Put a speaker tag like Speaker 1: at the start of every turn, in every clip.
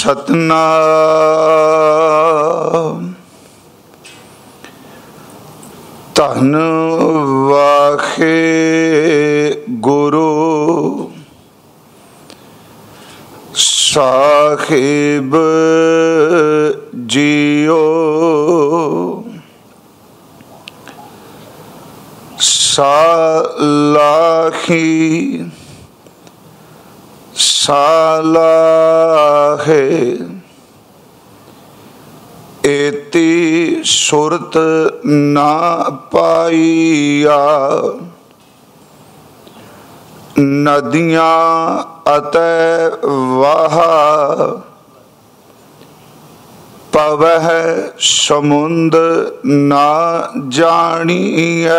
Speaker 1: ਸਤਨਾਮ। ਧੰਨ ਵਾਖੇ ਗੁਰੂ। ਸਾਖੇ ਜੀਓ ਸਾਲਾਹੀ ਸਾਲਾਹੇ ਏਤੀ ਸੁਰਤ ਨਾ ਪਾਈਆ। ਨਦੀਆਂ ਅਤੈ ਵਾਹ ਪਵਹਿ ਸਮੁੰਦ ਨਾ ਜਾਣੀਐ।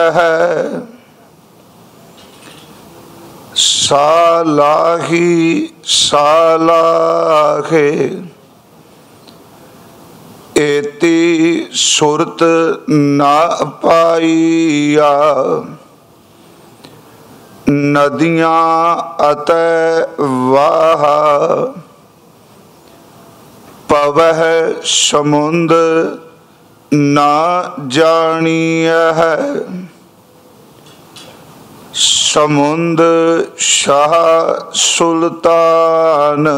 Speaker 1: ਸਾਲਾਹੀ ਸਾਲਾਹੇ। ਏਤੀ ਸੁਰਤ ਨਾ ਪਾਈਆ। ਨਦੀਆਂ ਅਤੈ ਵਾਹ। ਪਵਹਿ ਸਮੁੰਦ ਨਾ ਜਾਣੀਐ। ਸਮੁੰਦ ਸ਼ਾਹ ਸੁਲਤਾਨ।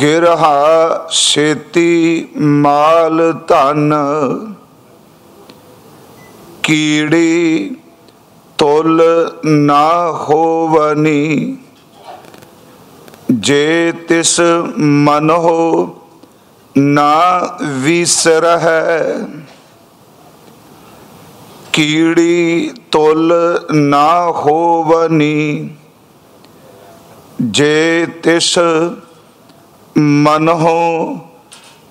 Speaker 1: ਗਿਰਹਾ ਸੇਤੀ ਮਾਲ ਧਨ। ਕੀੜੀ ਤੁਲ ਨਾ ਹੋਵਨੀ। ਜੇ ਤਿਸ ਮਨ ਹੋ ਨਾ ਵਿਸਰਹਿ। ਕੀੜੀ ਤੁਲ ਨਾ ਹੋਵਨੀ। ਜੇ ਤਿਸ ਮਨ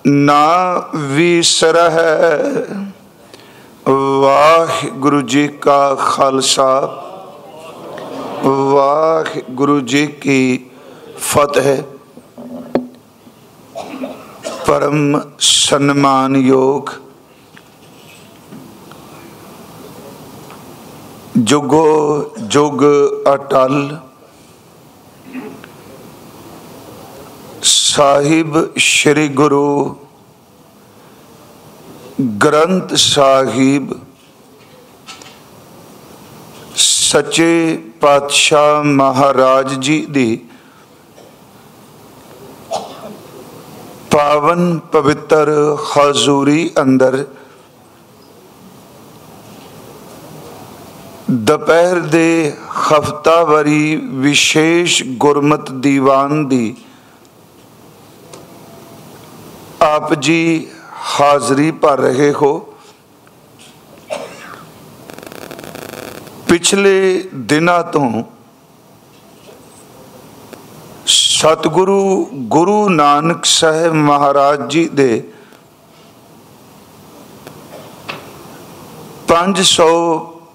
Speaker 1: ਨਾ ਵਿਸਰਹਿ, ਵਾਹਿਗੁਰੂ ਜੀ ਕਾ ਖਾਲਸਾ, ਵਾਹਿਗੁਰੂ ਜੀ ਕੀ ਫਤਿਹ। ਪਰਮ ਸਨਮਾਨਯੋਗ ਜੁਗੋ ਜੁਗ ਅਟਲ ਸਾਹਿਬ ਸ੍ਰੀ ਗੁਰੂ ਗ੍ਰੰਥ ਸਾਹਿਬ ਸੱਚੇ ਪਾਤਸ਼ਾਹ ਮਹਾਰਾਜ ਜੀ ਦੀ ਪਾਵਨ ਪਵਿੱਤਰ ਹਜ਼ੂਰੀ ਅੰਦਰ ਦੁਪਹਿਰ ਦੇ ਹਫਤਾਵਾਰੀ ਵਿਸ਼ੇਸ਼ ਗੁਰਮਤ ਦੀਵਾਨ ਦੀ ਆਪ ਜੀ ਹਾਜ਼ਰੀ ਭਰ ਰਹੇ ਹੋ। ਪਿਛਲੇ ਦਿਨਾਂ ਤੋਂ ਸਤਿਗੁਰੂ ਗੁਰੂ ਨਾਨਕ ਸਾਹਿਬ ਮਹਾਰਾਜ ਜੀ ਦੇ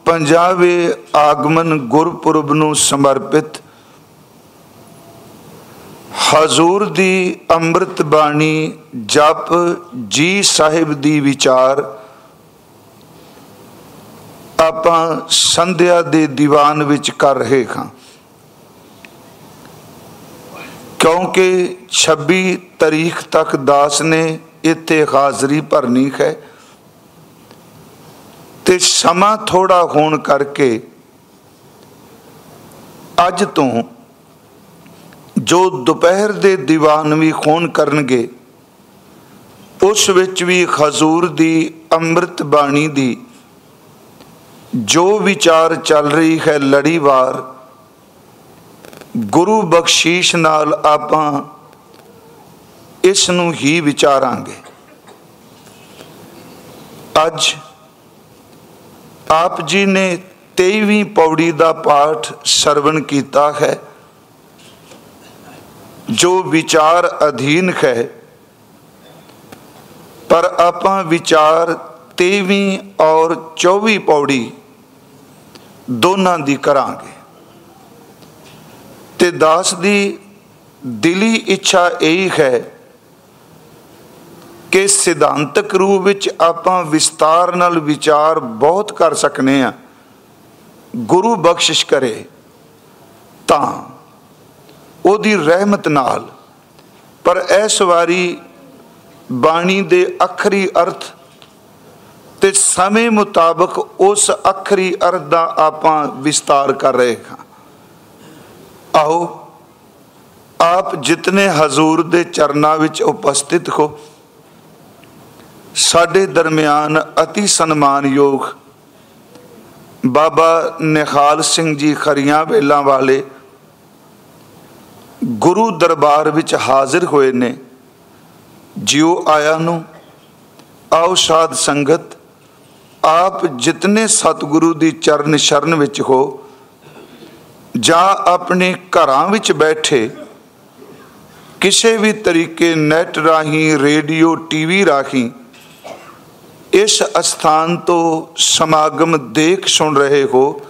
Speaker 1: 550ਵੇਂ ਆਗਮਨ ਗੁਰਪੁਰਬ ਨੂੰ ਸਮਰਪਿਤ ਹਜ਼ੂਰ ਦੀ ਅੰਮ੍ਰਿਤ ਬਾਣੀ ਜਪ ਜੀ ਸਾਹਿਬ ਦੀ ਵਿਚਾਰ ਆਪਾਂ ਸੰਧਿਆ ਦੇ ਦੀਵਾਨ ਵਿੱਚ ਕਰ ਰਹੇ ਹਾਂ। ਕਿਉਂਕਿ 26 ਤਾਰੀਖ ਤੱਕ ਦਾਸ ਨੇ ਇੱਥੇ ਹਾਜ਼ਰੀ ਭਰਨੀ ਹੈ। ਤੇ ਸਮਾਂ ਥੋੜਾ ਹੋਣ ਕਰਕੇ ਅੱਜ ਤੋਂ ਜੋ ਦੁਪਹਿਰ ਦੇ ਦੀਵਾਨ ਵੀ ਖੋਣ ਕਰਨਗੇ, ਉਸ ਵਿੱਚ ਵੀ ਖਜ਼ੂਰ ਦੀ ਅੰਮ੍ਰਿਤ ਬਾਣੀ ਦੀ ਜੋ ਵਿਚਾਰ ਚੱਲ ਰਹੀ ਹੈ ਲੜੀਵਾਰ, ਗੁਰੂ ਬਖਸ਼ੀਸ਼ ਨਾਲ ਆਪਾਂ ਇਸ ਨੂੰ ਹੀ ਵਿਚਾਰਾਂਗੇ। ਅੱਜ ਆਪ ਜੀ ਨੇ 23ਵੀਂ ਪੌੜੀ ਦਾ ਪਾਠ ਸਰਵਣ ਕੀਤਾ ਹੈ। ਜੋ ਵਿਚਾਰ ਅਧੀਨ ਹੈ, ਪਰ ਆਪਾਂ ਵਿਚਾਰ 23ਵੀਂ ਔਰ 24 ਪੌੜੀ ਦੋਨਾਂ ਦੀ ਕਰਾਂਗੇ। ਤੇ ਦਾਸ ਦੀ ਦਿਲੀ ਇੱਛਾ ਇਹ ਹੈ ਕਿ ਸਿਧਾਂਤਕ ਰੂਪ ਵਿੱਚ ਆਪਾਂ ਵਿਸਤਾਰ ਨਾਲ ਵਿਚਾਰ ਬਹੁਤ ਕਰ ਸਕਨੇ ਆ। ਗੁਰੂ ਬਖਸ਼ਿਸ਼ ਕਰੇ ਤਾਂ ਉਹਦੀ ਰਹਿਮਤ ਨਾਲ। ਪਰ ਇਸ ਵਾਰੀ ਬਾਣੀ ਦੇ ਅਖਰੀ ਅਰਥ ਤੇ ਸਮੇਂ ਮੁਤਾਬਕ ਉਸ ਅਖਰੀ ਅਰਥ ਦਾ ਆਪਾਂ ਵਿਸਤਾਰ ਕਰ ਰਹੇ ਹਾਂ। ਆਓ, ਆਪ ਜਿਤਨੇ ਹਜ਼ੂਰ ਦੇ ਚਰਨਾਂ ਵਿੱਚ ਉਪਸਥਿਤ ਹੋ ਸਾਡੇ ਦਰਮਿਆਨ ਅਤੀ ਸਨਮਾਨਯੋਗ ਬਾਬਾ ਨਿਹਾਲ ਸਿੰਘ ਜੀ ਖਰੀਆਂ ਵੇਲਾਂ ਵਾਲੇ ਗੁਰੂ ਦਰਬਾਰ ਵਿੱਚ ਹਾਜ਼ਰ ਹੋਏ ਨੇ। ਜਿਉ ਆਇਆ ਨੂੰ ਆਓ ਸਾਧ ਸੰਗਤ, ਆਪ ਜਿਤਨੇ ਸਤਿਗੁਰੂ ਦੀ ਚਰਨ ਸ਼ਰਨ ਵਿੱਚ ਹੋ, ਜਾਂ ਆਪਣੇ ਘਰਾਂ ਵਿੱਚ ਬੈਠੇ, ਕਿਸੇ ਵੀ ਤਰੀਕੇ ਨੈਟ ਰਾਹੀਂ, ਰੇਡੀਓ, ਟੀਵੀ ਰਾਹੀਂ ਇਸ ਅਸਥਾਨ ਤੋਂ ਸਮਾਗਮ ਦੇਖ ਸੁਣ ਰਹੇ ਹੋ।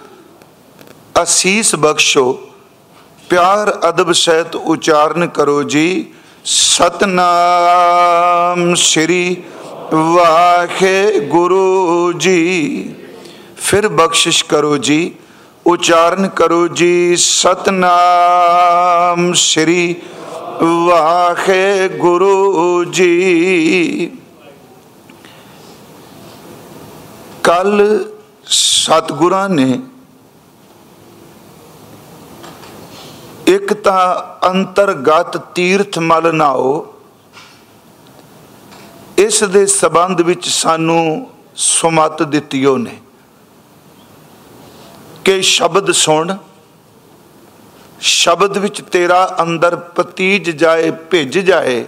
Speaker 1: ਅਸੀਸ ਬਖਸ਼ੋ, ਪਿਆਰ ਅਦਬ ਸਹਿਤ ਉਚਾਰਨ ਕਰੋ ਜੀ। ਸਤਨਾਮ ਸ੍ਰੀ ਵਾਖੇ ਗੁਰੂ ਜੀ। ਫਿਰ ਬਖਸ਼ਿਸ਼ ਕਰੋ ਜੀ, ਉਚਾਰਨ ਕਰੋ ਜੀ। ਸਤਨਾਮ ਸ੍ਰੀ ਵਾਖੇ ਗੁਰੂ ਜੀ। ਕੱਲ ਸਤਗੁਰਾਂ ਨੇ ਇੱਕ ਤਾਂ ਅੰਤਰਗਤ ਤੀਰਥ ਮਲ ਨਾਓ, ਇਸ ਦੇ ਸਬੰਧ ਵਿੱਚ ਸਾਨੂੰ ਸੁਮਤ ਦਿੱਤੀ ਉਹਨੇ ਕਿ ਸ਼ਬਦ ਸੁਣ, ਸ਼ਬਦ ਵਿੱਚ ਤੇਰਾ ਅੰਦਰ ਪਤੀਜ ਜਾਏ, ਭਿੱਜ ਜਾਏ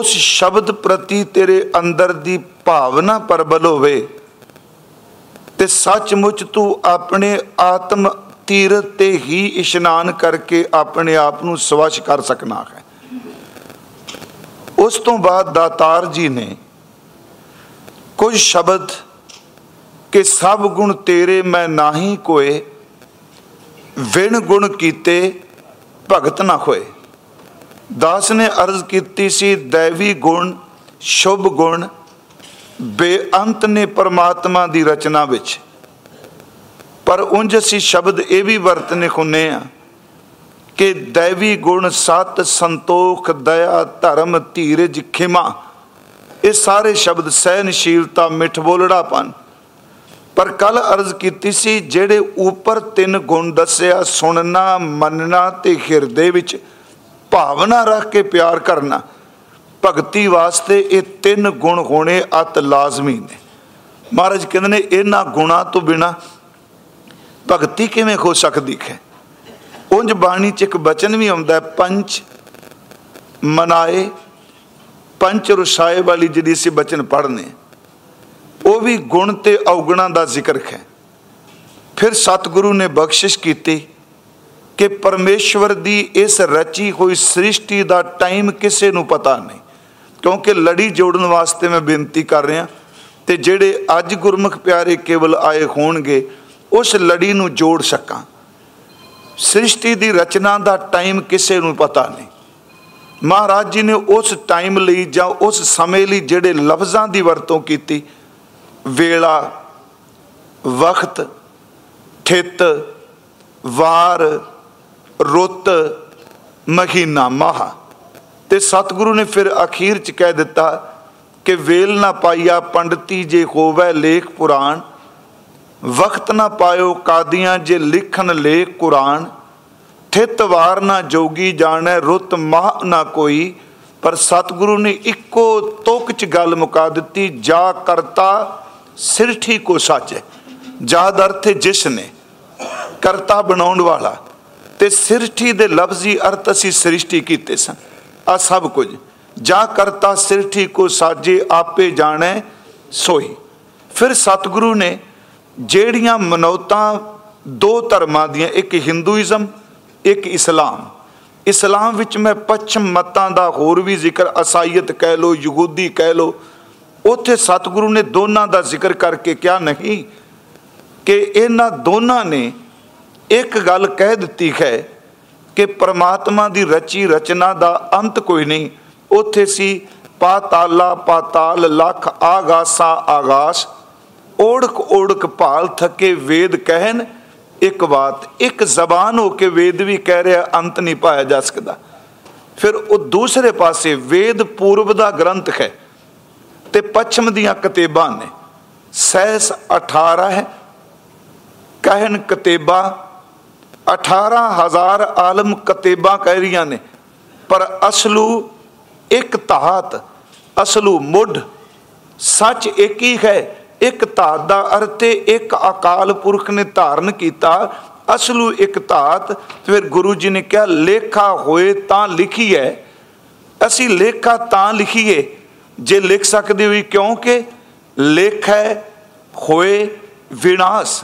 Speaker 1: ਉਸ ਸ਼ਬਦ ਪ੍ਰਤੀ ਤੇਰੇ ਅੰਦਰ ਦੀ ਭਾਵਨਾ ਪਰਬਲ ਹੋਵੇ ਤੇ ਸੱਚਮੁੱਚ ਤੂੰ ਆਪਣੇ ਆਤਮ ਤੀਰਥ ਤੇ ਹੀ ਇਸ਼ਨਾਨ ਕਰਕੇ ਆਪਣੇ ਆਪ ਨੂੰ ਸਵਛ ਕਰ ਸਕਣਾ ਹੈ। ਉਸ ਤੋਂ ਬਾਅਦ ਦਾਤਾਰ ਜੀ ਨੇ ਕੁਝ ਸ਼ਬਦ ਕਿ ਸਭ ਗੁਣ ਤੇਰੇ ਮੈਂ ਨਾਹੀ ਕੋਏ, ਵਿਣ ਗੁਣ ਕੀਤੇ ਭਗਤ ਨਾ ਹੋਏ ਦਾਸ ਨੇ ਅਰਜ਼ ਕੀਤੀ ਸੀ, ਦੇਵੀ ਗੁਣ, ਸ਼ੁਭ ਗੁਣ ਬੇਅੰਤ ਨੇ ਪਰਮਾਤਮਾ ਦੀ ਰਚਨਾ ਵਿੱਚ। ਪਰ ਉਂਝ ਅਸੀਂ ਸ਼ਬਦ ਇਹ ਵੀ ਵਰਤਨੇ ਖੁੰਨੇ ਆ ਕਿ ਦੇਵੀ ਗੁਣ ਸਤ ਸੰਤੋਖ, ਦਇਆ, ਧਰਮ, ਧੀਰਜ, ਖਿਮਾ, ਇਹ ਸਾਰੇ ਸ਼ਬਦ ਸਹਿਨਸ਼ੀਲਤਾ ਮਿੱਠ ਬੋਲੜਾਪਨ। ਪਰ ਕੱਲ ਅਰਜ਼ ਕੀਤੀ ਸੀ, ਜਿਹੜੇ ਉੱਪਰ ਤਿੰਨ ਗੁਣ ਦੱਸਿਆ, ਸੁਣਨਾ, ਮੰਨਣਾ ਤੇ ਹਿਰਦੇ ਵਿੱਚ ਭਾਵਨਾ ਰੱਖ ਕੇ ਪਿਆਰ ਕਰਨਾ, ਭਗਤੀ ਵਾਸਤੇ ਇਹ ਤਿੰਨ ਗੁਣ ਹੋਣੇ ਅਤ ਲਾਜ਼ਮੀ ਨੇ। ਮਹਾਰਾਜ ਕਹਿੰਦੇ ਨੇ, ਇਹਨਾਂ ਗੁਣਾ ਤੋਂ ਬਿਨਾ ਭਗਤੀ ਕਿਵੇਂ ਹੋ ਸਕਦੀ ਹੈ? ਉਂਝ ਬਾਣੀ ਚ ਇੱਕ ਬਚਨ ਵੀ ਆਉਂਦਾ ਹੈ ਪੰਚ ਮਨਾਏ ਪੰਚ ਰੁਸਾਏ ਵਾਲੀ ਜਿਹੜੀ ਸੀ ਬਚਨ ਪੜ੍ਹਨੇ ਉਹ ਵੀ ਗੁਣ ਤੇ ਔਗਣਾ ਦਾ ਜ਼ਿਕਰ ਹੈ। ਫਿਰ ਸਤਿਗੁਰੂ ਨੇ ਬਖਸ਼ਿਸ਼ ਕੀਤੀ ਕਿ ਪਰਮੇਸ਼ਵਰ ਦੀ ਇਸ ਰਚੀ ਹੋਈ ਸ੍ਰਿਸ਼ਟੀ ਦਾ ਟਾਈਮ ਕਿਸੇ ਨੂੰ ਪਤਾ ਨਹੀਂ। ਕਿਉਂਕਿ ਲੜੀ ਜੋੜਨ ਵਾਸਤੇ ਮੈਂ ਬੇਨਤੀ ਕਰ ਰਿਹਾ ਤੇ ਜਿਹੜੇ ਅੱਜ ਗੁਰਮੁਖ ਪਿਆਰੇ ਕੇਵਲ ਆਏ ਹੋਣਗੇ, ਉਸ ਲੜੀ ਨੂੰ ਜੋੜ ਸਕਾਂ। ਸ੍ਰਿਸ਼ਟੀ ਦੀ ਰਚਨਾ ਦਾ ਟਾਈਮ ਕਿਸੇ ਨੂੰ ਪਤਾ ਨਹੀਂ। ਮਹਾਰਾਜ ਜੀ ਨੇ ਉਸ ਟਾਈਮ ਲਈ ਜਾਂ ਉਸ ਸਮੇਂ ਲਈ ਜਿਹੜੇ ਲਫ਼ਜ਼ਾਂ ਦੀ ਵਰਤੋਂ ਕੀਤੀ, ਵੇਲਾ ਵਕਤ ਠਿਤ, ਵਾਰ ਰੁੱਤ ਮਹੀਨਾ ਮਾਹ। ਤੇ ਸਤਿਗੁਰੂ ਨੇ ਫਿਰ ਅਖੀਰ ਚ ਕਹਿ ਦਿੱਤਾ ਕਿ ਵੇਲ ਨਾ ਪਾਈਆ ਪੰਡਤੀ ਜੇ ਹੋਵੇ ਲੇਖ ਪੁਰਾਣ ਵਕਤ ਨਾ ਪਾਇਓ ਕਾਦੀਆਂ ਜੇ ਲਿਖਣ ਲੇਖ ਕੁਰਾਨ ਠਿਤ ਵਾਰ ਨਾ ਜੋਗੀ ਜਾਣੈ ਰੁੱਤ ਮਾਹ ਨਾ ਕੋਈ, ਪਰ ਸਤਿਗੁਰੂ ਨੇ ਇੱਕੋ ਤੁਕ ਚ ਗੱਲ ਮੁਕਾ ਦਿੱਤੀ, ਜਾ ਕਰਤਾ ਸਿਰਠੀ ਕੋ ਸਾਚੇ ਜਾਦ ਅਰਥ ਜਿਸ ਨੇ, ਕਰਤਾ ਬਣਾਉਣ ਵਾਲਾ। ਤੇ ਸਿਰਠੀ ਦੇ ਲਫ਼ਜ਼ੀ ਅਰਥ ਅਸੀਂ ਸ੍ਰਿਸ਼ਟੀ ਕੀਤੇ ਸਨ। ਆ ਸਭ ਕੁਝ। ਜਾ ਕਰਤਾ ਸਿਰਠੀ ਕੋ ਸਾਜੇ ਆਪੇ ਜਾਣੈ ਸੋਈ ਫਿਰ ਸਤਿਗੁਰੂ ਨੇ ਜਿਹੜੀਆਂ ਮਨੌਤਾਂ ਦੋ ਧਰਮਾਂ ਦੀਆਂ, ਇੱਕ ਹਿੰਦੂਇਜ਼ਮ, ਇੱਕ ਇਸਲਾਮ। ਇਸਲਾਮ ਵਿੱਚ ਮੈਂ ਪੱਛਮ ਮਤਾਂ ਦਾ ਹੋਰ ਵੀ ਜ਼ਿਕਰ, ਅਸਾਈਅਤ ਕਹਿ ਲੋ ਯਹੂਦੀ ਕਹਿ ਲੋ ਉੱਥੇ ਸਤਿਗੁਰੂ ਨੇ ਦੋਨਾਂ ਦਾ ਜ਼ਿਕਰ ਕਰਕੇ ਕਿਹਾ ਨਹੀਂ ਕਿ ਇਹਨਾਂ ਦੋਨਾਂ ਨੇ ਇੱਕ ਗੱਲ ਕਹਿ ਦਿੱਤੀ ਹੈ ਕਿ ਪ੍ਰਮਾਤਮਾ ਦੀ ਰਚੀ ਰਚਨਾ ਦਾ ਅੰਤ ਕੋਈ ਨਹੀਂ। ਉੱਥੇ ਸੀ, ਪਾਤਾਲਾ ਪਾਤਾਲ ਲੱਖ ਆਗਾਸਾ ਆਗਾਸ। ਓੜਕ ਓੜਕ ਭਾਲ ਥੱਕੇ ਵੇਦ ਕਹਿਣ, ਇੱਕ ਬਾਤ, ਇੱਕ ਜ਼ਬਾਨ ਹੋ ਕੇ ਵੇਦ ਵੀ ਕਹਿ ਰਿਹਾ, ਅੰਤ ਨਹੀਂ ਪਾਇਆ ਜਾ ਸਕਦਾ। ਫਿਰ ਉਹ ਦੂਸਰੇ ਪਾਸੇ ਵੇਦ ਪੂਰਬ ਦਾ ਗ੍ਰੰਥ ਹੈ ਤੇ ਪੱਛਮ ਦੀਆਂ ਕਿਤਾਬਾਂ ਨੇ। ਸਹਿਸ 18 ਹੈ। ਕਹਿਣ ਕਿਤਾਬਾਂ 18000 ਆਲਮ ਕਿਤਾਬਾਂ ਕਹਿ ਰਹੀਆਂ ਨੇ, ਪਰ ਅਸਲੂ ਇੱਕ ਧਾਤ, ਅਸਲੂ ਮੁੱਢ ਸੱਚ ਇੱਕ ਹੀ ਹੈ, ਇੱਕ ਧਾਤ ਦਾ ਅਰਥ ਹੈ ਇੱਕ ਅਕਾਲ ਪੁਰਖ ਨੇ ਧਾਰਨ ਕੀਤਾ, ਅਸਲੂ ਇੱਕ ਧਾਤ ਫਿਰ ਗੁਰੂ ਜੀ ਨੇ ਕਿਹਾ, ਲੇਖਾ ਹੋਏ ਤਾਂ ਲਿਖੀ ਹੈ ਅਸੀਂ ਲੇਖਾ ਤਾਂ ਲਿਖੀਏ, ਜੇ ਲਿਖ ਸਕਦੇ ਹੋਈ ਕਿਉਂਕਿ ਲੇਖ ਹੈ ਹੋਏ ਵਿਨਾਸ਼।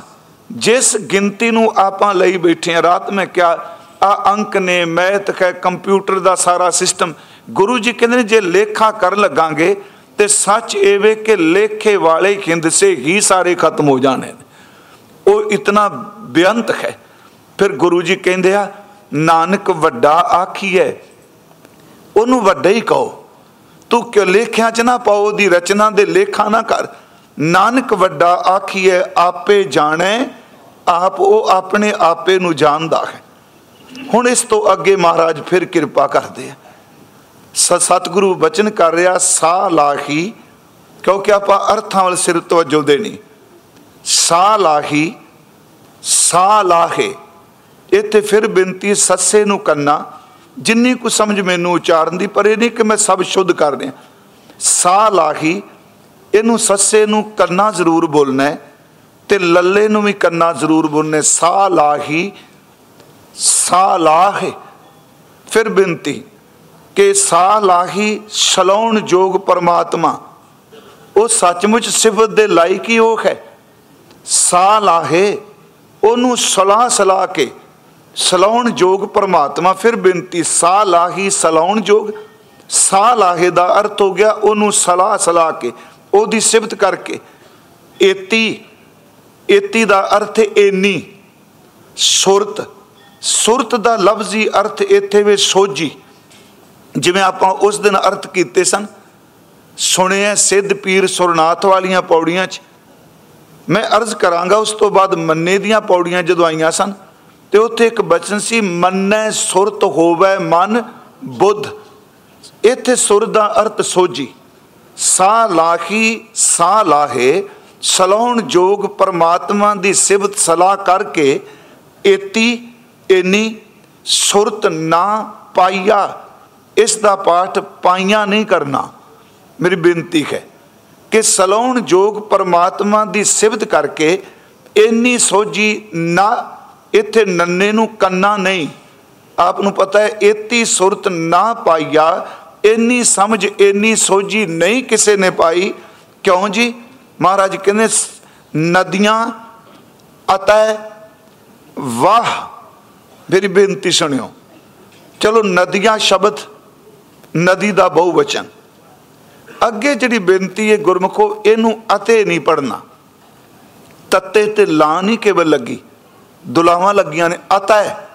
Speaker 1: ਜਿਸ ਗਿਣਤੀ ਨੂੰ ਆਪਾਂ ਲਈ ਬੈਠੇ ਆ ਰਾਤ ਮੈਂ ਕਿਹਾ, ਆ ਅੰਕ ਨੇ ਮੈਥ ਹੈ ਕੰਪਿਊਟਰ ਦਾ ਸਾਰਾ ਸਿਸਟਮ। ਗੁਰੂ ਜੀ ਕਹਿੰਦੇ ਨੇ, ਜੇ ਲੇਖਾ ਕਰਨ ਲੱਗਾਂਗੇ, ਤੇ ਸੱਚ ਇਹ ਕਿ ਲੇਖੇ ਵਾਲੇ ਹਿੰਦਸੇ ਹੀ ਸਾਰੇ ਖਤਮ ਹੋ ਜਾਣੇ ਉਹ ਇਤਨਾ ਬੇਅੰਤ ਹੈ। ਫਿਰ ਗੁਰੂ ਜੀ ਕਹਿੰਦੇ ਆ, ਨਾਨਕ ਵੱਡਾ ਆਖੀਐ ਉਹਨੂੰ ਵੱਡਾ ਹੀ ਕਹੋ। ਤੂੰ ਕਿ ਲੇਖਿਆਂ ਚ ਨਾ ਪਾਓ ਦੀ ਰਚਨਾ ਦੇ ਲੇਖਾਂ ਨਾ ਕਰ। ਨਾਨਕ ਵੱਡਾ ਆਖੀਏ ਆਪੇ ਜਾਣੈ, ਆਪ ਉਹ ਆਪਣੇ ਆਪੇ ਨੂੰ ਜਾਣਦਾ ਹੈ। ਹੁਣ ਇਸ ਤੋਂ ਅੱਗੇ ਮਹਾਰਾਜ ਫਿਰ ਕਿਰਪਾ ਕਰਦੇ ਆ। ਸਤਿਗੁਰੂ ਬਚਨ ਕਰ ਰਿਹਾ ਸਾ ਲਾਹੀ, ਕਿਉਂਕਿ ਆਪਾਂ ਅਰਥਾਂ ਵੱਲ ਸਿਰ ਤਵੱਜੋ ਦੇਣੀ ਸਾ ਲਾਹੀ ਸਾ ਲਾਹੇ, ਇੱਥੇ ਫਿਰ ਬੇਨਤੀ ਸੱਸੇ ਨੂੰ ਕੰਨਾ, ਜਿੰਨੀ ਕੁ ਸਮਝ ਮੈਨੂੰ ਉਚਾਰਨ ਦੀ, ਪਰ ਇਹ ਨਹੀਂ ਕਿ ਮੈਂ ਸਭ ਸ਼ੁੱਧ ਕਰ ਰਿਹਾ। ਸਾ ਲਾਹੀ ਇਹਨੂੰ ਸੱਸੇ ਨੂੰ ਕੰਨਾ ਜ਼ਰੂਰ ਬੋਲਣਾ ਤੇ ਲੱਲੇ ਨੂੰ ਵੀ ਕੰਨਾ ਜ਼ਰੂਰ ਬੋਲਣਾ ਸਾ ਲਾਹੀ, ਸਾ ਲਾਹ। ਫਿਰ ਬੇਨਤੀ ਕਿ ਸਾ ਲਾਹੀ ਸਲਾਉਣ ਜੋਗ ਪਰਮਾਤਮਾ। ਉਹ ਸੱਚਮੁੱਚ ਸਿਫਤ ਦੇ ਲਾਇਕ ਹੀ ਉਹ ਹੈ। ਸਾ ਲਾਹੇ, ਉਹਨੂੰ ਸਲਾਹ ਸਲਾ ਕੇ ਸਲਾਉਣ ਜੋਗ ਪਰਮਾਤਮਾ। ਫਿਰ ਬੇਨਤੀ, ਸਾ ਲਾਹੀ ਸਲਾਉਣ ਜੋਗ। ਸਾ ਲਾਹੇ ਦਾ ਅਰਥ ਹੋ ਗਿਆ ਉਹਨੂੰ ਸਲਾਹ ਸਲਾ ਕੇ। ਉਹਦੀ ਸਿਫਤ ਕਰਕੇ, ਏਤੀ ਏਤੀ ਦਾ ਅਰਥ ਏਨੀ, ਸੁਰਤ ਸੁਰਤ ਦਾ ਲਫ਼ਜ਼ੀ ਅਰਥ ਇੱਥੇ ਵੇ ਸੋਝੀ, ਜਿਵੇਂ ਆਪਾਂ ਉਸ ਦਿਨ ਅਰਥ ਕੀਤੇ ਸਨ, ਸੁਣਿਆ ਸਿੱਧ ਪੀਰ ਸੁਰਨਾਥ ਵਾਲੀਆਂ ਪੌੜੀਆਂ 'ਚ, ਮੈਂ ਅਰਜ਼ ਕਰਾਂਗਾ ਉਸ ਤੋਂ ਬਾਅਦ ਮੰਨੇ ਦੀਆਂ ਪੌੜੀਆਂ ਜਦੋਂ ਆਈਆਂ ਸਨ, ਤੇ ਉੱਥੇ ਇੱਕ ਬਚਨ ਸੀ, ਮੰਨੈ ਸੁਰਤ ਹੋਵੇ ਮਨ ਬੁੱਧ, ਇੱਥੇ ਸੁਰ ਦਾ ਅਰਥ ਸੋਝੀ। ਸਾ ਲਾਹੀ ਸਾ ਲਾਹੇ, ਸਲਾਉਣ ਜੋਗ ਪਰਮਾਤਮਾ ਦੀ ਸਿਫਤ ਸਲਾਹ ਕਰਕੇ ਏਤੀ ਇਨੀ ਸੁਰਤ ਨਾ ਪਾਈਆ, ਇਸ ਦਾ ਪਾਠ ਪਾਈਆਂ ਨਹੀਂ ਕਰਨਾ। ਮੇਰੀ ਬੇਨਤੀ ਹੈ ਕਿ ਸਲਾਉਣ ਜੋਗ ਪਰਮਾਤਮਾ ਦੀ ਸਿਫਤ ਕਰਕੇ ਇੰਨੀ ਸੋਝੀ ਨਾ, ਇੱਥੇ ਨੰਨੇ ਨੂੰ ਕੰਨਾ ਨਹੀਂ। ਆਪ ਨੂੰ ਪਤਾ ਹੈ ਇਤੀ ਸੁਰਤ ਨਾ ਪਾਈਆ ਇੰਨੀ ਸਮਝ, ਇੰਨੀ ਸੋਝੀ ਨਹੀਂ ਕਿਸੇ ਨੇ ਪਾਈ। ਕਿਉਂ ਜੀ? ਮਹਾਰਾਜ ਕਹਿੰਦੇ, ਨਦੀਆਂ ਅਤੈ ਵਾਹ। ਮੇਰੀ ਬੇਨਤੀ ਸੁਣਿਓ। ਚਲੋ, ਨਦੀਆਂ ਸ਼ਬਦ, ਨਦੀ ਦਾ ਬਹੁਵਚਨ। ਅੱਗੇ ਜਿਹੜੀ ਬੇਨਤੀ ਹੈ ਗੁਰਮਖੋ, ਇਹਨੂੰ ਅਤੇ ਨਹੀਂ ਪੜਨਾ ਤੱਤੇ ਤੇ ਲਾ ਨਹੀਂ ਕੇਵਲ ਲੱਗੀ, ਦੁਲਾਵਾਂ ਲੱਗੀਆਂ ਨੇ, ਅਤੈ।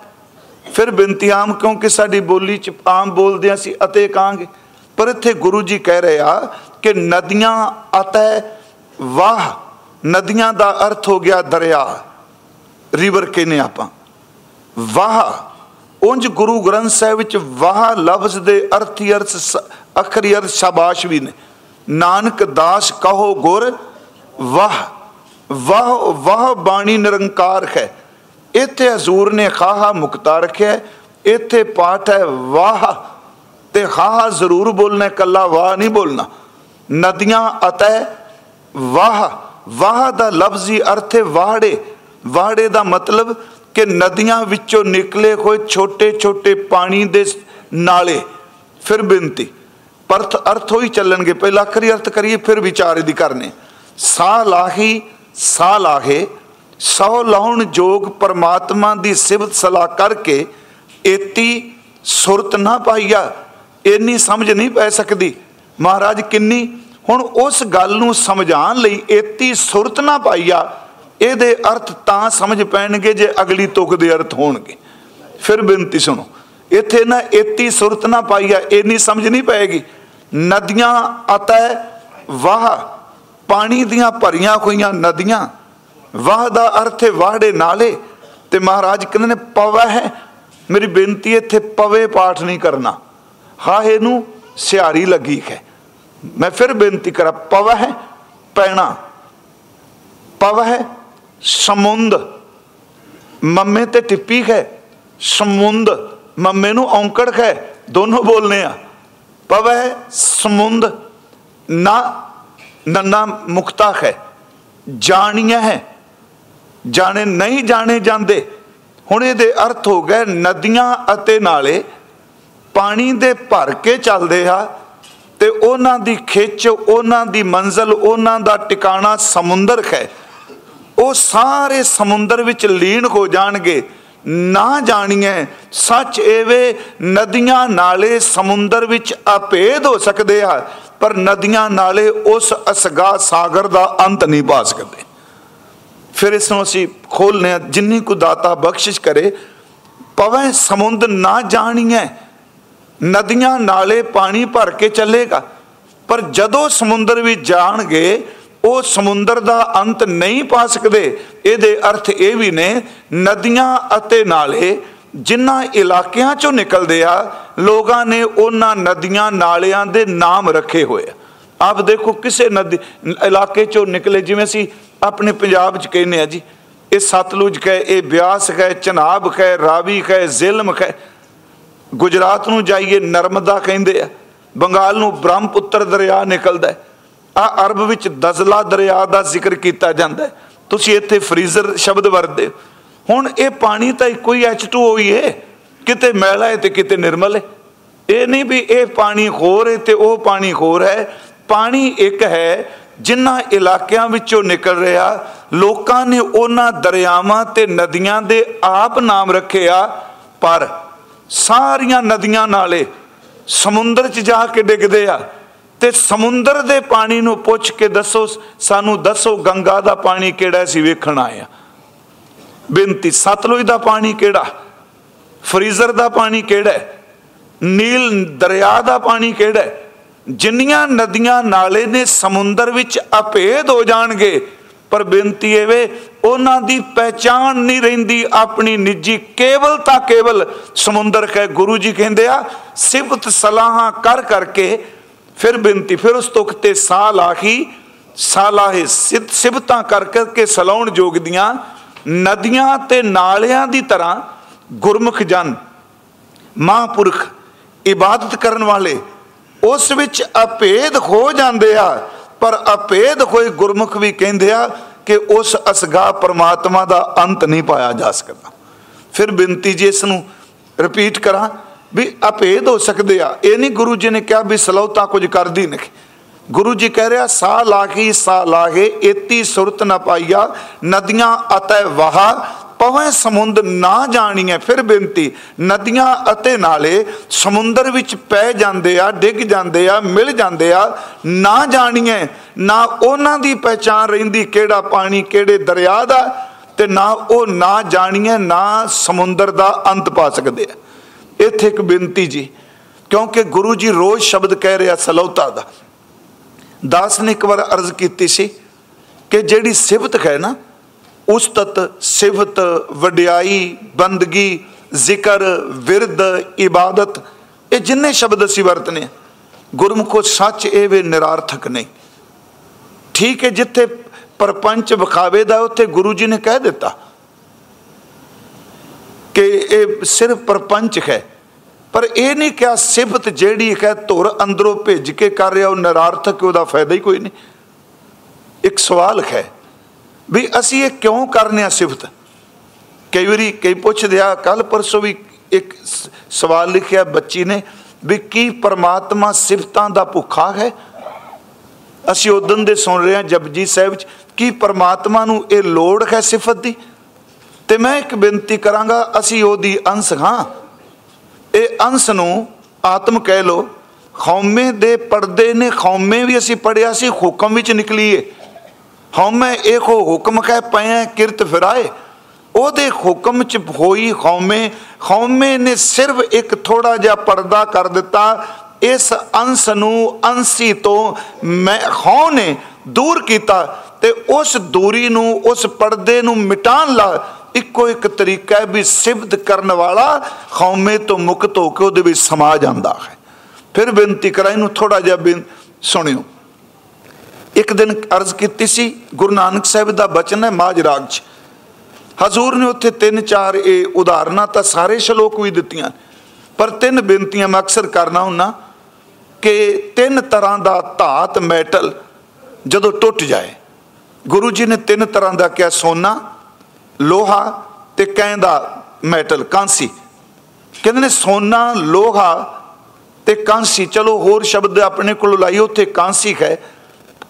Speaker 1: ਫਿਰ ਬੇਨਤੀ ਆਮ ਕਿਉਂਕਿ ਸਾਡੀ ਬੋਲੀ ਚ ਆਮ ਬੋਲਦੇ ਆਂ ਅਸੀਂ ਅਤੇ ਕਾਂਗੇ ਪਰ ਇੱਥੇ ਗੁਰੂ ਜੀ ਕਹਿ ਰਹੇ ਆ ਕਿ ਨਦੀਆਂ ਅਤੈ ਵਾਹ, ਨਦੀਆਂ ਦਾ ਅਰਥ ਹੋ ਗਿਆ ਦਰਿਆ, ਰਿਵਰ ਕਹਿੰਨੇ ਆਪਾਂ। ਵਾਹ, ਉਂਝ ਗੁਰੂ ਗ੍ਰੰਥ ਸਾਹਿਬ ਵਿੱਚ ਵਾਹ ਲਫ਼ਜ਼ ਦੇ ਅਰਥੀ ਅਰਥ ਅਖਰੀ ਅਰਥ ਸ਼ਾਬਾਸ਼ ਵੀ ਨੇ। ਨਾਨਕ ਦਾਸ ਕਹੋ ਗੁਰ, ਵਾਹ ਵਾਹ ਵਾਹ ਬਾਣੀ ਨਿਰੰਕਾਰ ਹੈ। ਇੱਥੇ ਹਜ਼ੂਰ ਨੇ ਖਾਹਾ ਮੁਕਤਾ ਰੱਖਿਆ ਇੱਥੇ ਪਾਠ ਹੈ ਵਾਹ। ਤੇ ਖਾਹਾ ਜ਼ਰੂਰ ਬੋਲਣਾ ਕੱਲਾ ਵਾਹ ਨਹੀਂ ਬੋਲਣਾ। ਨਦੀਆਂ ਅਤੈ ਵਾਹ ਵਾਹ ਦਾ ਲਫ਼ਜ਼ੀ ਅਰਥ ਹੈ ਵਾਹੜੇ ਵਾਹੜੇ ਦਾ ਮਤਲਬ ਕਿ ਨਦੀਆਂ ਵਿੱਚੋਂ ਨਿਕਲੇ ਹੋਏ ਛੋਟੇ ਛੋਟੇ ਪਾਣੀ ਦੇ ਨਾਲੇ, ਫਿਰ ਬੇਨਤੀ ਪਰਥ, ਅਰਥ ਹੋਈ ਚੱਲਣਗੇ। ਪਹਿਲਾਂ ਆਖਰੀ ਅਰਥ ਕਰੀਏ, ਫਿਰ ਵਿਚਾਰ ਇਹਦੀ ਕਰਨੇ। ਸਾ ਲਾਹੀ ਸਾ ਲਾਹੇ ਸੋ ਲਾਉਣ ਜੋਗ ਪਰਮਾਤਮਾ ਦੀ ਸਿਫਤ ਸਲਾਹ ਕਰਕੇ ਏਤੀ ਸੁਰਤ ਨਾ ਪਾਈਆ। ਇੰਨੀ ਸਮਝ ਨਹੀਂ ਪੈ ਸਕਦੀ। ਮਹਾਰਾਜ ਕਿੰਨੀ ਹੁਣ ਉਸ ਗੱਲ ਨੂੰ ਸਮਝਾਉਣ ਲਈ ਏਤੀ ਸੁਰਤ ਨਾ ਪਾਈਆ। ਇਹਦੇ ਅਰਥ ਤਾਂ ਸਮਝ ਪੈਣਗੇ ਜੇ ਅਗਲੀ ਤੁਕ ਦੇ ਅਰਥ ਹੋਣਗੇ। ਫਿਰ ਬੇਨਤੀ ਸੁਣੋ, ਇੱਥੇ ਨਾ ਏਤੀ ਸੁਰਤ ਨਾ ਪਾਈਆ, ਇੰਨੀ ਸਮਝ ਨਹੀਂ ਪਏਗੀ। ਨਦੀਆਂ ਅਤੈ ਵਾਹ, ਪਾਣੀ ਦੀਆਂ ਭਰੀਆਂ ਹੋਈਆਂ ਨਦੀਆਂ। ਵਾਹ ਦਾ ਅਰਥ ਹੈ ਵਾਹੜੇ ਨਾਲੇ। ਤੇ ਮਹਾਰਾਜ ਕਹਿੰਦੇ ਨੇ, ਪਵੈ ਹੈ। ਮੇਰੀ ਬੇਨਤੀ ਇੱਥੇ ਪਵੇ ਪਾਠ ਨਹੀਂ ਕਰਨਾ। ਹਾਹੇ ਨੂੰ ਸਿਆਰੀ ਲੱਗੀ ਹੈ। ਮੈਂ ਫਿਰ ਬੇਨਤੀ ਕਰਾਂ, ਪਵੈ ਹੈ ਪੈਣਾ। ਪਵੈ ਹੈ ਸਮੁੰਦ। ਮੰਮੇ ਤੇ ਟਿੱਪੀ ਹੈ, ਸਮੁੰਦ। ਮੰਮੇ ਨੂੰ ਔਂਕੜ ਹੈ, ਦੋਨੋਂ ਬੋਲਨੇ ਆ। ਪਵੈ ਸਮੁੰਦ। ਨਾ ਨੰਨਾ ਮੁਕਤਾ ਹੈ, ਜਾਣੀਆਂ ਹੈ। ਜਾਣੇ ਨਹੀਂ ਜਾਣੇ ਜਾਂਦੇ। ਹੁਣ ਇਹਦੇ ਅਰਥ ਹੋ ਗਏ, ਨਦੀਆਂ ਅਤੇ ਨਾਲੇ ਪਾਣੀ ਦੇ ਭਰ ਕੇ ਚੱਲਦੇ ਆ ਤੇ ਉਹਨਾਂ ਦੀ ਖਿੱਚ, ਉਹਨਾਂ ਦੀ ਮੰਜ਼ਲ, ਉਹਨਾਂ ਦਾ ਟਿਕਾਣਾ ਸਮੁੰਦਰ ਹੈ। ਉਹ ਸਾਰੇ ਸਮੁੰਦਰ ਵਿੱਚ ਲੀਨ ਹੋ ਜਾਣਗੇ। ਨਾ ਜਾਣੀਏ, ਸੱਚ ਏਵੇਂ, ਨਦੀਆਂ ਨਾਲੇ ਸਮੁੰਦਰ ਵਿੱਚ ਅਪੇਧ ਹੋ ਸਕਦੇ ਆ, ਪਰ ਨਦੀਆਂ ਨਾਲੇ ਉਸ ਅਸਗਾ ਸਾਗਰ ਦਾ ਅੰਤ ਨਹੀਂ ਪਾ ਸਕਦੇ। ਫਿਰ ਇਸ ਨੂੰ ਅਸੀਂ ਖੋਲਨੇ ਜਿੰਨੀ ਕੋ ਦਾਤਾ ਬਖਸ਼ਿਸ਼ ਕਰੇ, ਪਵੇਂ ਸਮੁੰਦ ਨਾ ਜਾਣੀਏ ਨਦੀਆਂ ਨਾਲੇ ਪਾਣੀ ਭਰ ਕੇ ਚੱਲੇਗਾ। ਪਰ ਜਦੋਂ ਸਮੁੰਦਰ ਵੀ ਜਾਣਗੇ, ਉਹ ਸਮੁੰਦਰ ਦਾ ਅੰਤ ਨਹੀਂ ਪਾ ਸਕਦੇ। ਇਹਦੇ ਅਰਥ ਇਹ ਵੀ ਨੇ, ਨਦੀਆਂ ਅਤੇ ਨਾਲੇ ਜਿਨ੍ਹਾਂ ਇਲਾਕਿਆਂ ਚੋਂ ਨਿਕਲਦੇ ਆ, ਲੋਕਾਂ ਨੇ ਉਹਨਾਂ ਨਦੀਆਂ ਨਾਲਿਆਂ ਦੇ ਨਾਮ ਰੱਖੇ ਹੋਏ ਆ। ਆਪ ਦੇਖੋ ਕਿਸੇ ਨਦੀ, ਇਲਾਕੇ ਚੋਂ ਨਿਕਲੇ, ਜਿਵੇਂ ਅਸੀਂ ਆਪਣੇ ਪੰਜਾਬ 'ਚ ਕਹਿੰਦੇ ਆ ਜੀ, ਇਹ ਸਤਲੁਜ ਕਹੇ, ਇਹ ਬਿਆਸ ਕਹੇ ਚਨਾਬ ਕਹੇ, ਰਾਵੀ ਕਹੇ, ਜ਼ਿਲਮ ਕਹੇ, ਗੁਜਰਾਤ ਨੂੰ ਜਾਈਏ ਨਰਮਦਾ ਕਹਿੰਦੇ ਆ, ਬੰਗਾਲ ਨੂੰ ਬ੍ਰਹਮਪੁੱਤਰ ਦਰਿਆ ਨਿਕਲਦਾ ਆ ਅਰਬ ਵਿੱਚ ਦਜ਼ਲਾ ਦਰਿਆ ਦਾ ਜ਼ਿਕਰ ਕੀਤਾ ਜਾਂਦਾ ਤੁਸੀਂ ਇੱਥੇ ਫਰੀਜ਼ਰ ਸ਼ਬਦ ਵਰਤਦੇ ਹੁਣ ਇਹ ਪਾਣੀ ਤਾਂ ਇੱਕੋ ਹੀ H2O ਹੀ ਹੈ, ਕਿਤੇ ਮੈਲਾ ਹੈ ਤੇ ਕਿਤੇ ਨਿਰਮਲ ਹੈ, ਇਹ ਨਹੀਂ ਵੀ ਇਹ ਪਾਣੀ ਹੋਰ ਹੈ ਤੇ ਉਹ ਪਾਣੀ ਹੋਰ ਹੈ ਪਾਣੀ ਇੱਕ ਹੈ, ਜਿਨ੍ਹਾਂ ਇਲਾਕਿਆਂ ਵਿੱਚੋਂ ਨਿਕਲ ਰਿਹਾ, ਲੋਕਾਂ ਨੇ ਉਹਨਾਂ ਦਰਿਆਵਾਂ ਤੇ ਨਦੀਆਂ ਦੇ ਆਪ ਨਾਮ ਰੱਖਿਆ, ਪਰ ਸਾਰੀਆਂ ਨਦੀਆਂ ਨਾਲੇ ਸਮੁੰਦਰ 'ਚ ਜਾ ਕੇ ਡਿੱਗਦੇ ਆ। ਤੇ ਸਮੁੰਦਰ ਦੇ ਪਾਣੀ ਨੂੰ ਪੁੱਛ ਕੇ ਦੱਸੋ, ਸਾਨੂੰ ਦੱਸੋ ਗੰਗਾ ਦਾ ਪਾਣੀ ਕਿਹੜਾ ਸੀ ਵੇਖਣ ਆਇਆ ਬੇਨਤੀ, ਸਤਲੁਜ ਦਾ ਪਾਣੀ ਕਿਹੜਾ? ਫਰੀਜ਼ਰ ਦਾ ਪਾਣੀ ਕਿਹੜਾ ਨੀਲ ਦਰਿਆ ਦਾ ਪਾਣੀ ਕਿਹੜਾ ਜਿੰਨੀਆਂ ਨਦੀਆਂ ਨਾਲੇ ਨੇ ਸਮੁੰਦਰ ਵਿੱਚ ਅਪੇਧ ਹੋ ਜਾਣਗੇ, ਪਰ ਬੇਨਤੀ ਇਹ ਵੇ, ਉਹਨਾਂ ਦੀ ਪਹਿਚਾਨ ਨਹੀਂ ਰਹਿੰਦੀ, ਆਪਣੀ ਨਿੱਜੀ ਕੇਵਲ ਤਾਂ ਕੇਵਲ ਸਮੁੰਦਰ ਕਹੇ, ਗੁਰੂ ਜੀ ਕਹਿੰਦੇ ਆ, ਸਿਫਤ ਸਲਾਹਾਂ ਕਰ ਕਰਕੇ ਫਿਰ ਬੇਨਤੀ, ਫਿਰ ਉਸ ਤੁਕ ਤੇ ਸਾਹ ਲਾਹੀ ਸਾਲਾਹੇ ਸਿਫਤਾਂ ਕਰ ਕਰਕੇ ਸਲਾਉਣ ਜੋਗ ਦੀਆਂ ਨਦੀਆਂ ਤੇ ਨਾਲਿਆਂ ਦੀ ਤਰ੍ਹਾਂ ਗੁਰਮੁਖ ਜਨ, ਮਹਾਂਪੁਰਖ, ਇਬਾਦਤ ਕਰਨ ਵਾਲੇ ਉਸ ਵਿੱਚ ਅਪੇਧ ਹੋ ਜਾਂਦੇ ਆ, ਪਰ ਅਪੇਧ ਹੋਏ ਗੁਰਮੁਖ ਵੀ ਕਹਿੰਦੇ ਆ ਕਿ ਉਸ ਅਸਗਾ ਪਰਮਾਤਮਾ ਦਾ ਅੰਤ ਨਹੀਂ ਪਾਇਆ ਜਾ ਸਕਦਾ। ਫਿਰ ਬੇਨਤੀ ਜੀ ਇਸ ਨੂੰ ਰਿਪੀਟ ਕਰਾਂ ਵੀ ਅਪੇਧ ਹੋ ਸਕਦੇ ਆ। ਇਹ ਨਹੀਂ ਗੁਰੂ ਜੀ ਨੇ ਕਿਹਾ ਵੀ ਸਲੌਤਾ ਕੁਝ ਕਰਦੀ ਨਹੀਂ। ਗੁਰੂ ਜੀ ਕਹਿ ਰਿਹਾ, ਸਾ ਲਾਗੀ ਸਾ ਲਾਗੇ ਏਤੀ ਸੁਰਤ ਨਾ ਪਾਈਆ, ਨਦੀਆਂ ਅਤੈ ਵਹਾ ਪਵੇਂ ਸਮੁੰਦ ਨਾ ਜਾਣੀਏ ਫਿਰ ਬੇਨਤੀ। ਨਦੀਆਂ ਅਤੇ ਨਾਲੇ ਸਮੁੰਦਰ ਵਿੱਚ ਪੈ ਜਾਂਦੇ ਆ, ਡਿੱਗ ਜਾਂਦੇ ਆ, ਮਿਲ ਜਾਂਦੇ ਆ, ਨਾ ਜਾਣੀਏ ਨਾ ਉਹਨਾਂ ਦੀ ਪਛਾਣ ਰਹਿੰਦੀ ਕਿਹੜਾ ਪਾਣੀ ਕਿਹੜੇ ਦਰਿਆ ਦਾ ਤੇ ਨਾ ਉਹ ਨਾ ਜਾਣੀਏ ਨਾ ਸਮੁੰਦਰ ਦਾ ਅੰਤ ਪਾ ਸਕਦੇ ਆ। ਇੱਥੇ ਇੱਕ ਬੇਨਤੀ ਜੀ, ਕਿਉਂਕਿ ਗੁਰੂ ਜੀ ਰੋਜ਼ ਸ਼ਬਦ ਕਹਿ ਰਿਹਾ ਸਲੌਤਾ ਦਾ। ਦਾਸ ਨੇ ਇੱਕ ਵਾਰ ਅਰਜ਼ ਕੀਤੀ ਸੀ ਕਿ ਜਿਹੜੀ ਸਿਫਤ ਹੈ ਨਾ ਉਸਤਤ, ਸਿਫਤ, ਵਡਿਆਈ, ਬੰਦਗੀ, ਜ਼ਿਕਰ, ਵਿਰਦ, ਇਬਾਦਤ, ਇਹ ਜਿੰਨੇ ਸ਼ਬਦ ਅਸੀਂ ਵਰਤਨੇ ਗੁਰਮੁਖੋ ਸੱਚ ਇਹ ਵੀ ਨਿਰਾਰਥਕ ਨਹੀਂ। ਠੀਕ ਹੈ, ਜਿੱਥੇ ਪਰਪੰਚ ਵਿਖਾਵੇ ਦਾ, ਉੱਥੇ ਗੁਰੂ ਜੀ ਨੇ ਕਹਿ ਦਿੱਤਾ ਕਿ ਇਹ ਸਿਰਫ ਪਰਪੰਚ ਹੈ। ਪਰ ਇਹ ਨਹੀਂ ਕਿਹਾ ਸਿਫਤ ਜਿਹੜੀ ਹੈ ਧੁਰ ਅੰਦਰੋਂ ਭਿੱਜ ਕੇ ਕਰ ਰਿਹਾ, ਉਹ ਨਿਰਾਰਥਕ, ਉਹਦਾ ਫਾਇਦਾ ਹੀ ਕੋਈ ਨਹੀਂ। ਇੱਕ ਸਵਾਲ ਹੈ ਵੀ ਅਸੀਂ ਇਹ ਕਿਉਂ ਕਰਨੇ ਆ ਸਿਫਤ? ਕਈ ਵਾਰੀ ਕਈ ਪੁੱਛਦੇ ਆ ਕੱਲ ਪਰਸੋਂ ਵੀ ਇੱਕ ਸਵਾਲ ਲਿਖਿਆ ਬੱਚੀ ਨੇ ਵੀ ਕੀ ਪਰਮਾਤਮਾ ਸਿਫਤਾਂ ਦਾ ਭੁੱਖਾ ਹੈ? ਅਸੀਂ ਉਦੋਂ ਦੇ ਸੁਣ ਰਹੇ ਹਾਂ ਜਪਜੀ ਸਾਹਿਬ ਚ, ਕੀ ਪਰਮਾਤਮਾ ਨੂੰ ਇਹ ਲੋੜ ਹੈ ਸਿਫਤ ਦੀ? ਤੇ ਮੈਂ ਇੱਕ ਬੇਨਤੀ ਕਰਾਂਗਾ, ਅਸੀਂ ਉਹਦੀ ਅੰਸ਼ ਹਾਂ। ਇਹ ਅੰਸ਼ ਨੂੰ ਆਤਮ ਕਹਿ ਲੋ ਖੌਮੇ ਦੇ ਪਰਦੇ ਨੇ, ਖੌਮੇ ਵੀ ਅਸੀਂ ਪੜਿਆ ਸੀ ਹੁਕਮ ਵਿੱਚ ਨਿਕਲੀਏ। ਹਉਮੈ ਇਹੋ ਹੁਕਮ ਕਹਿ ਪਏ ਕਿਰਤ ਫਿਰਾਏ। ਉਹਦੇ ਹੁਕਮ ਚ ਹੋਈ ਖੌਮੇ ਖੌਮੇ ਨੇ ਸਿਰਫ ਇੱਕ ਥੋੜਾ ਜਿਹਾ ਪਰਦਾ ਕਰ ਦਿੱਤਾ। ਇਸ ਅੰਸ਼ ਨੂੰ ਅੰਸੀ ਤੋਂ ਮੈਂ ਖੌ ਨੇ ਦੂਰ ਕੀਤਾ ਤੇ ਉਸ ਦੂਰੀ ਨੂੰ, ਉਸ ਪਰਦੇ ਨੂੰ ਮਿਟਾਣ ਲਾ ਇੱਕੋ ਇੱਕ ਤਰੀਕਾ ਹੈ ਵੀ ਸਿਫਤ ਕਰਨ ਵਾਲਾ ਖੌਮੇ ਤੋਂ ਮੁਕਤ ਹੋ ਕੇ ਉਹਦੇ ਵਿੱਚ ਸਮਾ ਜਾਂਦਾ ਹੈ। ਫਿਰ ਬੇਨਤੀ ਕਰਾਂ, ਇਹਨੂੰ ਥੋੜਾ ਜਿਹਾ ਬੇਨ ਸੁਣਿਓ। ਇੱਕ ਦਿਨ ਅਰਜ਼ ਕੀਤੀ ਸੀ, ਗੁਰੂ ਨਾਨਕ ਸਾਹਿਬ ਦਾ ਬਚਨ ਹੈ ਮਾਜ ਰਾਗ 'ਚ। ਹਜ਼ੂਰ ਨੇ ਉੱਥੇ ਤਿੰਨ ਚਾਰ ਇਹ ਉਦਾਹਰਨਾਂ ਤਾਂ ਸਾਰੇ ਸ਼ਲੋਕ ਵੀ ਦਿੱਤੀਆਂ। ਪਰ ਤਿੰਨ ਬੇਨਤੀਆਂ ਮੈਂ ਅਕਸਰ ਕਰਨਾ ਹੁੰਨਾ ਕਿ ਤਿੰਨ ਤਰ੍ਹਾਂ ਦਾ ਧਾਤ ਮੈਟਲ ਜਦੋਂ ਟੁੱਟ ਜਾਏ, ਗੁਰੂ ਜੀ ਨੇ ਤਿੰਨ ਤਰ੍ਹਾਂ ਦਾ ਕਿਹਾ, ਸੋਨਾ, ਲੋਹਾ ਤੇ ਕਹਿੰਦਾ ਮੈਟਲ, ਕਾਂਸੀ। ਕਹਿੰਦੇ ਨੇ, ਸੋਨਾ, ਲੋਹਾ ਤੇ ਕਾਂਸੀ। ਚਲੋ ਹੋਰ ਸ਼ਬਦ ਆਪਣੇ ਕੋਲ ਲਾਈ ਉੱਥੇ ਕਾਂਸੀ ਹੈ।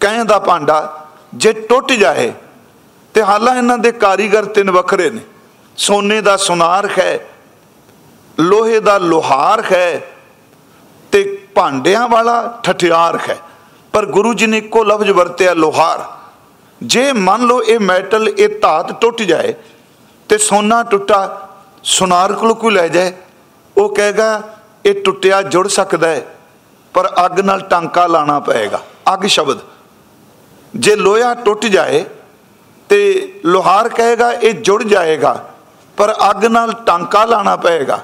Speaker 1: ਕਹਿੰ ਦਾ ਭਾਂਡਾ ਜੇ ਟੁੱਟ ਜਾਏ ਤੇ ਹਾਲਾਂ ਇਹਨਾਂ ਦੇ ਕਾਰੀਗਰ ਤਿੰਨ ਵੱਖਰੇ ਨੇ। ਸੋਨੇ ਦਾ ਸੁਨਾਰ ਹੈ, ਲੋਹੇ ਦਾ ਲੋਹਾਰ ਹੈ ਤੇ ਭਾਂਡਿਆਂ ਵਾਲਾ ਠਠਿਆਰ ਹੈ। ਪਰ ਗੁਰੂ ਜੀ ਨੇ ਇੱਕੋ ਲਫ਼ਜ਼ ਵਰਤਿਆ, ਲੋਹਾਰ। ਜੇ ਮੰਨ ਲਓ ਇਹ ਮੈਟਲ, ਇਹ ਧਾਤ ਟੁੱਟ ਜਾਏ ਤੇ ਸੋਨਾ ਟੁੱਟਾ, ਸੁਨਾਰ ਕੋਲ ਕੋਈ ਲੈ ਜਾਏ, ਉਹ ਕਹੇਗਾ, ਇਹ ਟੁੱਟਿਆ ਜੁੜ ਸਕਦਾ ਹੈ, ਪਰ ਅੱਗ ਨਾਲ ਟਾਂਕਾ ਲਾਣਾ ਪਏਗਾ। ਅੱਗ ਸ਼ਬਦ। ਜੇ ਲੋਹਾ ਟੁੱਟ ਜਾਏ ਤੇ ਲੋਹਾਰ ਕਹੇਗਾ, ਇਹ ਜੁੜ ਜਾਏਗਾ, ਪਰ ਅੱਗ ਨਾਲ ਟਾਂਕਾ ਲਾਣਾ ਪਏਗਾ।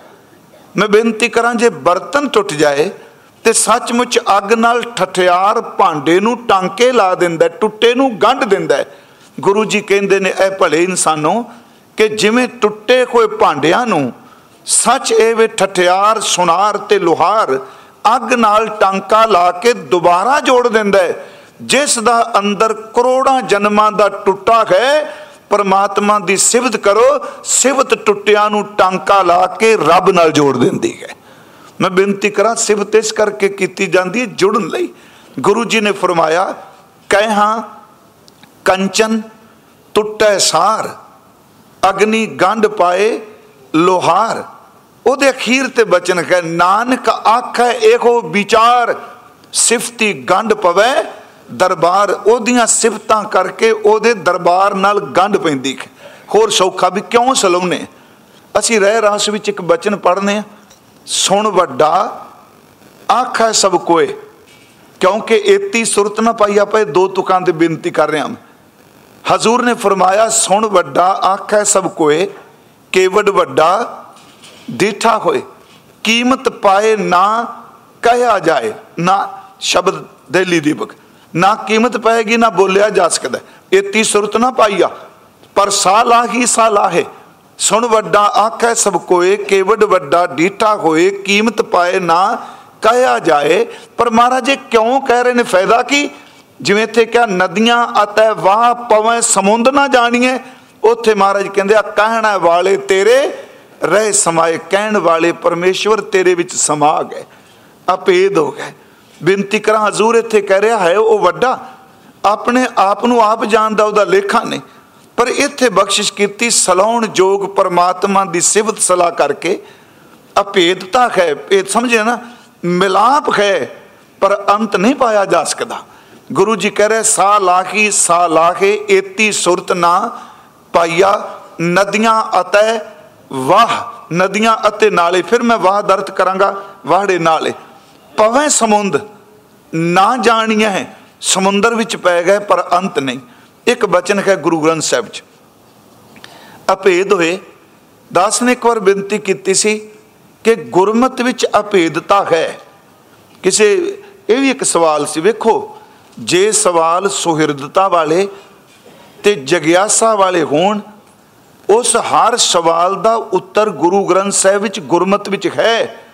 Speaker 1: ਮੈਂ ਬੇਨਤੀ ਕਰਾਂ, ਜੇ ਬਰਤਨ ਟੁੱਟ ਜਾਏ ਤੇ ਸੱਚਮੁੱਚ ਅੱਗ ਨਾਲ ਠਠਿਆਰ ਭਾਂਡੇ ਨੂੰ ਟਾਂਕੇ ਲਾ ਦਿੰਦਾ ਟੁੱਟੇ ਨੂੰ ਗੰਢ ਦਿੰਦਾ ਗੁਰੂ ਜੀ ਕਹਿੰਦੇ ਨੇ, ਇਹ ਭਲੇ ਇਨਸਾਨੋ, ਕਿ ਜਿਵੇਂ ਟੁੱਟੇ ਹੋਏ ਭਾਂਡਿਆਂ ਨੂੰ ਸੱਚ ਇਹ ਵੇ ਠਠਿਆਰ, ਸੁਨਾਰ ਤੇ ਲੋਹਾਰ ਅੱਗ ਨਾਲ ਟਾਂਕਾ ਲਾ ਕੇ ਦੁਬਾਰਾ ਜੋੜ ਦਿੰਦਾ ਹੈ। ਜਿਸ ਦਾ ਅੰਦਰ ਕਰੋੜਾਂ ਜਨਮਾਂ ਦਾ ਟੁੱਟਾ ਹੈ, ਪਰਮਾਤਮਾ ਦੀ ਸਿਫਤ ਕਰੋ, ਸਿਫਤ ਟੁੱਟਿਆਂ ਨੂੰ ਟਾਂਕਾ ਲਾ ਕੇ ਰੱਬ ਨਾਲ ਜੋੜ ਦਿੰਦੀ ਹੈ। ਮੈਂ ਬੇਨਤੀ ਕਰਾਂ, ਸਿਫਤ ਇਸ ਕਰਕੇ ਕੀਤੀ ਜਾਂਦੀ ਹੈ, ਜੁੜਨ ਲਈ। ਗੁਰੂ ਜੀ ਨੇ ਫਰਮਾਇਆ ਕਹਿ ਕੰਚਨ ਟੁੱਟੈ ਸਾਰ, ਅਗਨੀ ਗੰਢ ਪਾਏ, ਲੋਹਾਰ। ਉਹਦੇ ਅਖੀਰ ਤੇ ਬਚਨ ਹੈ, ਨਾਨਕ ਆਖੈ, ਇਹੋ ਵਿਚਾਰ, ਸਿਫਤੀ ਗੰਢ ਪਵੇ ਦਰਬਾਰ ਉਹਦੀਆਂ ਸਿਫਤਾਂ ਕਰਕੇ ਉਹਦੇ ਦਰਬਾਰ ਨਾਲ ਗੰਢ ਪੈਂਦੀ ਹੋਰ ਸੌਖਾ ਵੀ ਕਿਉਂ ਸਲਾਉਨੇ ਅਸੀਂ ਰਹਿ ਰਾਸ ਵਿੱਚ ਇੱਕ ਬਚਨ ਪੜ੍ਹਨੇ ਆ। ਸੁਣ ਵੱਡਾ, ਆਖਾ ਸਭ ਕੋਏ। ਕਿਉਂਕਿ ਏਤੀ ਸੁਰਤ ਨਾ ਪਾਈ ਆਪਾਂ ਇਹ ਦੋ ਤੁਕਾਂ ਤੇ ਬੇਨਤੀ ਕਰ ਰਹੇ ਹਾਂ ਹਜ਼ੂਰ ਨੇ ਫਰਮਾਇਆ, ਸੁਣ ਵੱਡਾ, ਆਖਾ ਸਭ ਕੋਏ। ਕੇਵਡ ਵੱਡਾ, ਦੀਠਾ ਹੋਏ। ਕੀਮਤ ਪਾਏ ਨਾ ਕਹਿਆ ਜਾਏ, ਨਾ ਸ਼ਬਦ ਦਿੱਲੀ ਦੀਪਕ ਨਾ ਕੀਮਤ ਪਏਗੀ, ਨਾ ਬੋਲਿਆ ਜਾ ਸਕਦਾ। ਏਤੀ ਸੁਰਤ ਨਾ ਪਾਈਆ, ਪਰ ਸਾ ਲਾਹੀ ਸਾ ਲਾਹੇ ਸੁਣ ਵੱਡਾ ਆਖੈ ਸਭ ਕੋਏ ਕੇਵਡ ਵੱਡਾ ਡੀਠਾ ਹੋਏ। ਕੀਮਤ ਪਾਏ ਨਾ ਕਹਿਆ ਜਾਏ। ਪਰ ਮਹਾਰਾਜ ਇਹ ਕਿਉਂ ਕਹਿ ਰਹੇ ਨੇ? ਫਾਇਦਾ ਕੀ? ਜਿਵੇਂ ਇੱਥੇ ਕਿਹਾ, ਨਦੀਆਂ ਅਤੇ ਵਾਹ ਪਵੇਂ ਸਮੁੰਦ ਨਾ ਜਾਣੀਏ ਉੱਥੇ ਮਹਾਰਾਜ ਕਹਿੰਦੇ ਆ, ਕਹਿਣਾ ਵਾਲੇ ਤੇਰੇ, ਰਹਿ ਸਮਾਏ। ਕਹਿਣ ਵਾਲੇ ਪਰਮੇਸ਼ਵਰ ਤੇਰੇ ਵਿੱਚ ਸਮਾ ਗਏ। ਅਪੇਦ ਹੋ ਗਏ। ਬੇਨਤੀ ਕਰਾਂ, ਹਜ਼ੂਰ ਇੱਥੇ ਕਹਿ ਰਿਹਾ ਹੈ, ਉਹ ਵੱਡਾ, ਆਪਣੇ ਆਪ ਨੂੰ ਆਪ ਜਾਣਦਾ, ਉਹਦਾ ਲੇਖਾ ਨਹੀਂ ਪਰ ਇੱਥੇ ਬਖਸ਼ਿਸ਼ ਕੀਤੀ, ਸਲਾਉਣ ਜੋਗ ਪਰਮਾਤਮਾ ਦੀ ਸਿਫਤ ਸਲਾਹ ਕਰਕੇ ਅਪੇਦਤਾ ਹੈ, ਇਹ ਸਮਝੇ ਨਾ, ਮਿਲਾਪ ਹੈ, ਪਰ ਅੰਤ ਨਹੀਂ ਪਾਇਆ ਜਾ ਸਕਦਾ। ਗੁਰੂ ਜੀ ਕਹਿ ਰਹੇ, ਸਾ ਲਾਖੀ ਸਾ ਲਾਖੇ ਏਤੀ ਸੁਰਤ ਨਾ ਪਾਈਆ, ਨਦੀਆਂ ਅਤੇ ਵਾਹ, ਨਦੀਆਂ ਅਤੇ ਨਾਲੇ, ਫਿਰ ਮੈਂ ਵਾਹ ਦਰਤ ਕਰਾਂਗਾ, ਵਾਹੜੇ ਨਾਲੇ। ਪਵੇਂ ਸਮੁੰਦ, ਨਾ ਜਾਣੀਆਂ ਹੈ, ਸਮੁੰਦਰ ਵਿੱਚ ਪੈ ਗਏ ਪਰ ਅੰਤ ਨਹੀਂ। ਇੱਕ ਬਚਨ ਹੈ ਗੁਰੂ ਗ੍ਰੰਥ ਸਾਹਿਬ 'ਚ। ਅਭੇਦ ਹੋਏ, ਦਾਸ ਨੇ ਇੱਕ ਵਾਰ ਬੇਨਤੀ ਕੀਤੀ ਸੀ ਕਿ ਗੁਰਮਤ ਵਿੱਚ ਅਭੇਦਤਾ ਹੈ। ਕਿਸੇ, ਇਹ ਵੀ ਇੱਕ ਸਵਾਲ ਸੀ। ਵੇਖੋ, ਜੇ ਸਵਾਲ ਸੁਹਿਰਦਤਾ ਵਾਲੇ ਤੇ ਜਗਿਆਸਾ ਵਾਲੇ ਹੋਣ, ਉਸ ਹਰ ਸਵਾਲ ਦਾ ਉੱਤਰ ਗੁਰੂ ਗ੍ਰੰਥ ਸਾਹਿਬ ਵਿੱਚ ਗੁਰਮਤ ਵਿੱਚ ਹੈ।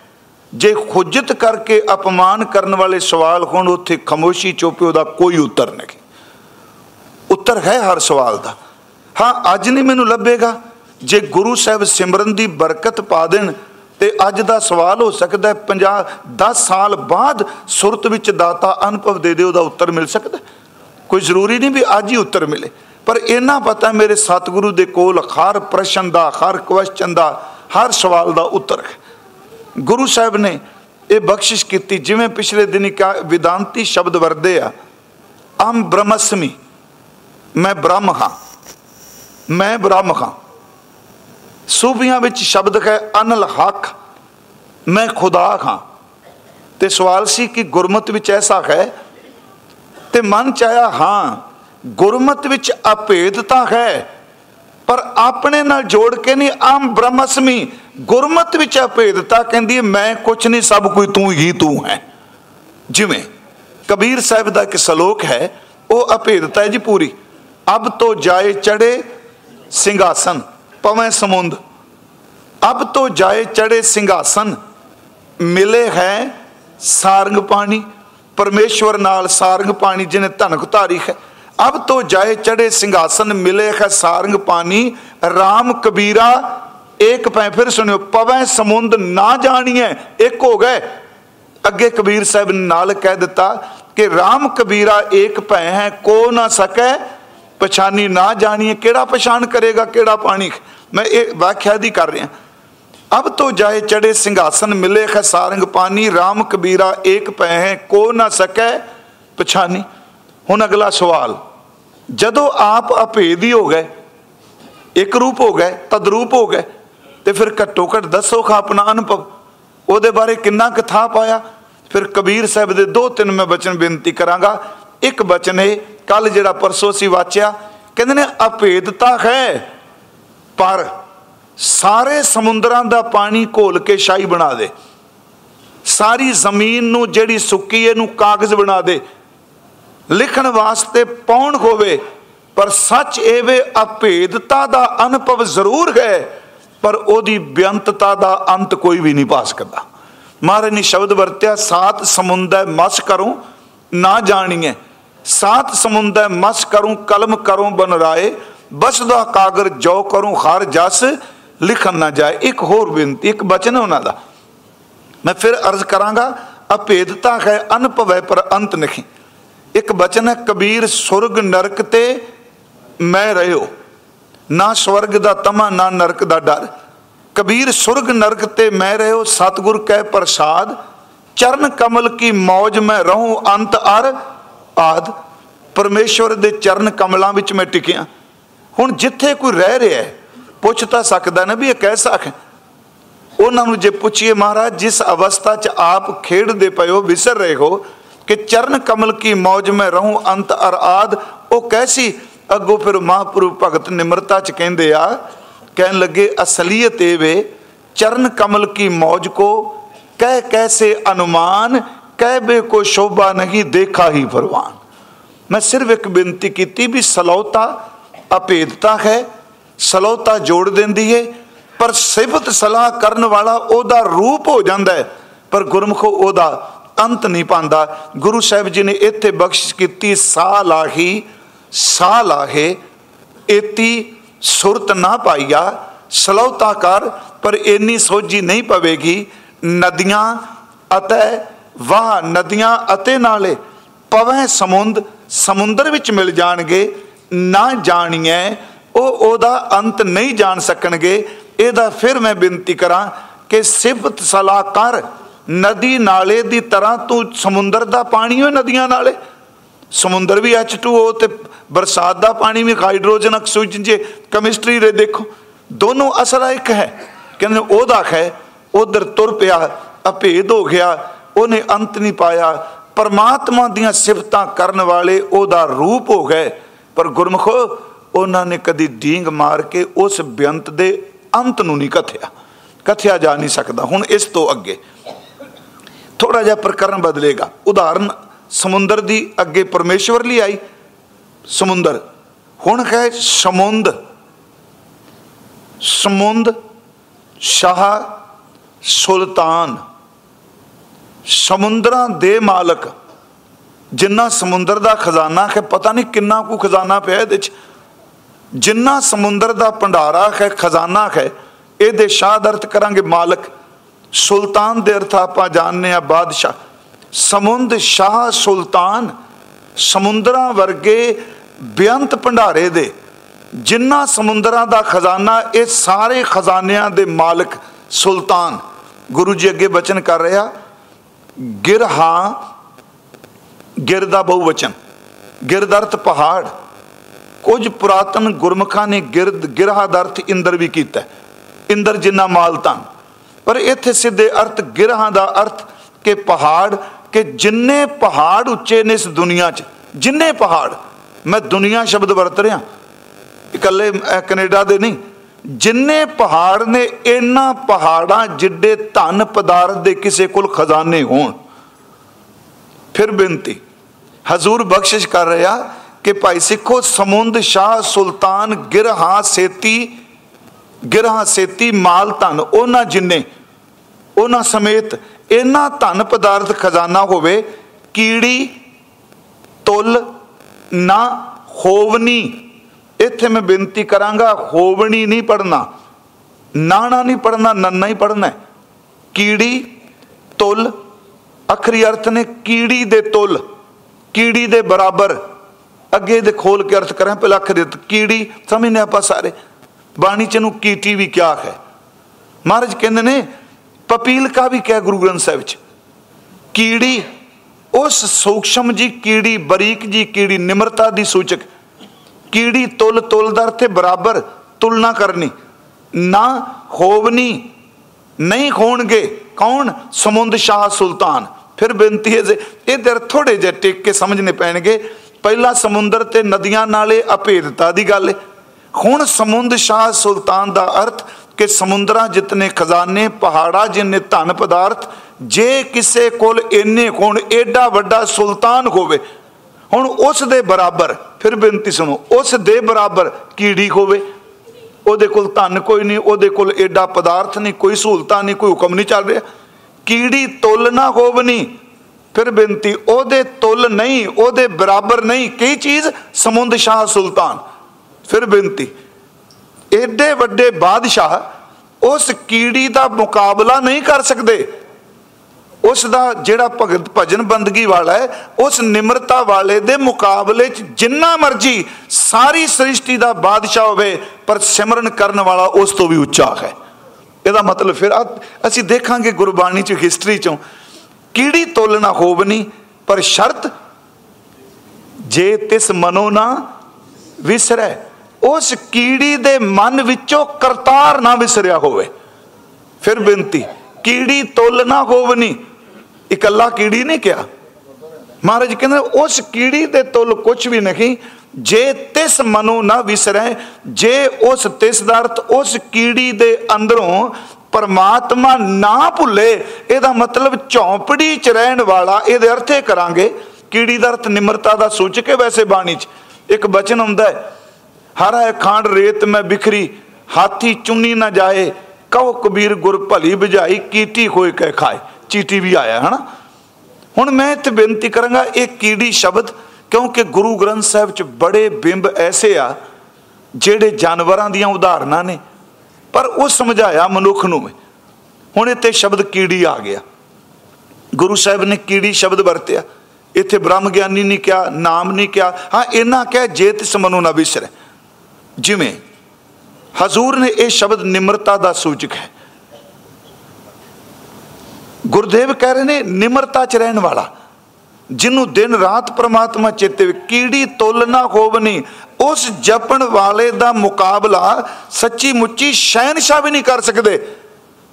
Speaker 1: ਜੇ ਖੁਜਤ ਕਰਕੇ ਅਪਮਾਨ ਕਰਨ ਵਾਲੇ ਸਵਾਲ ਹੋਣ, ਉੱਥੇ ਖਮੋਸ਼ੀ ਚੋਪਿਓ ਦਾ ਕੋਈ ਉੱਤਰ ਨਹੀਂ। ਉੱਤਰ ਹੈ ਹਰ ਸਵਾਲ ਦਾ। ਹਾਂ, ਅੱਜ ਨਹੀਂ ਮੈਨੂੰ ਲੱਭੇਗਾ। ਜੇ ਗੁਰੂ ਸਾਹਿਬ ਸਿਮਰਨ ਦੀ ਬਰਕਤ ਪਾ ਦੇਣ, ਤੇ ਅੱਜ ਦਾ ਸਵਾਲ ਹੋ ਸਕਦਾ ਹੈ 50 10 ਸਾਲ ਬਾਅਦ ਸੁਰਤ ਵਿੱਚ ਦਾਤਾ ਅਨੁਭਵ ਦੇ ਦੇ ਉਹਦਾ ਉੱਤਰ ਮਿਲ ਸਕਦਾ ਕੋਈ ਜ਼ਰੂਰੀ ਨਹੀਂ ਵੀ ਅੱਜ ਹੀ ਉੱਤਰ ਮਿਲੇ। ਪਰ ਇਹਨਾਂ ਪਤਾ ਮੇਰੇ ਸਤਿਗੁਰੂ ਦੇ ਕੋਲ, ਹਰ ਪ੍ਰਸ਼ਨ ਦਾ, ਹਰ ਕੁਐਸਚਨ ਦਾ, ਹਰ ਸਵਾਲ ਦਾ ਉੱਤਰ ਹੈ। ਗੁਰੂ ਸਾਹਿਬ ਨੇ ਇਹ ਬਖਸ਼ਿਸ਼ ਕੀਤੀ, ਜਿਵੇਂ ਪਿਛਲੇ ਦਿਨੀ ਕਾ ਵਿਦਾਂਤੀ ਸ਼ਬਦ ਵਰਦੇ ਆ ਅਮ ਬ੍ਰਹਮਸਮੀ, ਮੈਂ ਬ੍ਰਹਮ ਹਾਂ, ਮੈਂ ਬ੍ਰਹਮ ਹਾਂ। ਸੂਫੀਆਂ ਵਿੱਚ ਸ਼ਬਦ ਹੈ ਅਨਲ ਹਕ, ਮੈਂ ਖੁਦਾ ਹਾਂ। ਤੇ ਸਵਾਲ ਸੀ ਕਿ ਗੁਰਮਤ ਵਿੱਚ ਐਸਾ ਹੈ? ਤੇ ਮਨ ਚਾਇਆ ਹਾਂ, ਗੁਰਮਤ ਵਿੱਚ ਅਭੇਦਤਾ ਹੈ ਪਰ ਆਪਣੇ ਨਾਲ ਜੋੜ ਕੇ ਨਹੀਂ, ਆਮ ਬ੍ਰਹਮਸਮੀ ਗੁਰਮਤ ਵਿੱਚ ਅਭੇਦਤਾ ਕਹਿੰਦੀ ਮੈਂ ਕੁਛ ਨਹੀਂ, ਸਭ ਕੋਈ ਤੂੰ ਹੀ ਤੂੰ ਹੈ। ਜਿਵੇਂ ਕਬੀਰ ਸਾਹਿਬ ਦਾ ਇੱਕ ਸ਼ਲੋਕ ਹੈ, ਉਹ ਅਭੇਦਤਾ ਹੈ ਜੀ ਪੂਰੀ। ਅਬ ਤੋਂ ਜਾਏ ਚੜੇ ਸਿੰਘਾਸਨ, ਪਵੇਂ ਸਮੁੰਦ। ਅਬ ਤੋਂ ਜਾਏ ਚੜੇ ਸਿੰਘਾਸਨ, ਮਿਲੇ ਹੈ ਸਾਰੰਗ ਪਾਣੀ। ਪਰਮੇਸ਼ਵਰ ਨਾਲ ਸਾਰੰਗ ਪਾਣੀ, ਜਿਹਨੇ ਧਨਕ ਧਾਰੀ ਹੈ। ਅਬ ਤੋਂ ਜਾਏ ਚੜੇ ਸਿੰਘਾਸਨ, ਮਿਲੇ ਹੈ ਸਾਰੰਗ ਪਾਣੀ। RAM ਕਬੀਰਾ ਇੱਕ ਪੈ ਫਿਰ ਸੁਣਿਓ, ਪਵੈ ਸਮੁੰਦ ਨਾ ਜਾਣੀਏ ਇੱਕ ਹੋ ਗਏ। ਅੱਗੇ ਕਬੀਰ ਸਾਹਿਬ ਨਾਲ ਕਹਿ ਦਿੱਤਾ ਕਿ RAM ਕਬੀਰਾ ਇੱਕ ਪੈ ਹੈ, ਕੋ ਨਾ ਸਕੈ ਪਛਾਨੀ ਨਾ ਜਾਣੀਏ ਕਿਹੜਾ ਪਛਾਣ ਕਰੇਗਾ, ਕਿਹੜਾ ਪਾਣੀ? ਮੈਂ ਇਹ ਵਾਖਿਆ ਦੀ ਕਰ ਰਿਹਾ। ਅਬ ਤੋਂ ਜਾਏ ਚੜੇ ਸਿੰਘਾਸਨ, ਮਿਲੇ ਹੈ ਸਾਰੰਗ ਪਾਣੀ। RAM ਕਬੀਰਾ ਏਕ ਪੈ ਹੈ, ਕੋ ਨਾ ਸਕੈ ਪਛਾਨੀ ਹੁਣ ਅਗਲਾ ਸਵਾਲ, ਜਦੋਂ ਆਪ ਅਭੇਦ ਹੀ ਹੋ ਗਏ, ਇੱਕ ਰੂਪ ਹੋ ਗਏ, ਤਦਰੂਪ ਹੋ ਗਏ, ਤੇ ਫਿਰ ਘੱਟੋ ਘੱਟ ਦੱਸੋ ਖਾ ਆਪਣਾ ਅਨੁਭਵ, ਉਹਦੇ ਬਾਰੇ ਕਿੰਨਾ ਕਥਾ ਪਾਇਆ ਫਿਰ ਕਬੀਰ ਸਾਹਿਬ ਦੇ ਦੋ ਤਿੰਨ ਮੈਂ ਬਚਨ ਬੇਨਤੀ ਕਰਾਂਗਾ। ਇੱਕ ਬਚਨ ਹੈ ਕੱਲ ਜਿਹੜਾ ਪਰਸੋ ਸੀ ਵਾਚਿਆ, ਕਹਿੰਦੇ ਨੇ ਅਭੇਦਤਾ ਹੈ, ਪਰ ਸਾਰੇ ਸਮੁੰਦਰਾਂ ਦਾ ਪਾਣੀ ਘੋਲ ਕੇ ਸ਼ਾਈ ਬਣਾ ਦੇ। ਸਾਰੀ ਜ਼ਮੀਨ ਨੂੰ ਜਿਹੜੀ ਸੁੱਕੀ ਇਹਨੂੰ ਕਾਗਜ਼ ਬਣਾ ਦੇ। ਲਿਖਣ ਵਾਸਤੇ ਪੌਣ ਹੋਵੇ, ਪਰ ਸੱਚ ਇਹ ਵੇ, ਅਭੇਦਤਾ ਦਾ ਅਨੁਭਵ ਜ਼ਰੂਰ ਹੈ, ਪਰ ਉਹਦੀ ਬੇਅੰਤਤਾ ਦਾ ਅੰਤ ਕੋਈ ਵੀ ਨਹੀਂ ਪਾ ਸਕਦਾ। ਮਹਾਰਾਜ ਨੇ ਸ਼ਬਦ ਵਰਤਿਆ, ਸਾਤ ਸਮੁੰਦਰ ਮਸ ਕਰੂੰ, ਨਾ ਜਾਣੀਏ ਸਾਤ ਸਮੁੰਦਰ ਮਸ ਕਰੂੰ, ਕਲਮ ਕਰੂੰ ਬਨ ਰਾਏ ਬਸਦਾ ਕਾਗਰ ਜੋ ਕਰੂੰ, ਹਰ ਜਸ ਲਿਖਣ ਨਾ ਜਾਏ। ਇੱਕ ਹੋਰ ਬੇਨਤੀ, ਇੱਕ ਬਚਨ ਉਹਨਾਂ ਦਾ। ਮੈਂ ਫਿਰ ਅਰਜ਼ ਕਰਾਂਗਾ, ਅਭੇਦਤਾ ਹੈ, ਅਨੁਭਵ ਹੈ, ਪਰ ਅੰਤ ਨਹੀਂ। ਇੱਕ ਬਚਨ ਹੈ, ਕਬੀਰ ਸੁਰਗ ਨਰਕ ਤੇ ਮੈਂ ਰਹਿਓ। ਨਾ ਸਵਰਗ ਦਾ ਤਮਾ, ਨਾ ਨਰਕ ਦਾ ਡਰ। ਕਬੀਰ ਸੁਰਗ ਨਰਕ ਤੇ ਮੈਂ ਰਹਿਓ, ਸਤਗੁਰ ਕਹਿ ਪ੍ਰਸਾਦ। ਚਰਨ ਕਮਲ ਕੀ ਮੌਜ ਮੈਂ ਰਹੂੰ, ਅੰਤ ਅਰ ਆਦ। ਪਰਮੇਸ਼ਵਰ ਦੇ ਚਰਨ ਕਮਲਾਂ ਵਿੱਚ ਮੈਂ ਟਿਕਿਆ। ਹੁਣ ਜਿੱਥੇ ਕੋਈ ਰਹਿ ਰਿਹਾ ਹੈ, ਪੁੱਛ ਤਾਂ ਸਕਦਾ ਨਾ ਵੀ ਇਹ ਕੈਸਾ ਹੈ। ਉਹਨਾਂ ਨੂੰ ਜੇ ਪੁੱਛੀਏ ਮਹਾਰਾਜ, ਜਿਸ ਅਵਸਥਾ 'ਚ ਆਪ ਖੇਡਦੇ ਪਏ ਹੋ, ਵਿਸਰ ਰਹੇ ਹੋ ਕਿ ਚਰਨ ਕਮਲ ਕੀ ਮੌਜ ਮੈਂ ਰਹੂੰ, ਅੰਤ ਅਰ ਆਦ। ਉਹ ਕੈਸੀ? ਅੱਗੋਂ ਫਿਰ ਮਹਾਪੁਰੂ ਭਗਤ ਨਿਮਰਤਾ 'ਚ ਕਹਿੰਦੇ ਆ, ਕਹਿਣ ਲੱਗੇ, ਅਸਲੀਅਤ ਇਹ ਵੇ, ਚਰਨ ਕਮਲ ਕੀ ਮੌਜ ਕੋ, ਕਹਿ ਕੈਸੇ ਅਨੁਮਾਨ, ਕਹਿ ਬੇ ਕੋ ਸ਼ੋਭਾ ਨਹੀਂ ਦੇਖਾ ਹੀ ਫਰਵਾਨ ਮੈਂ ਸਿਰਫ ਇੱਕ ਬੇਨਤੀ ਕੀਤੀ ਵੀ ਸਲੌਤਾ ਅਪੇਦਤਾ ਹੈ, ਸਲੌਤਾ ਜੋੜ ਦਿੰਦੀ ਹੈ ਪਰ ਸਿਫਤ ਸਲਾਹ ਕਰਨ ਵਾਲਾ ਉਹਦਾ ਰੂਪ ਹੋ ਜਾਂਦਾ ਹੈ, ਪਰ ਗੁਰਮੁਖ ਉਹਦਾ ਅੰਤ ਨਹੀਂ ਪਾਉਂਦਾ। ਗੁਰੂ ਸਾਹਿਬ ਜੀ ਨੇ ਇੱਥੇ ਬਖਸ਼ਿਸ਼ ਕੀਤੀ, ਸਾਹ ਲਾਹੀ, ਸਾਹ ਲਾਹੇ, ਏਤੀ ਸੁਰਤ ਨਾ ਪਾਈਆ, ਸਲੌਤਾ ਕਰ, ਪਰ ਇੰਨੀ ਸੋਝੀ ਨਹੀਂ ਪਵੇਗੀ। ਨਦੀਆਂ ਅਤੇ ਵਾਹ, ਨਦੀਆਂ ਅਤੇ ਨਾਲੇ ਪਵੈ ਸਮੁੰਦ, ਸਮੁੰਦਰ ਵਿੱਚ ਮਿਲ ਜਾਣਗੇ, ਨਾ ਜਾਣੀਏ ਉਹ ਉਹਦਾ ਅੰਤ ਨਹੀਂ ਜਾਣ ਸਕਣਗੇ। ਇਹਦਾ ਫਿਰ ਮੈਂ ਬੇਨਤੀ ਕਰਾਂ ਕਿ ਸਿਫਤ ਸਲਾਹ ਕਰ ਨਦੀ ਨਾਲੇ ਦੀ ਤਰ੍ਹਾਂ ਤੂੰ ਸਮੁੰਦਰ ਦਾ ਪਾਣੀ ਹੋ ਨਦੀਆਂ ਨਾਲੇ। ਸਮੁੰਦਰ ਵੀ H2O ਤੇ ਬਰਸਾਤ ਦਾ ਪਾਣੀ ਵੀ ਹਾਈਡਰੋਜਨ ਆਕਸੀਜਨ ਜੇ ਕੈਮਿਸਟਰੀ ਦੇ ਦੇਖੋ। ਦੋਨੋਂ ਅਸਰ ਇੱਕ ਹੈ। ਕਹਿੰਦੇ ਉਹਦਾ ਹੈ ਉਧਰ ਤੁਰ ਪਿਆ, ਅਭੇਦ ਹੋ ਗਿਆ, ਉਹਨੇ ਅੰਤ ਨਹੀਂ ਪਾਇਆ। ਪਰਮਾਤਮਾ ਦੀਆਂ ਸਿਫਤਾਂ ਕਰਨ ਵਾਲੇ ਉਹਦਾ ਰੂਪ ਹੋ ਗਏ। ਪਰ ਗੁਰਮਖੋ, ਉਹਨਾਂ ਨੇ ਕਦੀ ਡੀਂਗ ਮਾਰ ਕੇ ਉਸ ਬੇਅੰਤ ਦੇ ਅੰਤ ਨੂੰ ਨਹੀਂ ਕਥਿਆ। ਕਥਿਆ ਜਾ ਨਹੀਂ ਸਕਦਾ। ਹੁਣ ਇਸ ਤੋਂ ਅੱਗੇ। ਥੋੜਾ ਜਿਹਾ ਪ੍ਰਕਰਨ ਬਦਲੇਗਾ। ਉਦਾਹਰਨ, ਸਮੁੰਦਰ ਦੀ ਅੱਗੇ ਪਰਮੇਸ਼ਵਰ ਲਈ ਆਈ। ਸਮੁੰਦਰ, ਹੁਣ ਹੈ ਸਮੁੰਦ। ਸਮੁੰਦ, ਸ਼ਾਹ ਸੁਲਤਾਨ। ਸਮੁੰਦਰਾਂ ਦੇ ਮਾਲਕ। ਜਿੰਨਾ ਸਮੁੰਦਰ ਦਾ ਖਜ਼ਾਨਾ ਹੈ, ਪਤਾ ਨਹੀਂ ਕਿੰਨਾ ਕੁ ਖਜ਼ਾਨਾ ਪਿਆ ਇਹਦੇ ਚ। ਜਿੰਨਾ ਸਮੁੰਦਰ ਦਾ ਭੰਡਾਰਾ ਹੈ, ਖਜ਼ਾਨਾ ਹੈ, ਇਹਦੇ ਸ਼ਾਹ ਅਰਥ ਕਰਾਂਗੇ ਮਾਲਕ। ਸੁਲਤਾਨ ਦੇ ਅਰਥ ਆਪਾਂ ਜਾਣਨੇ ਆ ਬਾਦਸ਼ਾਹ। ਸਮੁੰਦ ਸ਼ਾਹ ਸੁਲਤਾਨ ਸਮੁੰਦਰਾਂ ਵਰਗੇ ਬੇਅੰਤ ਭੰਡਾਰੇ ਦੇ, ਜਿੰਨਾ ਸਮੁੰਦਰਾਂ ਦਾ ਖਜ਼ਾਨਾ, ਇਹ ਸਾਰੇ ਖਜ਼ਾਨਿਆਂ ਦੇ ਮਾਲਕ ਸੁਲਤਾਨ। ਗੁਰੂ ਜੀ ਅੱਗੇ ਬਚਨ ਕਰ ਰਿਹਾ ਗਿਰਹਾ ਗਿਰ ਦਾ ਬਹੁਵਚਨ ਗਿਰਦਰਤ ਪਹਾੜ। ਕੁਝ ਪੁਰਾਤਨ ਗੁਰਮਖਾਂ ਨੇ ਗਿਰਦ ਗਿਰਹਾ ਦਾ ਅਰਥ ਇੰਦਰ ਵੀ ਕੀਤਾ। ਇੰਦਰ ਜਿੰਨਾ ਮਾਲ ਤਾਂ ਪਰ ਇੱਥੇ ਸਿੱਧੇ ਅਰਥ ਗਿਰਹਾਂ ਦਾ ਅਰਥ ਕਿ ਪਹਾੜ, ਕਿ ਜਿੰਨੇ ਪਹਾੜ ਉੱਚੇ ਨੇ ਇਸ ਦੁਨੀਆ 'ਚ, ਜਿੰਨੇ ਪਹਾੜ, ਮੈਂ ਦੁਨੀਆ ਸ਼ਬਦ ਵਰਤ ਰਿਹਾ। ਇਕੱਲੇ ਕੈਨੇਡਾ ਦੇ ਨਹੀਂ, ਜਿੰਨੇ ਪਹਾੜ ਨੇ ਇਹਨਾਂ ਪਹਾੜਾਂ ਜਿੱਡੇ ਧਨ ਪਦਾਰਥ ਦੇ ਕਿਸੇ ਕੋਲ ਖਜ਼ਾਨੇ ਹੋਣ। ਫਿਰ ਬੇਨਤੀ, ਹਜ਼ੂਰ ਬਖਸ਼ਿਸ਼ ਕਰ ਰਿਹਾ ਕਿ ਭਾਈ ਸਿੱਖੋ ਸਮੁੰਦ ਸ਼ਾਹ ਸੁਲਤਾਨ ਗਿਰਹਾ ਸੇਤੀ ਗਿਰਹਾ, ਸੇਤੀ, ਮਾਲ, ਧਨ, ਉਹਨਾਂ ਜਿੰਨੇ, ਉਹਨਾਂ ਸਮੇਤ ਇਹਨਾਂ ਧਨ ਪਦਾਰਥ ਖਜ਼ਾਨਾ ਹੋਵੇ, ਕੀੜੀ, ਤੁਲ, ਨਾ, ਹੋਵਨੀ, ਇੱਥੇ ਮੈਂ ਬੇਨਤੀ ਕਰਾਂਗਾ ਹੋਵਣੀ ਨਹੀਂ ਪੜਨਾ ਨਾਣਾ ਨਹੀਂ ਪੜਨਾ ਨੰਨਾ ਹੀ ਪੜਨਾ ਕੀੜੀ, ਤੁਲ, ਅਖਰੀ ਅਰਥ ਨੇ ਕੀੜੀ ਦੇ ਤੁਲ, ਕੀੜੀ ਦੇ ਬਰਾਬਰ, ਅੱਗੇ ਦੇ ਖੋਲ ਕੇ ਅਰਥ ਕਰਾਂ, ਪਹਿਲਾਂ ਅਖਰੀ ਕੀੜੀ ਸਮਝਨੇ ਆਪਾਂ ਸਾਰੇ। ਬਾਣੀ ਚ ਨੂੰ ਕੀਟੀ ਵੀ ਕਿਆ ਹੈ? ਮਹਾਰਾਜ ਕਹਿੰਦੇ ਨੇ, ਪਪੀਲ ਕਾ ਵੀ ਕਿਹਾ ਗੁਰੂ ਗ੍ਰੰਥ ਸਾਹਿਬ ਚ, ਕੀੜੀ, ਉਸ ਸੂਖਸ਼ਮ ਜੀ ਕੀੜੀ, ਬਰੀਕ ਜੀ ਕੀੜੀ, ਨਿਮਰਤਾ ਦੀ ਸੂਚਕ, ਕੀੜੀ ਤੁਲ ਤੁਲਦਰ ਤੇ ਬਰਾਬਰ ਤੁਲਨਾ ਕਰਨੀ, ਨਾ ਹੋਵਨੀ, ਨਹੀਂ ਹੋਣਗੇ, ਕੌਣ? ਸਮੁੰਦ ਸ਼ਾਹ ਸੁਲਤਾਨ। ਫਿਰ ਬੇਨਤੀ ਹੈ ਜੇ ਇਹ ਦਰ ਥੋੜੇ ਜਿਹੇ ਟਿਕ ਕੇ ਸਮਝਨੇ ਪੈਣਗੇ, ਪਹਿਲਾ ਸਮੁੰਦਰ ਤੇ ਨਦੀਆਂ ਨਾਲੇ ਅਭੇਦਤਾ ਦੀ ਗੱਲ ਹੈ। ਹੁਣ ਸਮੁੰਦ ਸ਼ਾਹ ਸੁਲਤਾਨ ਦਾ ਅਰਥ ਕਿ ਸਮੁੰਦਰਾਂ ਜਿਤਨੇ ਖਜ਼ਾਨੇ, ਪਹਾੜਾ ਜਿੰਨੇ ਧਨ ਪਦਾਰਥ, ਜੇ ਕਿਸੇ ਕੋਲ ਇੰਨੇ ਕੋਣ ਐਡਾ ਵੱਡਾ ਸੁਲਤਾਨ ਹੋਵੇ, ਹੁਣ ਉਸ ਦੇ ਬਰਾਬਰ, ਫਿਰ ਬੇਨਤੀ ਸੁਣੋ, ਉਸ ਦੇ ਬਰਾਬਰ ਕੀੜੀ ਹੋਵੇ, ਉਹਦੇ ਕੋਲ ਧਨ ਕੋਈ ਨਹੀਂ, ਉਹਦੇ ਕੋਲ ਐਡਾ ਪਦਾਰਥ ਨਹੀਂ, ਕੋਈ ਸਹੂਲਤਾਂ ਨਹੀਂ, ਕੋਈ ਹੁਕਮ ਨਹੀਂ ਚੱਲ ਰਿਹਾ। ਕੀੜੀ ਤੁਲ ਨਾ ਹੋਵਨੀ ਫਿਰ ਬੇਨਤੀ, ਉਹਦੇ ਤੁਲ ਨਹੀਂ, ਉਹਦੇ ਬਰਾਬਰ ਨਹੀਂ, ਕੀ ਚੀਜ਼? ਸਮੁੰਦ ਸ਼ਾਹ ਸੁਲਤਾਨ। ਫਿਰ ਬੇਨਤੀ। ਐਡੇ ਵੱਡੇ ਬਾਦਸ਼ਾਹ ਉਸ ਕੀੜੀ ਦਾ ਮੁਕਾਬਲਾ ਨਹੀਂ ਕਰ ਸਕਦੇ। ਉਸ ਦਾ ਜਿਹੜਾ ਭਗਤ ਭਜਨ ਬੰਦਗੀ ਵਾਲਾ ਹੈ, ਉਸ ਨਿਮਰਤਾ ਵਾਲੇ ਦੇ ਮੁਕਾਬਲੇ 'ਚ ਜਿੰਨਾ ਮਰਜ਼ੀ ਸਾਰੀ ਸ੍ਰਿਸ਼ਟੀ ਦਾ ਬਾਦਸ਼ਾਹ ਹੋਵੇ, ਪਰ ਸਿਮਰਨ ਕਰਨ ਵਾਲਾ ਉਸ ਤੋਂ ਵੀ ਉੱਚਾ ਹੈ। ਇਹਦਾ ਮਤਲਬ ਫਿਰ ਅਸੀਂ ਦੇਖਾਂਗੇ ਗੁਰਬਾਣੀ 'ਚ ਹਿਸਟਰੀ 'ਚੋਂ। ਕੀੜੀ ਤੋਲਣਾ ਹੋਵਨੀ ਪਰ ਸ਼ਰਤ ਜੇ ਤਿਸ ਮਨੋ ਨਾ ਵਿਸਰੈ। ਉਸ ਕੀੜੀ ਦੇ ਮਨ ਵਿੱਚੋਂ ਕਰਤਾਰ ਨਾ ਵਿਸਰਿਆ ਹੋਵੇ। ਫਿਰ ਬੇਨਤੀ, ਕੀੜੀ ਤੁਲ ਨਾ ਹੋਵਨੀ। ਇਕੱਲਾ ਕੀੜੀ ਨਹੀਂ ਕਿਹਾ। ਮਹਾਰਾਜ ਕਹਿੰਦੇ, ਉਸ ਕੀੜੀ ਦੇ ਤੁਲ ਕੁਝ ਵੀ ਨਹੀਂ। ਜੇ ਤਿਸ ਮਨੋ ਨਾ ਵਿਸਰੈ, ਜੇ ਉਸ ਤਿਸ ਦਾ ਅਰਥ ਉਸ ਕੀੜੀ ਦੇ ਅੰਦਰੋਂ ਪਰਮਾਤਮਾ ਨਾ ਭੁੱਲੇ, ਇਹਦਾ ਮਤਲਬ ਝੌਂਪੜੀ 'ਚ ਰਹਿਣ ਵਾਲਾ ਇਹਦੇ ਅਰਥੇ ਕਰਾਂਗੇ। ਕੀੜੀ ਦਾ ਅਰਥ ਨਿਮਰਤਾ ਦਾ ਸੂਚਕ ਹੈ ਵੈਸੇ ਬਾਣੀ 'ਚ। ਇੱਕ ਬਚਨ ਹੁੰਦਾ ਹੈ ਹਰ ਹੈ ਖਾਂਡ ਰੇਤ ਮੈਂ ਬਿਖਰੀ, ਹਾਥੀ ਚੁੰਨੀ ਨਾ ਜਾਏ, ਕਹੋ ਕਬੀਰ ਗੁਰ ਭਲੀ ਬੁਝਾਈ, ਕੀਟੀ ਹੋਏ ਕਹਿ ਖਾਏ। ਚੀਟੀ ਵੀ ਆਇਆ, ਹਨਾ? ਹੁਣ ਮੈਂ ਇੱਥੇ ਬੇਨਤੀ ਕਰਾਂਗਾ, ਇਹ ਕੀੜੀ ਸ਼ਬਦ, ਕਿਉਂਕਿ ਗੁਰੂ ਗ੍ਰੰਥ ਸਾਹਿਬ 'ਚ ਬੜੇ ਬਿੰਬ ਐਸੇ ਆ, ਜਿਹੜੇ ਜਾਨਵਰਾਂ ਦੀਆਂ ਉਦਾਹਰਨਾਂ ਨੇ, ਪਰ ਉਹ ਸਮਝਾਇਆ ਮਨੁੱਖ ਨੂੰ ਹੁਣ ਇੱਥੇ ਸ਼ਬਦ ਕੀੜੀ ਆ ਗਿਆ। ਗੁਰੂ ਸਾਹਿਬ ਨੇ ਕੀੜੀ ਸ਼ਬਦ ਵਰਤਿਆ। ਇੱਥੇ ਬ੍ਰਹਮ ਗਿਆਨੀ ਨਹੀਂ ਕਿਹਾ, ਨਾਮ ਨਹੀਂ ਕਿਹਾ। ਹਾਂ, ਇਹਨਾਂ ਕਹਿ ਜੇ ਤਿਸ ਮਨੋ ਨਾ ਵਿਸਰੇ ਜਿਵੇਂ, ਹਜ਼ੂਰ ਨੇ ਇਹ ਸ਼ਬਦ ਨਿਮਰਤਾ ਦਾ ਸੂਚਕ ਹੈ। ਗੁਰਦੇਵ ਕਹਿ ਰਹੇ ਨੇ, ਨਿਮਰਤਾ ਚ ਰਹਿਣ ਵਾਲਾ, ਜਿਹਨੂੰ ਦਿਨ ਰਾਤ ਪ੍ਰਮਾਤਮਾ ਚੇਤੇ ਕੀੜੀ ਤੁਲ ਨਾ ਹੋਵਨੀ ਉਸ ਜਪਣ ਵਾਲੇ ਦਾ ਮੁਕਾਬਲਾ ਸੱਚੀ ਮੁੱਚੀ ਸ਼ਹਿਨशाह ਵੀ ਨਹੀਂ ਕਰ ਸਕਦੇ,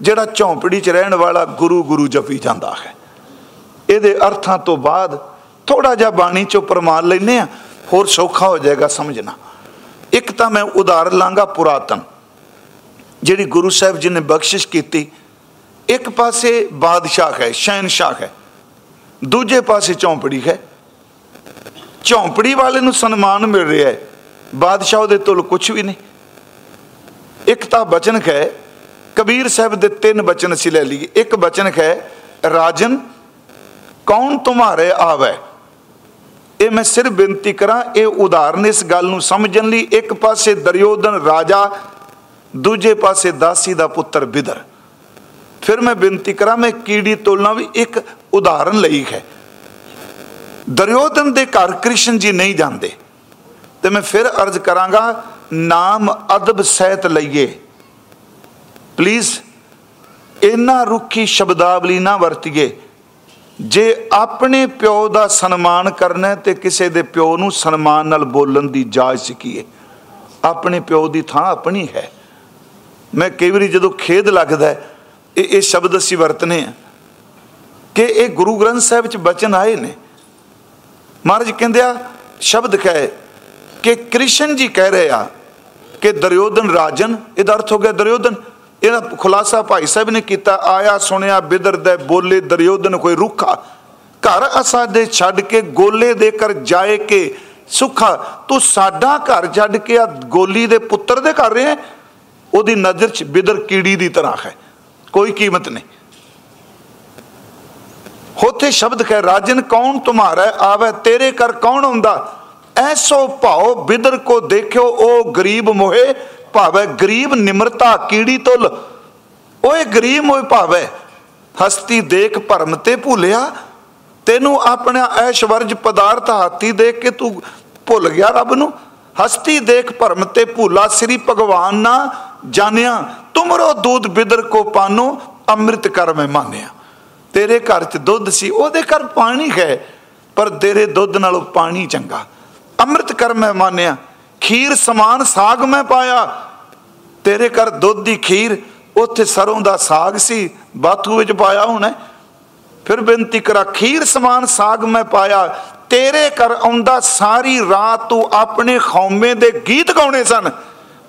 Speaker 1: ਜਿਹੜਾ ਝੌਂਪੜੀ 'ਚ ਰਹਿਣ ਵਾਲਾ ਗੁਰੂ ਗੁਰੂ ਜਪੀ ਜਾਂਦਾ ਹੈ। ਇਹਦੇ ਅਰਥਾਂ ਤੋਂ ਬਾਅਦ ਥੋੜਾ ਜਿਹਾ ਬਾਣੀ 'ਚੋਂ ਪ੍ਰਮਾਣ ਲੈਨੇ ਆ ਹੋਰ ਸੌਖਾ ਹੋ ਜਾਏਗਾ ਸਮਝਣਾ। ਇੱਕ ਤਾਂ ਮੈਂ ਉਦਾਹਰਨ ਲਾਂਗਾ ਪੁਰਾਤਨ, ਜਿਹੜੀ ਗੁਰੂ ਸਾਹਿਬ ਜੀ ਨੇ ਬਖਸ਼ਿਸ਼ ਕੀਤੀ। ਇੱਕ ਪਾਸੇ ਬਾਦਸ਼ਾਹ ਹੈ ਸ਼ਹਿਨशाह ਹੈ, ਦੂਜੇ ਪਾਸੇ ਝੌਂਪੜੀ ਹੈ। ਝੌਂਪੜੀ ਵਾਲੇ ਨੂੰ ਸਨਮਾਨ ਮਿਲ ਰਿਹਾ ਹੈ, ਬਾਦਸ਼ਾਹ ਦੇ ਤੋਂ ਕੁਝ ਵੀ ਨਹੀਂ। ਇੱਕ ਤਾਂ ਬਚਨ ਹੈ, ਕਬੀਰ ਸਾਹਿਬ ਦੇ ਤਿੰਨ ਬਚਨ ਅਸੀਂ ਲੈ ਲਈਏ। ਇੱਕ ਬਚਨ ਹੈ, ਰਾਜਨ, ਕੌਣ ਤੁਹਾਰੇ ਆਵੇ? ਇਹ ਮੈਂ ਸਿਰ ਬੇਨਤੀ ਕਰਾਂ, ਇਹ ਉਦਾਹਰਨ ਇਸ ਗੱਲ ਨੂੰ ਸਮਝਣ ਲਈ, ਇੱਕ ਪਾਸੇ ਦਰਯੋਧਨ ਰਾਜਾ, ਦੂਜੇ ਪਾਸੇ ਦਾਸੀ ਦਾ ਪੁੱਤਰ ਬਿਦਰ। ਫਿਰ ਮੈਂ ਬੇਨਤੀ ਕਰਾਂ, ਮੈਂ ਕੀੜੀ ਤੋਲਣਾ ਵੀ ਇੱਕ ਉਦਾਹਰਨ ਲਈ ਹੈ। ਦਰਯੋਧਨ ਦੇ ਘਰ ਕ੍ਰਿਸ਼ਨ ਜੀ ਨਹੀਂ ਜਾਂਦੇ। ਤੇ ਮੈਂ ਫਿਰ ਅਰਜ਼ ਕਰਾਂਗਾ, ਨਾਮ ਅਦਬ ਸਹਿਤ ਲਈਏ। ਪਲੀਜ਼ ਇਨਾ ਰੁੱਖੀ ਸ਼ਬਦਾਵਲੀ ਨਾ ਵਰਤੀਏ। ਜੇ ਆਪਣੇ ਪਿਓ ਦਾ ਸਨਮਾਨ ਕਰਨਾ ਤੇ ਕਿਸੇ ਦੇ ਪਿਓ ਨੂੰ ਸਨਮਾਨ ਨਾਲ ਬੋਲਣ ਦੀ ਜਾਚ ਸਿੱਖੀਏ ਆਪਣੇ ਪਿਓ ਦੀ ਥਾਂ ਆਪਣੀ ਹੈ। ਮੈਂ ਕਈ ਵਾਰੀ ਜਦੋਂ ਖੇਦ ਲੱਗਦਾ ਇਹ ਇਹ ਸ਼ਬਦ ਅਸੀਂ ਵਰਤਨੇ ਆ ਕਿ ਇਹ ਗੁਰੂ ਗ੍ਰੰਥ ਸਾਹਿਬ ਵਿੱਚ ਬਚਨ ਆਏ ਨੇ। ਮਹਾਰਾਜ ਕਹਿੰਦੇ ਆ, ਸ਼ਬਦ ਕਹੇ ਕਿ ਕ੍ਰਿਸ਼ਨ ਜੀ ਕਹਿ ਰਹੇ ਆ ਕਿ ਦਰਯੋਧਨ ਰਾਜਨ, ਇਹਦਾ ਅਰਥ ਹੋ ਗਿਆ ਦਰਯੋਧਨ ਇਹਦਾ ਖੁਲਾਸਾ ਭਾਈ ਸਾਹਿਬ ਨੇ ਕੀਤਾ, ਆਇਆ, ਸੁਣਿਆ ਬਿਦਰ ਦੇ ਬੋਲੇ, ਦਰਯੋਧਨ ਕੋਈ ਰੁੱਖਾ ਘਰ ਅਸਾਂ ਦੇ ਛੱਡ ਕੇ, ਗੋਲੇ ਦੇ ਕਰ ਜਾਏ ਕੇ, ਸੁਖਾ, ਤੂੰ ਸਾਡਾ ਘਰ ਛੱਡ ਕੇ ਆ, ਗੋਲੀ ਦੇ ਪੁੱਤਰ ਦੇ ਕਰ ਰਿਹਾ ਉਹਦੀ ਨਜ਼ਰ 'ਚ ਬਿਦਰ ਕੀੜੀ ਦੀ ਤਰ੍ਹਾਂ ਹੈ। ਕੋਈ ਕੀਮਤ ਨਹੀਂ। ਹੋਤੇ ਸ਼ਬਦ ਹੈ ਰਾਜਨ, ਕੌਣ ਤੁਮਾਰਾ ਆਵੇ, ਤੇਰੇ ਕਰ ਕੌਣ ਹੁੰਦਾ ਐਸੋ ਭਾਉ ਬਿਦਰ ਕੋ ਦੇਖਿਓ, ਉਹ ਗਰੀਬ ਮੋਹੇ ਭਾਵੇ ਗਰੀਬ ਨਿਮਰਤਾ ਕੀੜੀ ਤੁਲ, ਓਏ ਗਰੀਬ ਹੋਏ ਭਾਵੇ ਹਸਤੀ ਦੇਖ ਭਰਮ ਤੇ ਭੁੱਲਿਆ, ਤੈਨੂੰ ਆਪਣਾ ਐਸ਼ਵਰਜ ਪਦਾਰਥ ਹਾਥੀ ਦੇਖ ਕੇ ਤੂੰ ਭੁੱਲ ਗਿਆ ਰੱਬ ਨੂੰ? ਹਸਤੀ ਦੇਖ ਭਰਮ ਤੇ ਭੂਲਾ, ਸ੍ਰੀ ਭਗਵਾਨ ਨਾ ਜਾਣਿਆ, ਤੁਮਰੋ ਦੁੱਧ ਬਿਦਰ ਕੋ ਪਾਨੋ, ਅੰਮ੍ਰਿਤ ਕਰ ਮੈਂ ਮਾਨਿਆ। ਤੇਰੇ ਘਰ 'ਚ ਦੁੱਧ ਸੀ, ਉਹਦੇ ਘਰ ਪਾਣੀ ਹੈ, ਪਰ ਤੇਰੇ ਦੁੱਧ ਨਾਲੋਂ ਪਾਣੀ ਚੰਗਾ। ਅੰਮ੍ਰਿਤ ਕਰ ਮੈਂ ਮਾਨਿਆ। ਖੀਰ ਸਮਾਨ ਸਾਗ ਮੈਂ ਪਾਇਆ। ਤੇਰੇ ਘਰ ਦੁੱਧ ਦੀ ਖੀਰ, ਉੱਥੇ ਸਰੋਂ ਦਾ ਸਾਗ ਸੀ, ਬਾਥੂ ਵਿੱਚ ਪਾਇਆ ਹੋਣਾ। ਫਿਰ ਬੇਨਤੀ ਕਰਾ, ਖੀਰ ਸਮਾਨ ਸਾਗ ਮੈਂ ਪਾਇਆ। ਤੇਰੇ ਘਰ ਆਉਂਦਾ ਸਾਰੀ ਰਾਤ ਤੂੰ ਆਪਣੇ ਖੌਮੇ ਦੇ ਗੀਤ ਗਾਉਣੇ ਸਨ।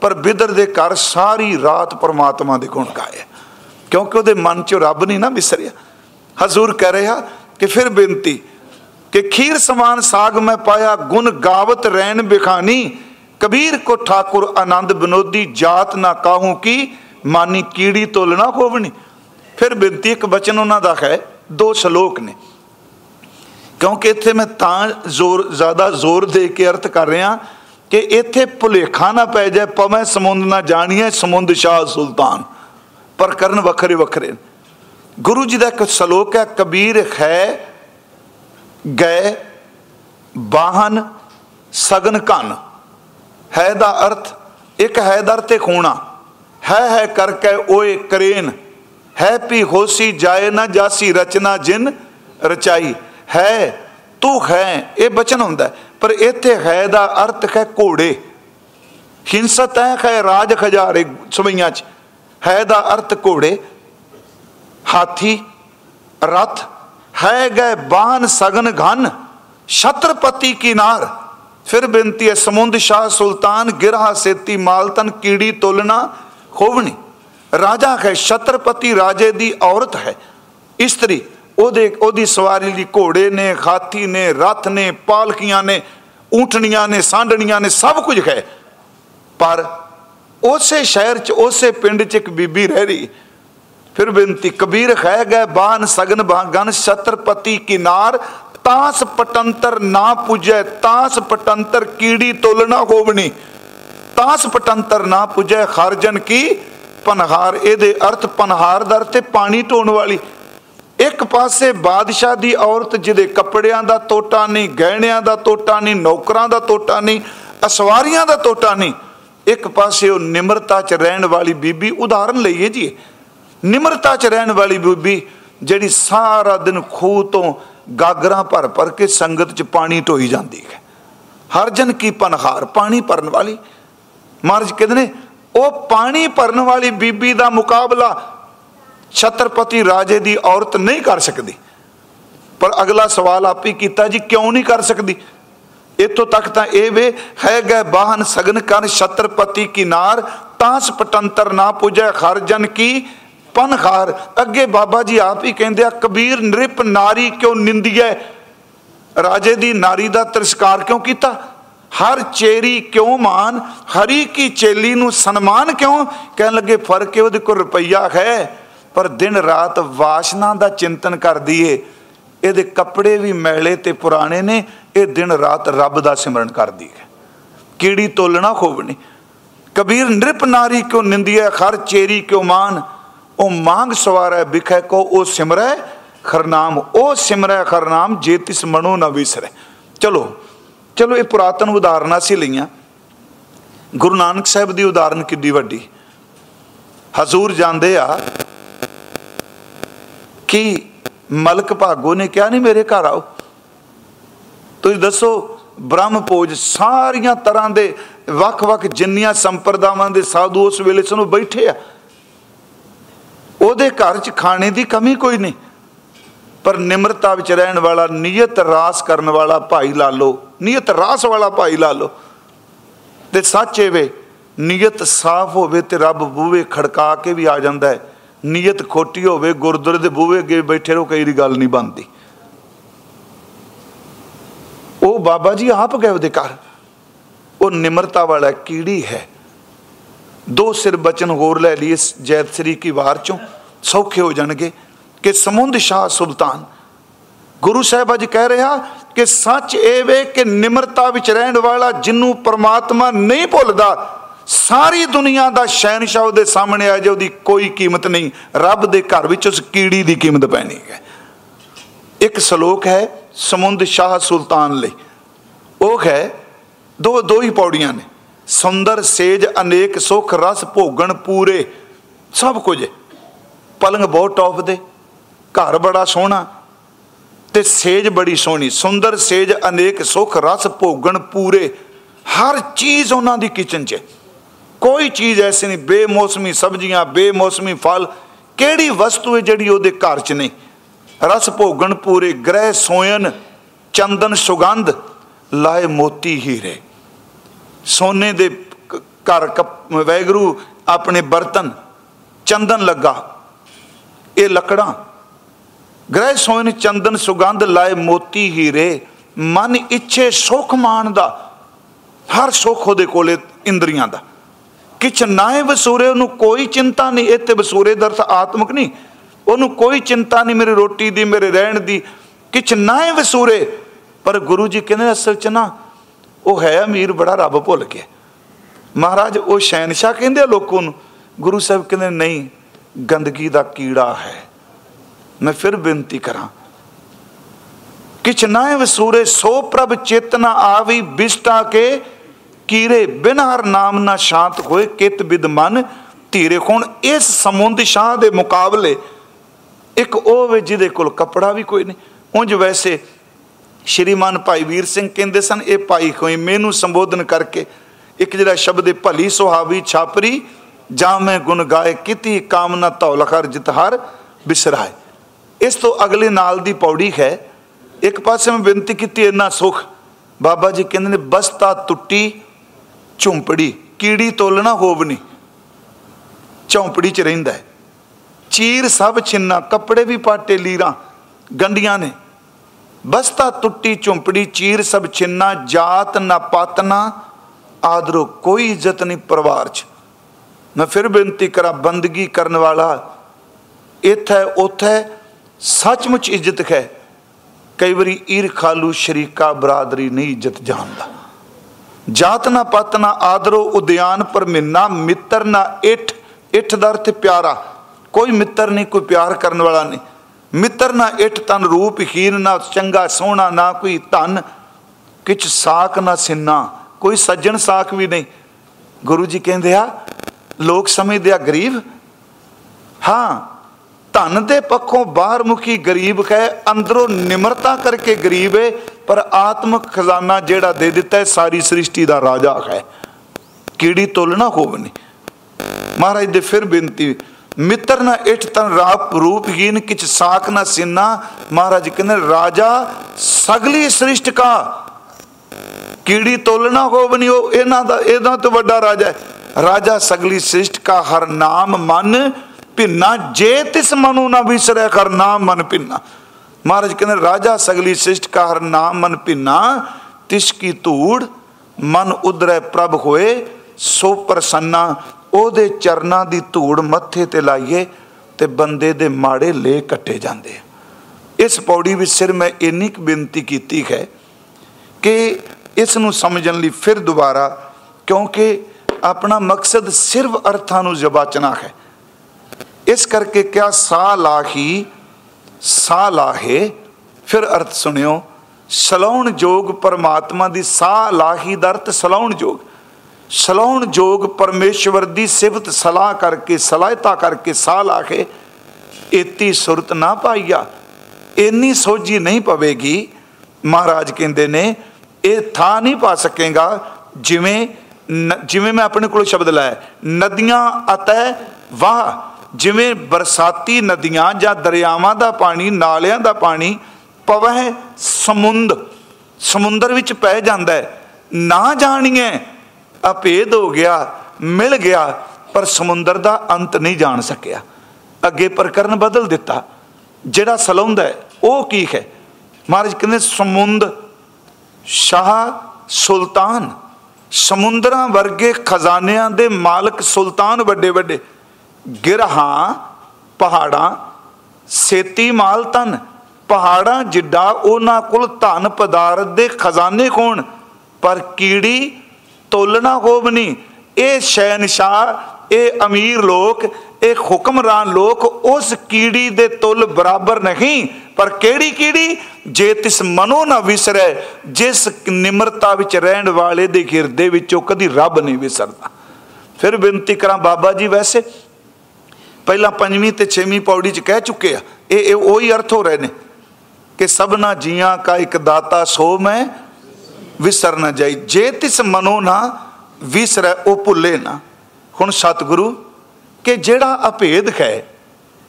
Speaker 1: ਪਰ ਬਿਦਰ ਦੇ ਘਰ ਸਾਰੀ ਰਾਤ ਪਰਮਾਤਮਾ ਦੇ ਗੁਣ ਗਾਏ। ਕਿਉਂਕਿ ਉਹਦੇ ਮਨ 'ਚ ਰੱਬ ਨਹੀਂ ਨਾ ਵਿਸਰਿਆ। ਹਜ਼ੂਰ ਕਹਿ ਰਿਹਾ ਕਿ ਫਿਰ ਬੇਨਤੀ ਕਿ ਖੀਰ ਸਮਾਨ ਸਾਗ ਮੈਂ ਪਾਇਆ, ਗੁਣ ਗਾਵਤ ਰਹਿਣ ਬਿਖਾਨੀ। ਕਬੀਰ ਕੋ ਠਾਕੁਰ ਆਨੰਦ ਬਨੋਦੀ ਜਾਤ ਨਾ ਕਾਹੂ ਕੀ, ਮਾਨੀ ਕੀੜੀ ਤੋਲਣਾ ਹੋਵਣੀ ਫਿਰ ਬੇਨਤੀ, ਇੱਕ ਬਚਨ ਉਹਨਾਂ ਦਾ ਹੈ, ਦੋ ਸ਼ਲੋਕ ਨੇ। ਕਿਉਂਕਿ ਇੱਥੇ ਮੈਂ ਤਾਂ ਜ਼ੋਰ, ਜ਼ਿਆਦਾ ਜ਼ੋਰ ਦੇ ਕੇ ਅਰਥ ਕਰ ਰਿਹਾ ਕਿ ਇੱਥੇ ਭੁਲੇਖਾ ਨਾ ਪੈ ਜਾਏ ਪਵੇਂ ਸਮੁੰਦ ਨਾ ਜਾਣੀਏ, ਸਮੁੰਦ ਸ਼ਾਹ ਸੁਲਤਾਨ। ਪਰ ਕਰਨ ਵੱਖਰੇ ਵੱਖਰੇ ਗੁਰੂ ਜੀ ਦਾ ਇੱਕ ਸ਼ਲੋਕ ਹੈ, ਕਬੀਰ ਹੈ, ਗਏ ਬਾਹਨ ਸਗਨ ਕਨ ਹੈ ਦਾ ਅਰਥ, ਇੱਕ ਹੈ ਦਰ ਤੇ ਖੂਣਾ। ਹੈ ਹੈ ਕਰਕੇ ਓਏ ਕਰੇਨ। ਹੈ ਪੀ ਹੋਸੀ ਜਾਏ ਨਾ ਜਾਸੀ, ਰਚਨਾ ਜਿਨ ਰਚਾਈ। ਹੈ, ਤੂੰ ਹੈ, ਇਹ ਬਚਨ ਹੁੰਦਾ ਪਰ ਇੱਥੇ ਹੈ ਦਾ ਅਰਥ ਹੈ ਘੋੜੇ। ਹਿੰਸਤ ਹੈ ਖੈ ਰਾਜ ਖਜਾਰੇ ਸਵਈਆਂ ਚ। ਹੈ ਦਾ ਅਰਥ ਘੋੜੇ। ਹਾਥੀ, ਰਥ। ਹੈ ਗਏ ਬਾਨ ਸਗਨ ਘਨ। ਛਤਰਪਤੀ ਕੀ ਨਾਰ। ਫਿਰ ਬੇਨਤੀ ਹੈ, ਸਮੁੰਦ ਸ਼ਾਹ ਸੁਲਤਾਨ ਗਿਰਹਾ ਸੇਤੀ ਮਾਲਤਨ ਕੀੜੀ ਤੋਲਣਾ ਖੋਵਣੀ। ਰਾਜਾ ਹੈ, ਛਤਰਪਤੀ ਰਾਜੇ ਦੀ ਔਰਤ ਹੈ। ਇਸਤਰੀ, ਉਹਦੇ, ਉਹਦੀ ਸਵਾਰੀ ਲਈ ਘੋੜੇ ਨੇ, ਹਾਥੀ ਨੇ, ਰਥ ਨੇ, ਪਾਲਕੀਆਂ ਨੇ, ਊਂਠਣੀਆਂ ਨੇ, ਸਾਂਢਣੀਆਂ ਨੇ, ਸਭ ਕੁਝ ਹੈ। ਪਰ ਉਸੇ ਸ਼ਹਿਰ 'ਚ, ਉਸੇ ਪਿੰਡ 'ਚ ਇੱਕ ਬੀਬੀ ਰਹਿ ਰਹੀ। ਫਿਰ ਬੇਨਤੀ, ਕਬੀਰ ਖੈ ਗਏ ਬਾਨ ਸਗਨ ਭਾਗਨ ਛਤਰਪਤੀ ਕਿਨਾਰ ਤਾਸ ਪਟੰਤਰ ਨਾ ਪੁਜੈ, ਤਾਸ ਪਟੰਤਰ ਕੀੜੀ ਤੋਲਣਾ ਹੋਵਣੀ। ਤਾਸ ਪਟੰਤਰ ਨਾ ਪੁਜੈ ਖਰਜਨ ਕੀ ਪਨਹਾਰ। ਇਹਦੇ ਅਰਥ ਪਨਹਾਰ ਦਰ ਤੇ ਪਾਣੀ ਢੋਣ ਵਾਲੀ। ਇੱਕ ਪਾਸੇ ਬਾਦਸ਼ਾਹ ਦੀ ਔਰਤ ਜਿਹਦੇ ਕੱਪੜਿਆਂ ਦਾ ਤੋਟਾ ਨਹੀਂ, ਗਹਿਣਿਆਂ ਦਾ ਤੋਟਾ ਨਹੀਂ, ਨੌਕਰਾਂ ਦਾ ਤੋਟਾ ਨਹੀਂ, ਅਸਵਾਰੀਆਂ ਦਾ ਤੋਟਾ ਨਹੀਂ, ਇੱਕ ਪਾਸੇ ਉਹ ਨਿਮਰਤਾ 'ਚ ਰਹਿਣ ਵਾਲੀ ਬੀਬੀ, ਉਦਾਹਰਨ ਲਈਏ ਜੀ। ਨਿਮਰਤਾ 'ਚ ਰਹਿਣ ਵਾਲੀ ਬੀਬੀ ਜਿਹੜੀ ਸਾਰਾ ਦਿਨ ਖੂਹ ਤੋਂ ਗਾਗਰਾਂ ਭਰ ਭਰ ਕੇ ਸੰਗਤ 'ਚ ਪਾਣੀ ਢੋਈ ਜਾਂਦੀ ਹੈ। ਹਰ ਜਨ ਕੀ ਪਨਹਾਰ, ਪਾਣੀ ਭਰਨ ਵਾਲੀ। ਮਹਾਰਾਜ ਕਹਿੰਦੇ ਨੇ, ਉਹ ਪਾਣੀ ਭਰਨ ਵਾਲੀ ਬੀਬੀ ਦਾ ਮੁਕਾਬਲਾ ਛਤਰਪਤੀ ਰਾਜੇ ਦੀ ਔਰਤ ਨਹੀਂ ਕਰ ਸਕਦੀ। ਪਰ ਅਗਲਾ ਸਵਾਲ ਆਪ ਹੀ ਕੀਤਾ ਜੀ, ਕਿਉਂ ਨਹੀਂ ਕਰ ਸਕਦੀ? ਇਤੋਂ ਤੱਕ ਤਾਂ ਇਹ ਵੇ, ਹੈ ਗਏ ਬਾਹਨ ਸਗਨ ਕਰ ਛਤਰਪਤੀ ਕਿਨਾਰ ਨਾਰ, ਤਾਸ ਪਟੰਤਰ ਨਾ ਪੁਜੈ ਖਰ ਜਨ ਕੀ ਪਨਖਾਰ ਅੱਗੇ ਬਾਬਾ ਜੀ ਆਪ ਹੀ ਕਹਿੰਦੇ ਆ, ਕਬੀਰ ਨ੍ਰਿਪ ਨਾਰੀ ਕਿਉਂ ਨਿੰਦੀਐ? ਰਾਜੇ ਦੀ ਨਾਰੀ ਦਾ ਤਿਰਸਕਾਰ ਕਿਉਂ ਕੀਤਾ? ਹਰ ਚੇਰੀ ਕਿਉਂ ਮਾਨ? ਹਰੀ ਕੀ ਚੇਲੀ ਨੂੰ ਸਨਮਾਨ ਕਿਉਂ? ਕਹਿਣ ਲੱਗੇ, ਫ਼ਰਕ ਹੈ ਉਹਦੇ ਕੋਲ ਰੁਪਈਆ ਹੈ, ਪਰ ਦਿਨ ਰਾਤ ਵਾਸ਼ਨਾ ਦਾ ਚਿੰਤਨ ਕਰਦੀ ਏ। ਇਹਦੇ ਕੱਪੜੇ ਵੀ ਮੈਲੇ ਤੇ ਪੁਰਾਣੇ ਨੇ, ਇਹ ਦਿਨ ਰਾਤ ਰੱਬ ਦਾ ਸਿਮਰਨ ਕਰਦੀ ਹੈ। ਕੀੜੀ ਤੋਲਣਾ ਖੋਬਣੀ। ਕਬੀਰ ਨ੍ਰਿਪ ਨਾਰੀ ਕਿਉ ਨਿੰਦੀਐ? ਹਰ ਚੇਰੀ ਕਿਉਂ ਮਾਨ? ਉਹ ਮੰਗ ਸਵਾਰੈ ਬਿਖੈ ਕੋ ਉਹ ਸਿਮਰੈ ਖਰਨਾਮ ਉਹ ਸਿਮਰੈ ਖਰਨਾਮ ਜੇ ਤਿਸ ਮਨੋ ਨਾ ਵਿਸਰੈ। ਚਲੋ ਚਲੋ ਇਹ ਪੁਰਾਤਨ ਉਦਾਹਰਨਾਂ ਸੀ ਲਈਆਂ। ਗੁਰੂ ਨਾਨਕ ਸਾਹਿਬ ਦੀ ਉਦਾਹਰਨ ਕਿੱਡੀ ਵੱਡੀ। ਹਜ਼ੂਰ ਜਾਂਦੇ ਆ ਕਿ ਮਲਕ ਭਾਗੋ ਨੇ ਕਿਹਾ, ਨਹੀਂ ਮੇਰੇ ਘਰ ਆਓ। ਤੁਸੀਂ ਦੱਸੋ, ਬ੍ਰਹਮ ਪੂਜ ਸਾਰੀਆਂ ਤਰ੍ਹਾਂ ਦੇ ਵੱਖ-ਵੱਖ ਜਿੰਨੀਆਂ ਸੰਪਰਦਾਵਾਂ ਦੇ ਸਾਧੂ ਉਸ ਵੇਲੇ ਸਾਨੂੰ ਬੈਠੇ ਆ। ਉਹਦੇ ਘਰ 'ਚ ਖਾਣੇ ਦੀ ਕਮੀ ਕੋਈ ਨਹੀਂ। ਪਰ ਨਿਮਰਤਾ ਵਿੱਚ ਰਹਿਣ ਵਾਲਾ ਨਿਯਤ ਰਾਸ ਕਰਨ ਵਾਲਾ ਭਾਈ ਲਾ ਲੋ ਨਿਯਤ ਰਾਸ ਵਾਲਾ ਭਾਈ ਲਾ ਲੋ ਤੇ ਸੱਚ ਵੇ, ਨੀਅਤ ਸਾਫ਼ ਹੋਵੇ ਤੇ ਰੱਬ ਬੂਵੇ ਖੜਕਾ ਕੇ ਵੀ ਆ ਜਾਂਦਾ ਹੈ। ਨੀਅਤ ਖੋਟੀ ਹੋਵੇ, ਗੁਰਦੁਆਰੇ ਦੇ ਬੂਵੇ ਅੱਗੇ ਬੈਠੇ ਰਹੋ, ਕਈ ਦੀ ਗੱਲ ਨਹੀਂ ਬਣਦੀ। ਉਹ ਬਾਬਾ ਜੀ ਆਪ ਗਏ ਉਹਦੇ ਘਰ। ਉਹ ਨਿਮਰਤਾ ਵਾਲਾ ਕੀੜੀ ਹੈ। ਦੋ ਸਿਰ ਬਚਨ ਹੋਰ ਲੈ ਲਈਏ ਜੈਤ ਸ੍ਰੀ ਕੀ ਵਾਰ ਚੋਂ। ਸੌਖੇ ਹੋ ਜਾਣਗੇ ਕਿ ਸਮੁੰਦ ਸ਼ਾਹ ਸੁਲਤਾਨ, ਗੁਰੂ ਸਾਹਿਬ ਅੱਜ ਕਹਿ ਰਿਹਾ ਕਿ ਸੱਚ ਇਹ ਵੇ ਕਿ ਨਿਮਰਤਾ ਵਿੱਚ ਰਹਿਣ ਵਾਲਾ ਜਿੰਨੂੰ ਪਰਮਾਤਮਾ ਨਹੀਂ ਭੁੱਲਦਾ, ਸਾਰੀ ਦੁਨੀਆ ਦਾ ਸ਼ਹਿਨशाह ਉਹਦੇ ਸਾਹਮਣੇ ਆ ਜੇ, ਉਹਦੀ ਕੋਈ ਕੀਮਤ ਨਹੀਂ, ਰੱਬ ਦੇ ਘਰ ਵਿੱਚ ਉਸ ਕੀੜੀ ਦੀ ਕੀਮਤ ਪੈਣੀ ਹੈ। ਇੱਕ ਸ਼ਲੋਕ ਹੈ ਸਮੁੰਦ ਸ਼ਾਹ ਸੁਲਤਾਨ ਲਈ। ਉਹ ਹੈ, ਦੋ ਦੋ ਹੀ ਪੌੜੀਆਂ ਨੇ। ਸੁੰਦਰ ਸੇਜ, ਅਨੇਕ ਸੁਖ, ਰਸ ਭੋਗਣ ਪੂਰੇ, ਸਭ ਕੁਝ ਪਲੰਗ ਬਹੁਤ ਟੌਪ ਦੇ। ਘਰ ਬੜਾ ਸੋਹਣਾ ਤੇ ਸੇਜ ਬੜੀ ਸੋਹਣੀ। ਸੁੰਦਰ ਸੇਜ, ਅਨੇਕ ਸੁਖ, ਰਸ, ਭੋਗਣ ਪੂਰੇ। ਹਰ ਚੀਜ਼ ਉਹਨਾਂ ਦੀ ਕਿਚਨ 'ਚ ਕੋਈ ਚੀਜ਼ ਐਸੀ ਨਹੀਂ, ਬੇਮੌਸਮੀ ਸਬਜ਼ੀਆਂ, ਬੇਮੌਸਮੀ ਫਲ, ਕਿਹੜੀ ਵਸਤੂ ਹੈ ਜਿਹੜੀ ਉਹਦੇ ਘਰ 'ਚ ਨਹੀਂ? ਰਸ, ਭੋਗਣ ਪੂਰੇ, ਗ੍ਰਹਿ ਸੋਇਨ ਚੰਦਨ, ਸੁਗੰਧ, ਲਾਏ ਮੋਤੀ ਹੀਰੇ ਸੋਨੇ ਦੇ ਘਰ ਵੈਗਰੂ ਆਪਣੇ ਬਰਤਨ, ਚੰਦਨ ਲੱਗਾ। ਇਹ ਲੱਕੜਾਂ। ਗ੍ਰਹਿ ਸੋਇਨ ਚੰਦਨ ਸੁਗੰਧ ਲਾਏ ਮੋਤੀ ਹੀਰੇ। ਮਨ ਇੱਛੇ ਸੁਖ ਮਾਣ ਦਾ। ਹਰ ਸੁਖ ਉਹਦੇ ਕੋਲੇ ਇੰਦਰੀਆਂ ਦਾ। ਕਿਛ ਨਾਏ ਵਸੂਰੇ, ਉਹਨੂੰ ਕੋਈ ਚਿੰਤਾ ਨਹੀਂ। ਇੱਥੇ ਵਸੂਰੇ ਦਾ ਅਰਥ ਆਤਮਿਕ ਨਹੀਂ। ਉਹਨੂੰ ਕੋਈ ਚਿੰਤਾ ਨਹੀਂ ਮੇਰੀ ਰੋਟੀ ਦੀ, ਮੇਰੇ ਰਹਿਣ ਦੀ। ਕਿਛ ਨਾਏ ਵਸੂਰੇ। ਪਰ ਗੁਰੂ ਜੀ ਕਹਿੰਦੇ ਅਸਲ ਚ ਨਾ, ਉਹ ਹੈ ਅਮੀਰ, ਬੜਾ ਰੱਬ ਭੁੱਲ ਗਿਆ। ਮਹਾਰਾਜ, ਉਹ ਸ਼ੈਨਸ਼ਾ ਕਹਿੰਦੇ ਲੋਕਾਂ ਨੂੰ। ਗੁਰੂ ਸਾਹਿਬ ਕਹਿੰਦੇ ਨਹੀਂ ਗੰਦਗੀ ਦਾ ਕੀੜਾ ਹੈ। ਮੈਂ ਫਿਰ ਬੇਨਤੀ ਕਰਾਂ ਕਿਛ ਨਾਏ ਵਸੂਰੇ ਸੋ ਪ੍ਰਭ ਚੇਤਨਾ ਆਵੀ ਬਿਸਟਾ ਕੇ ਕੀਰੇ ਬਿਨ ਹਰ ਨਾਮ ਨਾ ਸ਼ਾਂਤ ਹੋਏ ਕਿਤ ਬਿਦ ਮਨ। ਧੀਰੇ ਖੁਣ ਇਸ ਸਮੁੰਦ ਸ਼ਾਹ ਦੇ ਮੁਕਾਬਲੇ ਇੱਕ ਉਹ ਵੇ ਜਿਹਦੇ ਕੋਲ ਕਪੜਾ ਵੀ ਕੋਈ ਨਹੀਂ। ਉਂਝ ਵੈਸੇ ਸ਼੍ਰੀਮਾਨ ਭਾਈ ਵੀਰ ਸਿੰਘ ਕਹਿੰਦੇ ਸਨ, ਇਹ ਭਾਈ ਕੋਈ ਮੈਨੂੰ ਸੰਬੋਧਨ ਕਰਕੇ ਇੱਕ ਜਿਹੜਾ ਸ਼ਬਦ ਹੈ ਭਲੀ ਸੁਹਾਵੀ ਛਾਪਰੀ ਜਾਂ ਮੈਂ ਗੁਣ ਗਾਏ ਕੀਤੀ ਕਾਮਨਾ ਤੌਲਖਰ ਜਿਤਹਰ ਬਿਸਰਾਏ। ਇਸ ਤੋਂ ਅਗਲੇ ਨਾਲ ਦੀ ਪੌੜੀ ਹੈ। ਇੱਕ ਪਾਸੇ ਮੈਂ ਬੇਨਤੀ ਕੀਤੀ, ਇੰਨਾ ਸੁਖ। ਬਾਬਾ ਜੀ ਕਹਿੰਦੇ ਨੇ ਬਸਤਾ ਟੁੱਟੀ ਝੁੰਪੜੀ, ਕੀੜੀ ਤੋਲਣਾ ਹੋਵਨੀ ਝੌਂਪੜੀ 'ਚ ਰਹਿੰਦਾ ਹੈ। ਚੀਰ ਸਭ ਛਿੰਨਾ, ਕੱਪੜੇ ਵੀ ਪਾਟੇ ਲੀਰਾਂ ਗੰਡੀਆਂ ਨੇ। ਬਸਤਾ ਟੁੱਟੀ ਝੁੰਪੜੀ, ਚੀਰ ਸਭ ਛਿੰਨਾ, ਜਾਤ ਨਾ ਪਤ ਆਦਰੋ ਕੋਈ ਇੱਜ਼ਤ ਨਹੀਂ ਪਰਿਵਾਰ 'ਚ। ਮੈਂ ਫਿਰ ਬੇਨਤੀ ਕਰਾਂ, ਬੰਦਗੀ ਕਰਨ ਵਾਲਾ। ਇੱਥੇ, ਉੱਥੇ ਸੱਚਮੁੱਚ ਇੱਜ਼ਤ ਹੈ। ਕਈ ਵਾਰੀ ਈਰਖਾਲੂ ਸ਼ਰੀਕਾ ਬਰਾਦਰੀ ਨਹੀਂ ਇੱਜ਼ਤ ਜਾਣਦਾ। ਜਾਤ ਨਾ ਪਤ ਨਾ ਆਦਰੋ ਉਦਿਆਨ ਪਰ ਮਿੰਨਾ ਮਿੱਤਰ ਨਾ ਇਠ। ਇਠ ਦਾ ਅਰਥ ਪਿਆਰਾ। ਕੋਈ ਮਿੱਤਰ ਨਹੀਂ, ਕੋਈ ਪਿਆਰ ਕਰਨ ਵਾਲਾ ਨਹੀਂ। ਮਿੱਤਰ ਨਾ ਇਠ ਤਨ ਰੂਪ ਹੀਨ, ਨਾ ਚੰਗਾ ਸੋਹਣਾ, ਨਾ ਕੋਈ ਧਨ। ਕਿਛ ਸਾਖ ਨਾ ਸਿੰਨਾ। ਕੋਈ ਸੱਜਣ ਸਾਖ ਵੀ ਨਹੀਂ। ਗੁਰੂ ਜੀ ਕਹਿੰਦੇ ਆ ਲੋਕ ਸਮਝਦੇ ਆ ਗਰੀਬ? ਹਾਂ, ਧਨ ਦੇ ਪੱਖੋਂ ਬਾਹਰ ਮੁਖੀ ਗਰੀਬ ਹੈ ਅੰਦਰੋਂ ਨਿਮਰਤਾ ਕਰਕੇ ਗਰੀਬ ਹੈ ਪਰ ਆਤਮਿਕ ਖਜ਼ਾਨਾ ਜਿਹੜਾ ਦੇ ਦਿੱਤਾ ਹੈ ਸਾਰੀ ਸ੍ਰਿਸ਼ਟੀ ਦਾ ਰਾਜਾ ਹੈ। ਕੀੜੀ ਤੋਲਣਾ ਹੋਵਨੀ ਮਹਾਰਾਜ ਦੇ ਫਿਰ ਬੇਨਤੀ, ਮਿੱਤਰ ਨਾ ਇਠ ਤਨ ਰਾਪ ਰੂਪਹੀਨ ਕਿਛ ਸਾਖ ਨਾ ਸਿੰਨਾ। ਮਹਾਰਾਜ ਕਹਿੰਦੇ, ਰਾਜਾ, ਸਗਲੀ ਸ੍ਰਿਸ਼ਟ ਕਾ? ਕੀੜੀ ਤੋਲਣਾ ਹੋਵਨੀ ਉਹ ਇਹਨਾਂ ਦਾ, ਇਹਨਾਂ ਤੋਂ ਵੱਡਾ ਰਾਜਾ ਹੈ। ਰਾਜਾ ਸਗਲੀ ਸ੍ਰਿਸ਼ਟ ਕਾ ਹਰ ਨਾਮ ਮਨ ਭਿੰਨਾ, ਜੇ ਤਿਸ ਮਨੂ ਨਾ ਵਿਸਰੇ ਕਰ ਨਾਮ ਮਨ ਭਿੰਨਾ। ਮਹਾਰਾਜ ਕਹਿੰਦੇ, ਰਾਜਾ ਸਗਲੀ ਸ੍ਰਿਸ਼ਟ ਕਾ ਹਰ ਨਾਮ ਮਨ ਭਿੰਨਾ, ਤਿਸ ਕੀ ਧੂੜ ਮਨ ਉਦਰੇ ਪ੍ਰਭ ਹੋਏ, ਸੋ ਪ੍ਰਸੰਨਾ, ਉਹਦੇ ਚਰਨਾਂ ਦੀ ਧੂੜ ਮੱਥੇ ਤੇ ਲਾਈਏ, ਤੇ ਬੰਦੇ ਦੇ ਮਾੜੇ ਲੇ ਕੱਟੇ ਜਾਂਦੇ ਇਸ ਪੌੜੀ ਵਿੱਚ ਸਿਰ ਮੈਂ ਇੰਨੀ ਕੁ ਬੇਨਤੀ ਕੀਤੀ ਹੈ ਕਿ ਇਸ ਨੂੰ ਸਮਝਣ ਲਈ ਫਿਰ ਦੁਬਾਰਾ, ਕਿਉਂਕਿ ਆਪਣਾ ਮਕਸਦ ਸਿਰਫ ਅਰਥਾਂ ਨੂੰ ਜਬਾਚਣਾ ਹੈ। ਇਸ ਕਰਕੇ ਕਿਆ ਸਾ ਲਾਹੀ ਸਾ ਲਾਹੇ ਫਿਰ ਅਰਥ ਸੁਣਿਓ, ਸਲਾਉਣ ਜੋਗ ਪਰਮਾਤਮਾ ਦੀ ਸਾ ਲਾਹੀ ਦਾ ਅਰਥ ਸਲਾਉਣ ਜੋਗ। ਸਲਾਉਣ ਜੋਗ ਪਰਮੇਸ਼ਵਰ ਦੀ ਸਿਫਤ ਸਲਾਹ ਕਰਕੇ, ਸਲਾਹਤਾ ਕਰਕੇ ਸਾ ਲਾਹੇ ਇਤੀ ਸੁਰਤ ਨਾ ਪਾਈਆ ਇੰਨੀ ਸੋਝੀ ਨਹੀਂ ਪਵੇਗੀ। ਮਹਾਰਾਜ ਕਹਿੰਦੇ ਨੇ, ਇਹ ਥਾ ਨਹੀਂ ਪਾ ਸਕੇਗਾ, ਜਿਵੇਂ ਜਿਵੇਂ ਮੈਂ ਆਪਣੇ ਕੋਲ ਸ਼ਬਦ ਲਾਇਆ, ਨਦੀਆਂ ਅਤੇ ਵਾਹ, ਜਿਵੇਂ ਬਰਸਾਤੀ ਨਦੀਆਂ ਜਾਂ ਦਰਿਆਵਾਂ ਦਾ ਪਾਣੀ, ਨਾਲਿਆਂ ਦਾ ਪਾਣੀ ਪਵਹਿ ਸਮੁੰਦ, ਸਮੁੰਦਰ ਵਿੱਚ ਪੈ ਜਾਂਦਾ ਹੈ। ਨਾ ਜਾਣੀਏ ਅਪੇਦ ਹੋ ਗਿਆ, ਮਿਲ ਗਿਆ, ਪਰ ਸਮੁੰਦਰ ਦਾ ਅੰਤ ਨਹੀਂ ਜਾਣ ਸਕਿਆ। ਅੱਗੇ ਪ੍ਰਕਰਨ ਬਦਲ ਦਿੱਤਾ। ਜਿਹੜਾ ਸਲਾਉਂਦਾ ਉਹ ਕੀ ਹੈ? ਮਹਾਰਾਜ ਕਹਿੰਦੇ, ਸਮੁੰਦ, ਸ਼ਾਹ, ਸੁਲਤਾਨ। ਸਮੁੰਦਰਾਂ ਵਰਗੇ ਖਜ਼ਾਨਿਆਂ ਦੇ ਮਾਲਕ ਸੁਲਤਾਨ ਵੱਡੇ ਵੱਡੇ। ਗਿਰਹਾਂ, ਪਹਾੜਾਂ, ਸੇਤੀ ਮਾਲ ਤਨ ਪਹਾੜਾਂ, ਜਿੱਡਾ, ਉਹਨਾਂ ਕੋਲ ਧਨ ਪਦਾਰਥ ਦੇ ਖਜ਼ਾਨੇ ਕੋਣ? ਪਰ ਕੀੜੀ ਤੋਲਣਾ ਨਹੀਂ ਇਹ ਸ਼ਹਿਨशाह ਇਹ ਅਮੀਰ ਲੋਕ ਇਹ ਹੁਕਮਰਾਨ ਲੋਕ ਉਸ ਕੀੜੀ ਦੇ ਤੁਲ ਬਰਾਬਰ ਨਹੀਂ, ਪਰ ਕਿਹੜੀ ਕੀੜੀ? ਜੇ ਤਿਸ ਮਨੋ ਨਾ ਵਿਸਰੈ, ਜਿਸ ਨਿਮਰਤਾ ਵਿੱਚ ਰਹਿਣ ਵਾਲੇ ਦੇ ਹਿਰਦੇ ਵਿੱਚੋਂ ਕਦੀ ਰੱਬ ਨਹੀਂ ਵਿਸਰਦਾ। ਫਿਰ ਬੇਨਤੀ ਕਰਾਂ ਬਾਬਾ ਜੀ ਵੈਸੇ, ਪਹਿਲਾਂ ਪੰਜਵੀਂ ਤੇ ਛੇਵੀਂ ਪੌੜੀ 'ਚ ਕਹਿ ਚੁੱਕੇ ਆ, ਇਹ ਇਹ ਉਹੀ ਅਰਥ ਹੋ ਰਹੇ ਨੇ ਕਿ ਸਭਨਾ ਜੀਆਂ ਕਾ ਇੱਕ ਦਾਤਾ ਸੋ ਮੈਂ ਵਿਸਰ ਨਾ ਜਾਈ। ਜੇ ਤਿਸ ਮਨੋ ਨਾ ਵਿਸਰੈ, ਉਹ ਭੁੱਲੇ ਨਾ। ਹੁਣ ਸਤਿਗੁਰੂ ਕਿ ਜਿਹੜਾ ਅਭੇਦ ਹੈ,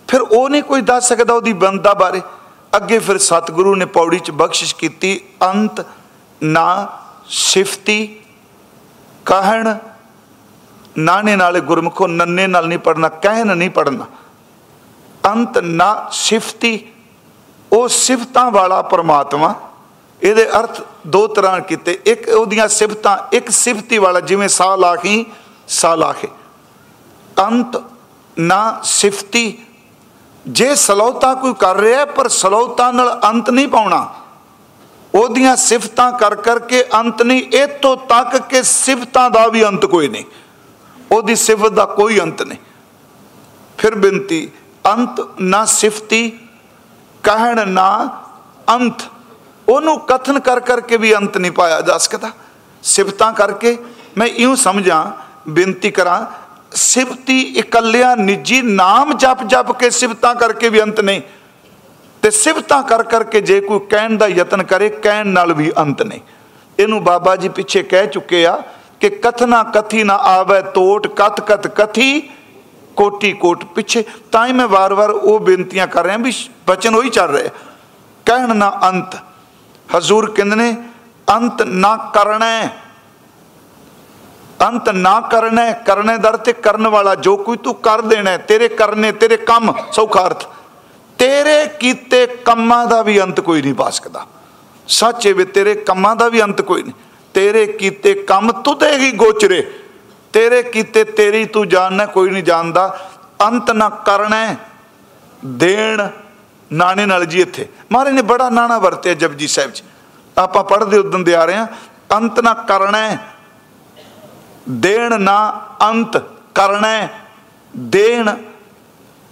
Speaker 1: ਫਿਰ ਉਹ ਨਹੀਂ ਕੋਈ ਦੱਸ ਸਕਦਾ ਉਹਦੀ ਬੰਦਾ ਬਾਰੇ। ਅੱਗੇ ਫਿਰ ਸਤਿਗੁਰੂ ਨੇ ਪੌੜੀ 'ਚ ਬਖਸ਼ਿਸ਼ ਕੀਤੀ, ਅੰਤ ਨਾ ਸਿਫਤੀ, ਕਹਿਣ ਨਾਨੇ ਨਾਲੇ ਗੁਰਮੁਖੋ, ਨੰਨੇ ਨਾਲ ਨਹੀਂ ਪੜਨਾ ਕਹਿਣ ਨਹੀਂ ਪੜਨਾ ਅੰਤ ਨਾ ਸਿਫਤੀ, ਉਹ ਸਿਫਤਾਂ ਵਾਲਾ ਪਰਮਾਤਮਾ, ਇਹਦੇ ਅਰਥ ਦੋ ਤਰ੍ਹਾਂ ਕੀਤੇ। ਇੱਕ ਉਹਦੀਆਂ ਸਿਫਤਾਂ, ਇੱਕ ਸਿਫਤੀ ਵਾਲਾ, ਜਿਵੇਂ ਸਾ ਲਾਖੀ ਸਾ ਲਾਖੇ ਅੰਤ ਨਾ ਸਿਫਤੀ। ਜੇ ਸਲੌਤਾ ਕੋਈ ਕਰ ਰਿਹਾ ਪਰ ਸਲੌਤਾ ਨਾਲ ਅੰਤ ਨਹੀਂ ਪਾਉਣਾ। ਉਹਦੀਆਂ ਸਿਫਤਾਂ ਕਰ ਕਰਕੇ ਅੰਤ ਨਹੀਂ ਇਤੋਂ ਤੱਕ ਕਿ ਸਿਫਤਾਂ ਦਾ ਵੀ ਅੰਤ ਕੋਈ ਨਹੀਂ। ਉਹਦੀ ਸਿਫਤ ਦਾ ਕੋਈ ਅੰਤ ਨਹੀਂ। ਫਿਰ ਬੇਨਤੀ, ਅੰਤ ਨਾ ਸਿਫਤੀ, ਕਹਿਣ ਨਾ ਅੰਤ। ਉਹਨੂੰ ਕਥਨ ਕਰ ਕਰਕੇ ਵੀ ਅੰਤ ਨਹੀਂ ਪਾਇਆ ਜਾ ਸਕਦਾ। ਸਿਫਤਾਂ ਕਰਕੇ ਮੈਂ ਇਉਂ ਸਮਝਾਂ, ਬੇਨਤੀ ਕਰਾਂ ਸਿਫਤੀ ਇਕੱਲਿਆਂ ਨਿੱਜੀ ਨਾਮ ਜਪ ਜਪ ਕੇ ਸਿਫਤਾਂ ਕਰਕੇ ਵੀ ਅੰਤ ਨਹੀਂ ਤੇ ਸਿਫਤਾਂ ਕਰ ਕਰਕੇ ਜੇ ਕੋਈ ਕਹਿਣ ਦਾ ਯਤਨ ਕਰੇ, ਕਹਿਣ ਨਾਲ ਵੀ ਅੰਤ ਨਹੀਂ ਇਹਨੂੰ ਬਾਬਾ ਜੀ ਪਿੱਛੇ ਕਹਿ ਚੁੱਕੇ ਆ ਕਿ ਕਥਨਾ ਕਥੀ ਨਾ ਆਵੇ ਤੋਟ ਕਤ ਕਤ ਕਥੀ, ਕੋਟੀ ਕੋਟ ਪਿੱਛੇ। ਤਾਂ ਹੀ ਮੈਂ ਵਾਰ-ਵਾਰ ਉਹ ਬੇਨਤੀਆਂ ਕਰ ਰਿਹਾ ਵੀ ਬਚਨ ਉਹੀ ਚੱਲ ਰਿਹਾ। ਕਹਿਣ ਨਾ ਅੰਤ। ਹਜ਼ੂਰ ਕਹਿੰਦੇ ਨੇ, ਅੰਤ ਨਾ ਕਰਨਾ। ਅੰਤ ਨਾ ਕਰਨਾ, ਕਰਨੇ ਦਰ ਤੇ ਕਰਨ ਵਾਲਾ ਜੋ ਕੋਈ ਤੂੰ ਕਰ ਦੇਣਾ ਤੇਰੇ ਕਰਨੇ, ਤੇਰੇ ਕੰਮ ਸੌਖਾ ਅਰਥ। ਤੇਰੇ ਕੀਤੇ ਕੰਮਾਂ ਦਾ ਵੀ ਅੰਤ ਕੋਈ ਨਹੀਂ ਪਾ ਸਕਦਾ। ਸੱਚੇ ਵੀ ਤੇਰੇ ਕੰਮਾਂ ਦਾ ਵੀ ਅੰਤ ਕੋਈ ਨਹੀਂ। ਤੇਰੇ ਕੀਤੇ ਕੰਮ ਤੁਤੇ ਹੀ ਗੋਚਰੇ। ਤੇਰੇ ਕੀਤੇ ਤੇਰੀ ਤੂੰ ਜਾਣਨਾ ਕੋਈ ਨਹੀਂ ਜਾਣਦਾ। ਅੰਤ ਨਾ ਕਰਨਾ, ਦੇਣ ਨਾਣੇ ਨਾਲ ਜੀ ਇੱਥੇ। ਮਹਾਰਾਜ ਨੇ ਬੜਾ ਨਾਣਾ ਵਰਤਿਆ ਜਪਜੀ ਸਾਹਿਬ ਚ ਆਪਾਂ ਪੜ੍ਹਦੇ ਉਦੋਂ ਦੇ ਆ ਰਹੇ ਆ ਅੰਤ ਨਾ ਕਰਨਾ ਦੇਣ ਨਾ ਅੰਤ ਕਰਨਾ, ਦੇਣ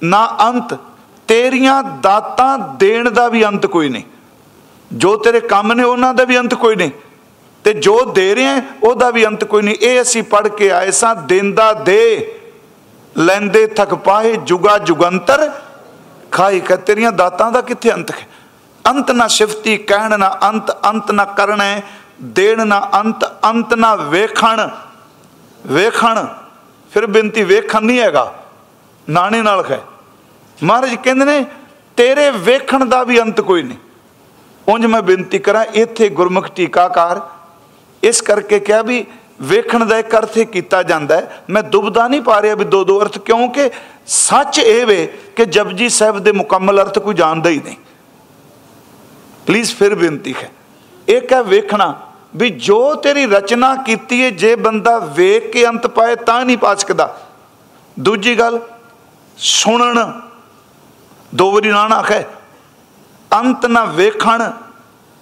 Speaker 1: ਨਾ ਅੰਤ, ਤੇਰੀਆਂ ਦਾਤਾਂ ਦੇਣ ਦਾ ਵੀ ਅੰਤ ਕੋਈ ਨਹੀਂ। ਜੋ ਤੇਰੇ ਕੰਮ ਨੇ ਉਹਨਾਂ ਦਾ ਵੀ ਅੰਤ ਕੋਈ ਨਹੀਂ, ਤੇ ਜੋ ਦੇ ਰਿਹਾ ਉਹਦਾ ਵੀ ਅੰਤ ਕੋਈ ਨਹੀਂ। ਇਹ ਅਸੀਂ ਪੜ ਕੇ ਆਏ ਸਾਂ, ਦਿੰਦਾ ਦੇ, ਲੈਂਦੇ ਥਕ ਪਾਏ ਜੁਗਾ ਜੁਗੰਤਰ ਖਾਈ ਕ ਤੇਰੀਆਂ ਦਾਤਾਂ ਦਾ ਕਿੱਥੇ ਅੰਤ ਹੈ? ਅੰਤ ਨਾ ਸ਼ਿਫਤੀ ਕਹਿਣ, ਨਾ ਅੰਤ ਅੰਤ ਨਾ ਕਰਨਾ, ਦੇਣ ਨਾ ਅੰਤ ਅੰਤ ਨਾ ਵੇਖਣ। ਵੇਖਣ, ਫਿਰ ਬੇਨਤੀ ਵੇਖਣ ਨਹੀਂ ਹੈਗਾ। ਨਾਣੇ ਨਾਲ ਹੈ। ਮਹਾਰਾਜ ਕਹਿੰਦੇ ਨੇ, ਤੇਰੇ ਵੇਖਣ ਦਾ ਵੀ ਅੰਤ ਕੋਈ ਨਹੀਂ। ਉਂਝ ਮੈਂ ਬੇਨਤੀ ਕਰਾਂ, ਇੱਥੇ ਗੁਰਮੁਖ ਟੀਕਾਕਾਰ ਇਸ ਕਰਕੇ ਕਿਹਾ ਵੀ ਵੇਖਣ ਦਾ ਇੱਕ ਅਰਥ ਕੀਤਾ ਜਾਂਦਾ ਹੈ, ਮੈਂ ਦੁਬਦਾ ਨਹੀਂ ਪਾ ਰਿਹਾ ਵੀ ਦੋ ਦੋ ਅਰਥ, ਕਿਉਂਕਿ ਸੱਚ ਇਹ ਵੇ ਕਿ ਜਪਜੀ ਸਾਹਿਬ ਦੇ ਮੁਕੰਮਲ ਅਰਥ ਕੋਈ ਜਾਣਦਾ ਹੀ ਨਹੀਂ। ਪਲੀਜ਼ ਫਿਰ ਬੇਨਤੀ ਹੈ। ਇੱਕ ਹੈ ਵੇਖਣਾ ਵੀ ਜੋ ਤੇਰੀ ਰਚਨਾ ਕੀਤੀ ਹੈ ਜੇ ਬੰਦਾ ਵੇਖ ਕੇ ਅੰਤ ਪਾਏ ਤਾਂ ਨਹੀਂ ਪਾ ਸਕਦਾ। ਦੂਜੀ ਗੱਲ, ਸੁਣਨ। ਦੋ ਵਾਰੀ ਨਾਣਾ ਹੈ ਅੰਤ ਨਾ ਵੇਖਣ,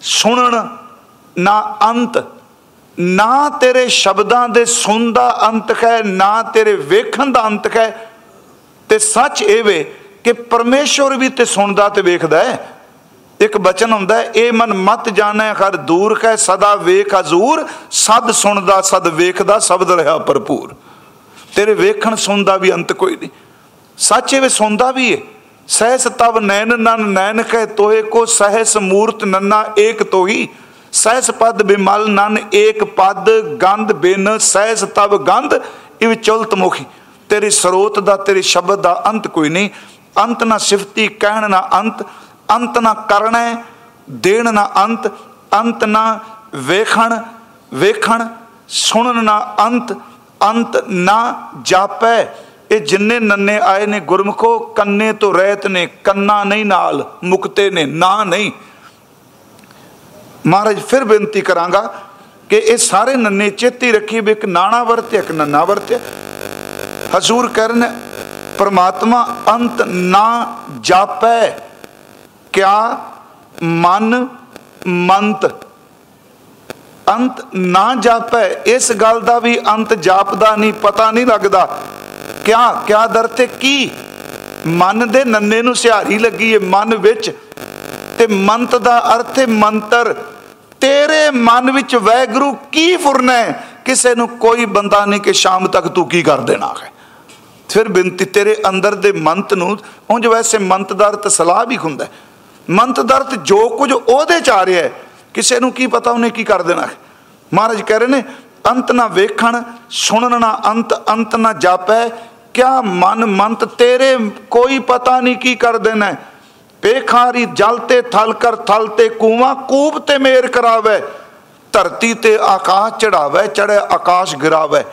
Speaker 1: ਸੁਣਨ, ਨਾ ਅੰਤ। ਨਾ ਤੇਰੇ ਸ਼ਬਦਾਂ ਦੇ ਸੁਣ ਦਾ ਅੰਤ ਹੈ ਨਾ ਤੇਰੇ ਵੇਖਣ ਦਾ ਅੰਤ ਹੈ ਤੇ ਸੱਚ ਇਹ ਵੇ ਕਿ ਪਰਮੇਸ਼ਵਰ ਵੀ ਤੇ ਸੁਣਦਾ ਤੇ ਵੇਖਦਾ ਹੈ ਇੱਕ ਬਚਨ ਹੁੰਦਾ ਇਹ ਮਨ ਮਤ ਜਾਣੈ, ਹਰ ਦੂਰ ਕੈ ਸਦਾ ਵੇਖ ਹਜ਼ੂਰ, ਸਦ ਸੁਣਦਾ, ਸਦ ਵੇਖਦਾ, ਸ਼ਬਦ ਰਹਾ ਭਰਪੂਰ। ਤੇਰੇ ਵੇਖਣ ਸੁਣਦਾ ਵੀ ਅੰਤ ਕੋਈ ਨਹੀਂ। ਸੱਚੇ ਵੇ ਸੁਣਦਾ ਵੀ ਹੈ ਸਹਿਸ ਤਵ ਨੈਣ ਨਨ ਨੈਣ ਕੈ ਤੋਏ ਕੋ, ਸਹਿਸ ਮੂਰਤ ਨੰਨਾ ਏਕ ਤੋਹੀ। ਸਹਿਸ ਪਦ ਬਿਮਲ ਨਨ ਏਕ ਪਦ, ਗੰਧ ਬਿਨ ਸਹਿਸ ਤਵ ਗੰਧ ਇਵ ਚੁਲਤ ਮੁਖੀ। ਤੇਰੇ ਸਰੋਤ ਦਾ, ਤੇਰੇ ਸ਼ਬਦ ਦਾ ਅੰਤ ਕੋਈ ਨਹੀਂ। ਅੰਤ ਨਾ ਸਿਫਤੀ, ਕਹਿਣ ਨਾ ਅੰਤ। ਅੰਤ ਨਾ ਕਰਨਾ ਦੇਣ ਨਾ ਅੰਤ ਅੰਤ ਨਾ ਵੇਖਣ ਵੇਖਣ ਸੁਣਨ ਨਾ ਅੰਤ ਅੰਤ ਨਾ ਜਾਪੈ ਇਹ ਜਿੰਨੇ ਨੰਨੇ ਆਏ ਨੇ ਗੁਰਮਖੋ ਕੰਨੇ ਤੋਂ ਰਹਿਤ ਨੇ ਕੰਨਾ ਨਹੀਂ ਨਾਲ ਮੁਕਤੇ ਨੇ ਨਾ ਨਹੀਂ ਮਹਾਰਾਜ ਫਿਰ ਬੇਨਤੀ ਕਰਾਂਗਾ ਕਿ ਇਹ ਸਾਰੇ ਨੰਨੇ ਚੇਤੀ ਰੱਖੀ ਵੀ ਇੱਕ ਨਾਣਾ ਵਰਤ ਇੱਕ ਨੰਨਾ ਵਰਤ ਹਜ਼ੂਰ ਕਰਨ ਪਰਮਾਤਮਾ ਅੰਤ ਨਾ ਜਾਪੈ ਕਿਆ ਮਨ ਮੰਤ? ਅੰਤ ਨਾ ਜਾਪੈ, ਇਸ ਗੱਲ ਦਾ ਵੀ ਅੰਤ ਜਾਪਦਾ ਨਹੀਂ, ਪਤਾ ਨਹੀਂ ਲੱਗਦਾ। ਕਿਆ ਕਿਆ ਦਰ ਤੇ ਕੀ? ਮਨ ਦੇ ਨੰਨੇ ਨੂੰ ਸਿਹਾਰੀ ਲੱਗੀ ਏ ਮਨ ਵਿੱਚ, ਤੇ ਮੰਤ ਦਾ ਅਰਥ ਹੈ ਮੰਤਰ। ਤੇਰੇ ਮਨ ਵਿੱਚ ਵੈਗਰੂ ਕੀ ਫੁਰਨਾ ਕਿਸੇ ਨੂੰ ਕੋਈ ਬੰਦਾ ਨਹੀਂ ਕਿ ਸ਼ਾਮ ਤੱਕ ਤੂੰ ਕੀ ਕਰ ਦੇਣਾ ਹੈ? ਫਿਰ ਬੇਨਤੀ ਤੇਰੇ ਅੰਦਰ ਦੇ ਮੰਤ ਨੂੰ, ਉਂਝ ਵੈਸੇ ਮੰਤ ਦਾ ਅਰਥ ਸਲਾਹ ਵੀ ਹੁੰਦਾ ਮੰਤ ਦਾ ਅਰਥ ਜੋ ਕੁਝ ਉਹਦੇ ਚ ਆ ਰਿਹਾ ਹੈ, ਕਿਸੇ ਨੂੰ ਕੀ ਪਤਾ ਉਹਨੇ ਕੀ ਕਰ ਦੇਣਾ ਮਹਾਰਾਜ ਕਹਿ ਰਹੇ ਨੇ, ਅੰਤ ਨਾ ਵੇਖਣ, ਸੁਣਨ ਨਾ ਅੰਤ ਅੰਤ ਨਾ ਜਾਪੈ। ਕਿਆ ਮਨ ਮੰਤ ਤੇਰੇ ਕੋਈ ਪਤਾ ਨਹੀਂ ਕੀ ਕਰ ਦੇਣਾ ਪੇਖਾਰੀ ਜਲ ਤੇ ਥਲ ਕਰ, ਥਲ ਤੇ ਕੂਵਾ, ਕੂਬ ਤੇ ਮੇਰ ਕਰਾਵੇ। ਧਰਤੀ ਤੇ ਆਕਾਸ਼ ਚੜਾਵੇ ਚੜੇ ਆਕਾਸ਼ ਗਿਰਾਵੇ।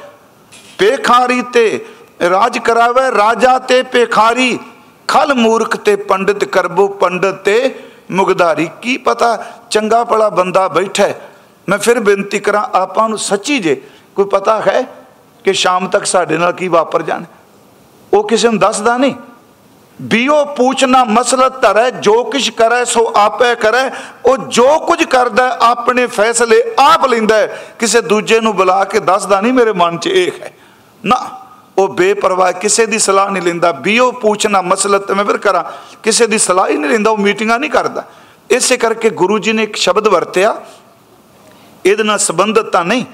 Speaker 1: ਪੇਖਾਰੀ ਤੇ ਰਾਜ ਕਰਾਵੇ, ਰਾਜਾ ਤੇ ਪੇਖਾਰੀ। ਖਲ ਮੂਰਖ ਤੇ ਪੰਡਿਤ ਕਰਬੋ ਪੰਡਿਤ ਤੇ ਮੁਗਧਾਰੀ, ਕੀ ਪਤਾ ਚੰਗਾ ਭਲਾ ਬੰਦਾ ਬੈਠਾ? ਮੈਂ ਫਿਰ ਬੇਨਤੀ ਕਰਾਂ, ਆਪਾਂ ਨੂੰ ਸੱਚੀ ਜੇ ਕੋਈ ਪਤਾ ਹੈ ਕਿ ਸ਼ਾਮ ਤੱਕ ਸਾਡੇ ਨਾਲ ਕੀ ਵਾਪਰ ਜਾਣ? ਉਹ ਕਿਸੇ ਨੂੰ ਦੱਸਦਾ ਨਹੀਂ। ਬਿਓ ਪੁੱਛਣਾ ਮਸਲਤ ਧਰੈ, ਜੋ ਕੁਛ ਕਰੈ ਸੋ ਆਪੇ ਕਰੈ। ਉਹ ਜੋ ਕੁਝ ਕਰਦਾ, ਆਪਣੇ ਫੈਸਲੇ ਆਪ ਲੈਂਦਾ ਕਿਸੇ ਦੂਜੇ ਨੂੰ ਬੁਲਾ ਕੇ ਦੱਸਦਾ ਨਹੀਂ ਮੇਰੇ ਮਨ 'ਚ ਇਹ ਹੈ। ਨਾ। ਉਹ ਬੇਪਰਵਾਹ, ਕਿਸੇ ਦੀ ਸਲਾਹ ਨਹੀਂ ਲੈਂਦਾ। ਬਿਓ ਪੁੱਛਣਾ, ਮਸਲਤ ਮੈਂ ਫਿਰ ਕਰਾਂ। ਕਿਸੇ ਦੀ ਸਲਾਹ ਹੀ ਨਹੀਂ ਲੈਂਦਾ, ਉਹ ਮੀਟਿੰਗਾਂ ਨਹੀਂ ਕਰਦਾ। ਇਸੇ ਕਰਕੇ ਗੁਰੂ ਜੀ ਨੇ ਇੱਕ ਸ਼ਬਦ ਵਰਤਿਆ, ਇਹਦੇ ਨਾਲ ਸੰਬੰਧਤ ਤਾਂ ਨਹੀਂ,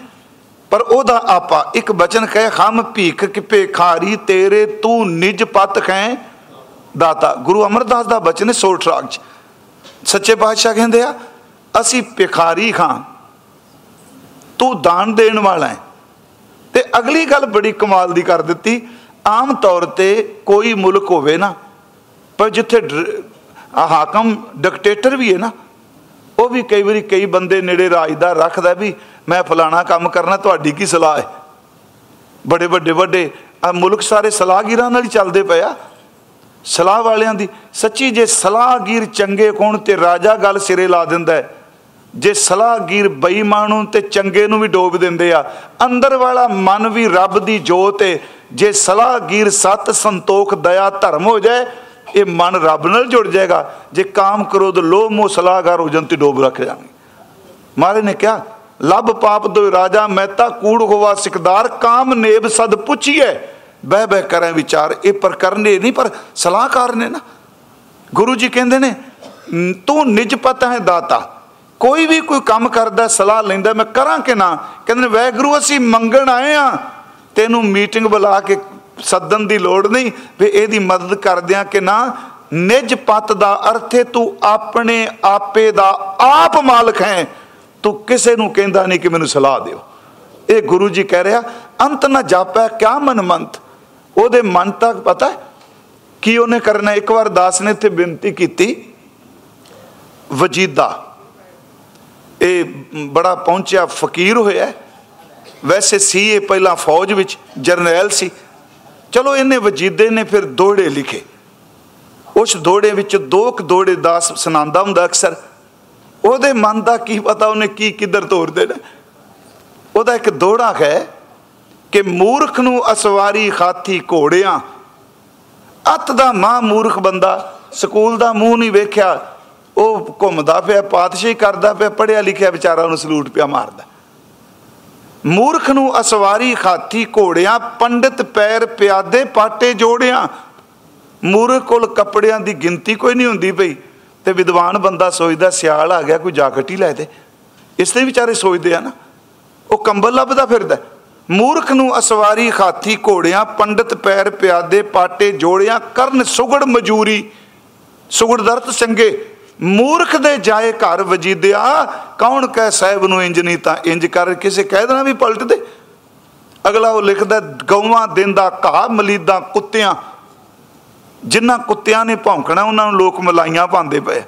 Speaker 1: ਪਰ ਉਹਦਾ ਆਪਾ ਇੱਕ ਬਚਨ ਕਹੇ, ਹਮ ਭੀਖ ਕਿਪੇ ਖਾਰੀ, ਤੇਰੇ ਤੂੰ ਨਿਜ ਪਤ ਖੈ ਦਾਤਾ। ਗੁਰੂ ਅਮਰਦਾਸ ਦਾ ਬਚਨ ਹੈ ਸੋਠ ਰਾਗ ਚ। ਸੱਚੇ ਪਾਤਸ਼ਾਹ ਕਹਿੰਦੇ ਆ, ਅਸੀਂ ਭਿਖਾਰੀ ਖਾਂ। ਤੂੰ ਦਾਨ ਦੇਣ ਵਾਲਾ ਹੈ। ਤੇ ਅਗਲੀ ਗੱਲ ਬੜੀ ਕਮਾਲ ਦੀ ਕਰ ਦਿੱਤੀ। ਆਮ ਤੌਰ ਤੇ ਕੋਈ ਮੁਲਕ ਹੋਵੇ ਨਾ, ਪਰ ਜਿੱਥੇ ਹਾਕਮ ਡਿਕਟੇਟਰ ਵੀ ਹੈ ਨਾ, ਉਹ ਵੀ ਕਈ ਵਾਰੀ ਕਈ ਬੰਦੇ ਨੇੜੇ ਰਾਜ ਦਾ ਰੱਖਦਾ ਵੀ ਮੈਂ ਫਲਾਣਾ ਕੰਮ ਕਰਨਾ, ਤੁਹਾਡੀ ਕੀ ਸਲਾਹ ਹੈ? ਬੜੇ ਵੱਡੇ ਵੱਡੇ, ਆ ਮੁਲਕ ਸਾਰੇ ਸਲਾਹਗੀਰਾਂ ਨਾਲ ਹੀ ਚੱਲਦੇ ਪਿਆ ਸਲਾਹ ਵਾਲਿਆਂ ਦੀ, ਸੱਚੀ ਜੇ ਸਲਾਹਗੀਰ ਚੰਗੇ ਕੋਣ ਤੇ ਰਾਜਾ ਗੱਲ ਸਿਰੇ ਲਾ ਦਿੰਦਾ ਹੈ ਜੇ ਸਲਾਹਗੀਰ ਬੇਈਮਾਨ ਨੂੰ ਤੇ ਚੰਗੇ ਨੂੰ ਵੀ ਡੋਬ ਦਿੰਦੇ ਆ, ਅੰਦਰ ਵਾਲਾ ਮਨ ਵੀ ਰੱਬ ਦੀ ਜੋਤ ਏ। ਜੇ ਸਲਾਹਗੀਰ ਸਤ ਸੰਤੋਖ, ਦਇਆ, ਧਰਮ ਹੋ ਜਾਏ, ਇਹ ਮਨ ਰੱਬ ਨਾਲ ਜੁੜ ਜਾਏਗਾ। ਜੇ ਕਾਮ ਕ੍ਰੋਧ, ਲੋਭ, ਮੋਹ ਸਲਾਹਗਾਰ ਹੋ ਜੰਤੀ ਡੋਬ ਰੱਖ ਜਾਣਗੇ। ਮਹਾਰਾਜ ਨੇ ਕਿਹਾ, ਲੱਭ ਪਾਪ ਦੋ ਰਾਜਾ, ਮਹਿਤਾ, ਕੂੜ ਹੋਵਾ ਸਿਕਦਾਰ, ਕਾਮ, ਨੇਬ, ਸਦ ਪੁੱਛੀਏ ਬਹਿ ਬਹਿ ਕਰੇ ਵਿਚਾਰ, ਇਹ ਪਰ ਕਰਨੇ ਨਹੀਂ, ਪਰ ਸਲਾਹਕਾਰ ਨੇ ਨਾ। ਗੁਰੂ ਜੀ ਕਹਿੰਦੇ ਨੇ, ਤੂੰ ਨਿਜ ਪਤ ਹੈ ਦਾਤਾ ਕੋਈ ਵੀ ਕੋਈ ਕੰਮ ਕਰਦਾ, ਸਲਾਹ ਲੈਂਦਾ, ਮੈਂ ਕਰਾਂ ਕਿ ਨਾ? ਕਹਿੰਦੇ ਵੈਗਰੂ ਅਸੀਂ ਮੰਗਣ ਆਏ ਆ ਤੈਨੂੰ ਮੀਟਿੰਗ ਬੁਲਾ ਕੇ ਸੱਦਣ ਦੀ ਲੋੜ ਨਹੀਂ, ਵੀ ਇਹਦੀ ਮਦਦ ਕਰਦਿਆਂ ਕਿ ਨਾ? ਨਿਜ ਪਤ ਦਾ ਅਰਥ ਤੂੰ ਆਪਣੇ ਆਪੇ ਦਾ ਆਪ ਮਾਲਕ ਹੈ। ਤੂੰ ਕਿਸੇ ਨੂੰ ਕਹਿੰਦਾ ਨਹੀਂ ਕਿ ਮੈਨੂੰ ਸਲਾਹ ਦਿਓ। ਇਹ ਗੁਰੂ ਜੀ ਕਹਿ ਰਿਹਾ, ਅੰਤ ਨਾ ਜਾਪੈ, ਕਿਆ ਮਨਮੰਤ ਉਹਦੇ ਮਨ ਤੱਕ ਪਤਾ ਕੀ ਉਹਨੇ ਕਰਨਾ ਇੱਕ ਵਾਰ ਦਾਸ ਨੇ ਇੱਥੇ ਬੇਨਤੀ ਕੀਤੀ, ਵਜੀਦਾ। ਇਹ ਬੜਾ ਪਹੁੰਚਿਆ, ਫਕੀਰ ਹੋਇਆ। ਵੈਸੇ ਸੀ ਇਹ ਪਹਿਲਾਂ ਫੌਜ ਵਿੱਚ, ਜਰਨੈਲ ਸੀ। ਚਲੋ ਇਹਨੇ ਵਜੀਦੇ ਨੇ ਫਿਰ ਦੋੜੇ ਲਿਖੇ। ਉਸ ਦੋੜੇ ਵਿੱਚ ਦੋ ਕ ਦੋੜੇ ਦਾਸ ਸੁਣਾਉਂਦਾ ਹੁੰਦਾ ਅਕਸਰ। ਉਹਦੇ ਮਨ ਦਾ ਕੀ ਪਤਾ ਉਹਨੇ ਕੀ ਕਿੱਧਰ ਤੋਰਦੇ ਨੇ ਉਹਦਾ ਇੱਕ ਦੋੜਾ ਹੈ ਕਿ ਮੂਰਖ ਨੂੰ ਅਸਵਾਰੀ ਖਾਤੀ ਘੋੜਿਆਂ। ਅੱਤ ਦਾ ਮਾਂ ਮੂਰਖ ਬੰਦਾ, ਸਕੂਲ ਦਾ ਮੂੰਹ ਨਹੀਂ ਵੇਖਿਆ। ਉਹ ਘੁੰਮਦਾ ਪਿਆ, ਪਾਤਸ਼ਾਹੀ ਕਰਦਾ ਪਿਆ ਪੜਿਆ ਲਿਖਿਆ ਵਿਚਾਰਾ ਉਹਨੂੰ ਸਲੂਟ ਪਿਆ ਮਾਰਦਾ। ਮੂਰਖ ਨੂੰ ਅਸਵਾਰੀ ਖਾਤੀ ਘੋੜਿਆਂ, ਪੰਡਿਤ ਪੈਰ ਪਿਆਦੇ ਪਾਟੇ ਜੋੜਿਆਂ। ਮੂਰਖ ਕੋਲ ਕੱਪੜਿਆਂ ਦੀ ਗਿਣਤੀ ਕੋਈ ਨਹੀਂ ਹੁੰਦੀ ਪਈ ਤੇ ਵਿਦਵਾਨ ਬੰਦਾ ਸੋਚਦਾ, ਸਿਆਲ ਆ ਗਿਆ, ਕੋਈ ਜਾਕਟ ਹੀ ਲੈ ਦੇ। ਇਸ ਤੇ ਵਿਚਾਰੇ ਸੋਚਦੇ ਆ ਨਾ, ਉਹ ਕੰਬਲ ਲੱਭਦਾ ਫਿਰਦਾ। ਮੂਰਖ ਨੂੰ ਅਸਵਾਰੀ ਖਾਤੀ ਘੋੜਿਆਂ, ਪੰਡਿਤ ਪੈਰ ਪਿਆਦੇ ਪਾਟੇ ਜੋੜਿਆਂ। ਕਰਨ ਸੁਗੜ ਮਜੂਰੀ ਸੁਗੜ ਦਰਤ ਸੰਗੇ ਮੂਰਖ ਦੇ ਜਾਏ ਘਰ ਵਜੀਦਿਆ, ਕੌਣ ਕਹਿ ਸਾਹਿਬ ਨੂੰ ਇੰਜ ਨਹੀਂ ਤਾਂ ਇੰਜ ਕਰ, ਕਿਸੇ ਕਹਿ ਦੇਣਾ ਵੀ ਪਲਟ ਦੇ ਅਗਲਾ ਉਹ ਲਿਖਦਾ, ਗਊਆਂ ਦਿੰਦਾ ਘਾਹ, ਮਲੀਦਾ ਕੁੱਤਿਆਂ। ਜਿਨ੍ਹਾਂ ਕੁੱਤਿਆਂ ਨੇ ਭੌਂਕਣਾ, ਉਹਨਾਂ ਨੂੰ ਲੋਕ ਮਲਾਈਆਂ ਪਾਉਂਦੇ ਪਏ।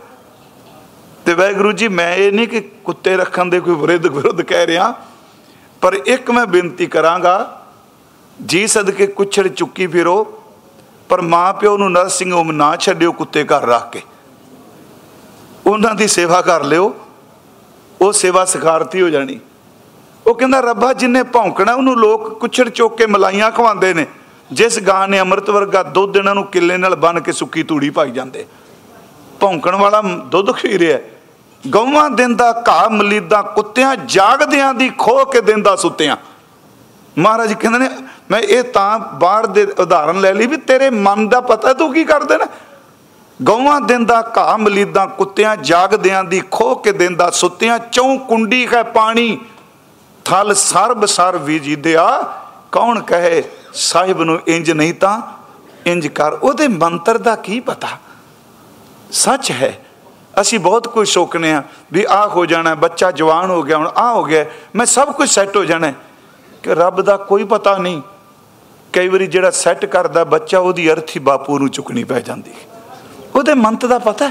Speaker 1: ਤੇ ਵੈਗੁਰੂ ਜੀ, ਮੈਂ ਇਹ ਨਹੀਂ ਕਿ ਕੁੱਤੇ ਰੱਖਣ ਦੇ ਕੋਈ ਵਿਰੋਧ ਵਿਰੁੱਧ ਕਹਿ ਰਿਹਾ, ਪਰ ਇੱਕ ਮੈਂ ਬੇਨਤੀ ਕਰਾਂਗਾ, ਜੀ ਸਦਕੇ ਕੁਛੜ ਚੁੱਕੀ ਫਿਰੋ, ਪਰ ਮਾਂ ਪਿਓ ਨੂੰ ਨਰਸਿੰਗ ਹੋਮ ਨਾ ਛੱਡਿਓ ਕੁੱਤੇ ਘਰ ਰੱਖ ਕੇ। ਉਹਨਾਂ ਦੀ ਸੇਵਾ ਕਰ ਲਿਓ। ਉਹ ਸੇਵਾ ਸਖਾਰਤੀ ਹੋ ਜਾਣੀ। ਉਹ ਕਹਿੰਦਾ, ਰੱਬਾ, ਜਿੰਨੇ ਭੌਂਕਣਾ, ਉਹਨੂੰ ਲੋਕ ਕੁਛੜ ਚੋਕ ਕੇ ਮਲਾਈਆਂ ਖਵਾਉਂਦੇ ਨੇ। ਜਿਸ ਗਾਂ ਨੇ ਅੰਮ੍ਰਿਤ ਵਰਗਾ ਦੁੱਧ ਇਹਨਾਂ ਨੂੰ ਕਿੱਲੇ ਨਾਲ ਬੰਨ ਕੇ ਸੁੱਕੀ ਤੂੜੀ ਪਾਈ ਜਾਂਦੇ। ਭੌਂਕਣ ਵਾਲਾ ਦੁੱਧ ਖੀ ਰਿਹਾ ਗਊਆਂ ਦਿੰਦਾ ਘਾਹ, ਮਲੀਦਾ ਕੁੱਤਿਆਂ, ਜਾਗਦਿਆਂ ਦੀ ਖੋਹ ਕੇ ਦਿੰਦਾ ਸੁੱਤਿਆਂ। ਮਹਾਰਾਜ ਕਹਿੰਦੇ ਨੇ, ਮੈਂ ਇਹ ਤਾਂ ਬਾਹਰ ਦੇ ਉਦਾਹਰਨ ਲੈ ਲਈ ਵੀ ਤੇਰੇ ਮਨ ਦਾ ਪਤਾ ਤੂੰ ਕੀ ਕਰਦੇ ਨਾ ਗਊਆਂ ਦਿੰਦਾ ਘਾਹ ਮਲੀਦਾਂ, ਕੁੱਤਿਆਂ ਜਾਗਦਿਆਂ ਦੀ ਖੋਹ ਕੇ ਦਿੰਦਾ ਸੁੱਤਿਆਂ, ਚੌਂ ਕੁੰਡੀ ਹੈ ਪਾਣੀ। ਥਲ ਸਰਬ ਸਰ ਵਿਜੀਦਿਆ, ਕੌਣ ਕਹੇ ਸਾਹਿਬ ਨੂੰ ਇੰਜ ਨਹੀਂ ਤਾਂ? ਇੰਜ ਕਰ, ਉਹਦੇ ਮੰਤਰ ਦਾ ਕੀ ਪਤਾ? ਸੱਚ ਹੈ, ਅਸੀਂ ਬਹੁਤ ਕੁਝ ਸੋਚਨੇ ਆ ਵੀ ਆ ਹੋ ਜਾਣਾ, ਬੱਚਾ ਜਵਾਨ ਹੋ ਗਿਆ, ਹੁਣ ਆ ਹੋ ਗਿਆ, ਮੈਂ ਸਭ ਕੁਝ ਸੈੱਟ ਹੋ ਜਾਣਾ। ਕਿ ਰੱਬ ਦਾ ਕੋਈ ਪਤਾ ਨਹੀਂ, ਕਈ ਵਾਰੀ ਜਿਹੜਾ ਸੈੱਟ ਕਰਦਾ ਬੱਚਾ, ਉਹਦੀ ਅਰਥੀ ਬਾਪੂ ਨੂੰ ਚੁੱਕਣੀ ਪੈ ਜਾਂਦੀ। ਉਹਦੇ ਮੰਤ ਦਾ ਪਤਾ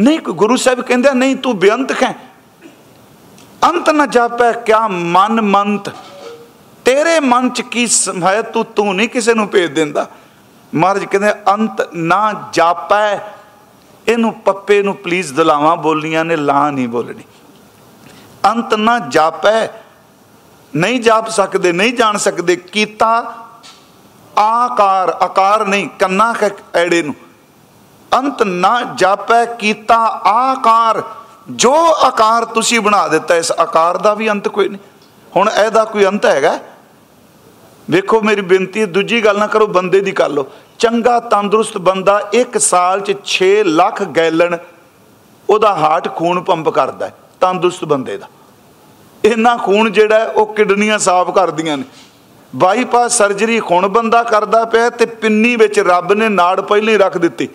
Speaker 1: ਨਹੀਂ ਗੁਰੂ ਸਾਹਿਬ ਕਹਿੰਦੇ ਨਹੀਂ, ਤੂੰ ਬੇਅੰਤ ਹੈ। ਅੰਤ ਨਾ ਜਾਪੈ ਕਿਆ ਮਨ ਮੰਤ। ਤੇਰੇ ਮਨ ਚ ਕੀ ਹੈ? ਤੂੰ ਤੂੰ ਨਹੀਂ ਕਿਸੇ ਨੂੰ ਭੇਜ ਦਿੰਦਾ। ਮਹਾਰਾਜ ਕਹਿੰਦੇ ਅੰਤ ਨਾ ਜਾਪੈ। ਇਹਨੂੰ ਪੱਪੇ ਨੂੰ ਪਲੀਜ਼ ਦਲਾਵਾਂ, ਬੋਲੀਆਂ ਨੇ ਲਾ ਨਹੀਂ ਬੋਲਣੀ। ਅੰਤ ਨਾ ਜਾਪੈ। ਨਹੀਂ ਜਾਪ ਸਕਦੇ, ਨਹੀਂ ਜਾਣ ਸਕਦੇ। ਕੀਤਾ ਆਕਾਰ ਆਕਾਰ ਨਹੀਂ, ਕੰਨਾ ਐੜੇ ਨੂੰ। ਅੰਤ ਨਾ ਜਾਪੈ ਕੀਤਾ ਆਕਾਰ, ਜੋ ਆਕਾਰ ਤੁਸੀਂ ਬਣਾ ਦਿੱਤਾ, ਇਸ ਆਕਾਰ ਦਾ ਵੀ ਅੰਤ ਕੋਈ ਨਹੀਂ। ਹੁਣ ਇਹਦਾ ਕੋਈ ਅੰਤ ਹੈਗਾ। ਵੇਖੋ ਮੇਰੀ ਬੇਨਤੀ, ਦੂਜੀ ਗੱਲ ਨਾ ਕਰੋ, ਬੰਦੇ ਦੀ ਕਰ ਲੋ ਚੰਗਾ ਤੰਦਰੁਸਤ ਬੰਦਾ 1 ਸਾਲ 'ਚ 6 ਲੱਖ ਗੈਲਨ ਉਹਦਾ ਹਾਰਟ ਖੂਨ ਪੰਪ ਕਰਦਾ ਹੈ, ਤੰਦਰੁਸਤ ਬੰਦੇ ਦਾ। ਇੰਨਾ ਖੂਨ ਜਿਹੜਾ ਉਹ ਕਿਡਨੀਆਂ ਸਾਫ਼ ਕਰਦੀਆਂ ਨੇ। ਬਾਈਪਾਸ ਸਰਜਰੀ ਹੁਣ ਬੰਦਾ ਕਰਦਾ ਪਿਆ ਤੇ ਪਿੰਨੀ ਵਿੱਚ ਰੱਬ ਨੇ ਨਾੜ ਪਹਿਲਾਂ ਹੀ ਰੱਖ ਦਿੱਤੀ।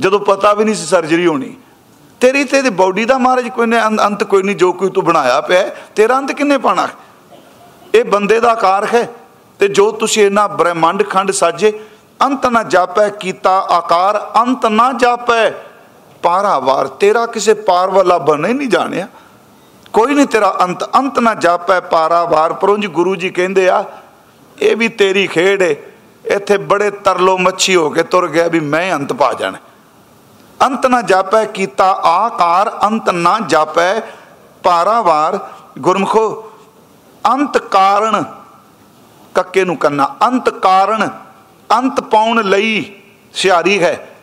Speaker 1: ਜਦੋਂ ਪਤਾ ਵੀ ਨਹੀਂ ਸੀ ਸਰਜਰੀ ਹੋਣੀ। ਤੇਰੀ ਤੇਰੀ ਦੀ ਬਾਡੀ ਦਾ ਮਹਾਰਾਜ ਕੋਈ ਨੇ ਅੰਤ ਕੋਈ ਨਹੀਂ, ਜੋ ਕੋਈ ਤੂੰ ਬਣਾਇਆ ਪਿਆ ਤੇਰਾ ਅੰਤ ਕਿੰਨੇ ਪਾਣਾ ਇਹ ਬੰਦੇ ਦਾ ਆਕਾਰ ਹੈ ਤੇ ਜੋ ਤੁਸੀਂ ਇਹਨਾਂ ਬ੍ਰਹਿਮੰਡ ਖੰਡ ਸਾਜੇ, ਅੰਤ ਨਾ ਜਾਪੈ ਕੀਤਾ ਆਕਾਰ, ਅੰਤ ਨਾ ਜਾਪੈ। ਪਾਰਾਵਾਰ ਤੇਰਾ ਕਿਸੇ ਪਾਰ ਵਾਲਾ ਬਣੇ ਨਹੀਂ ਜਾਣਿਆ। ਕੋਈ ਨਹੀਂ ਤੇਰਾ ਅੰਤ ਅੰਤ ਨਾ ਜਾਪੈ ਪਾਰਾਵਾਰ ਪਰੰਜ ਗੁਰੂ ਜੀ ਕਹਿੰਦੇ ਆ, ਇਹ ਵੀ ਤੇਰੀ ਖੇਡ ਏ। ਇੱਥੇ ਬੜੇ ਤਰਲੋ ਮੱਛੀ ਹੋ ਕੇ ਤੁਰ ਗਿਆ ਵੀ ਮੈਂ ਅੰਤ ਪਾ ਜਾਣਾ। ਅੰਤ ਨਾ ਜਾਪੈ ਕੀਤਾ ਆਕਾਰ, ਅੰਤ ਨਾ ਜਾਪੈ ਪਾਰਾਵਾਰ ਗੁਰਮਖੋ, ਅੰਤ ਕਾਰਨ ਕੱਕੇ ਨੂੰ ਕੰਨਾ। ਅੰਤ ਕਾਰਨ ਅੰਤ ਪਾਉਣ ਲਈ ਸਿਆਰੀ ਹੈ।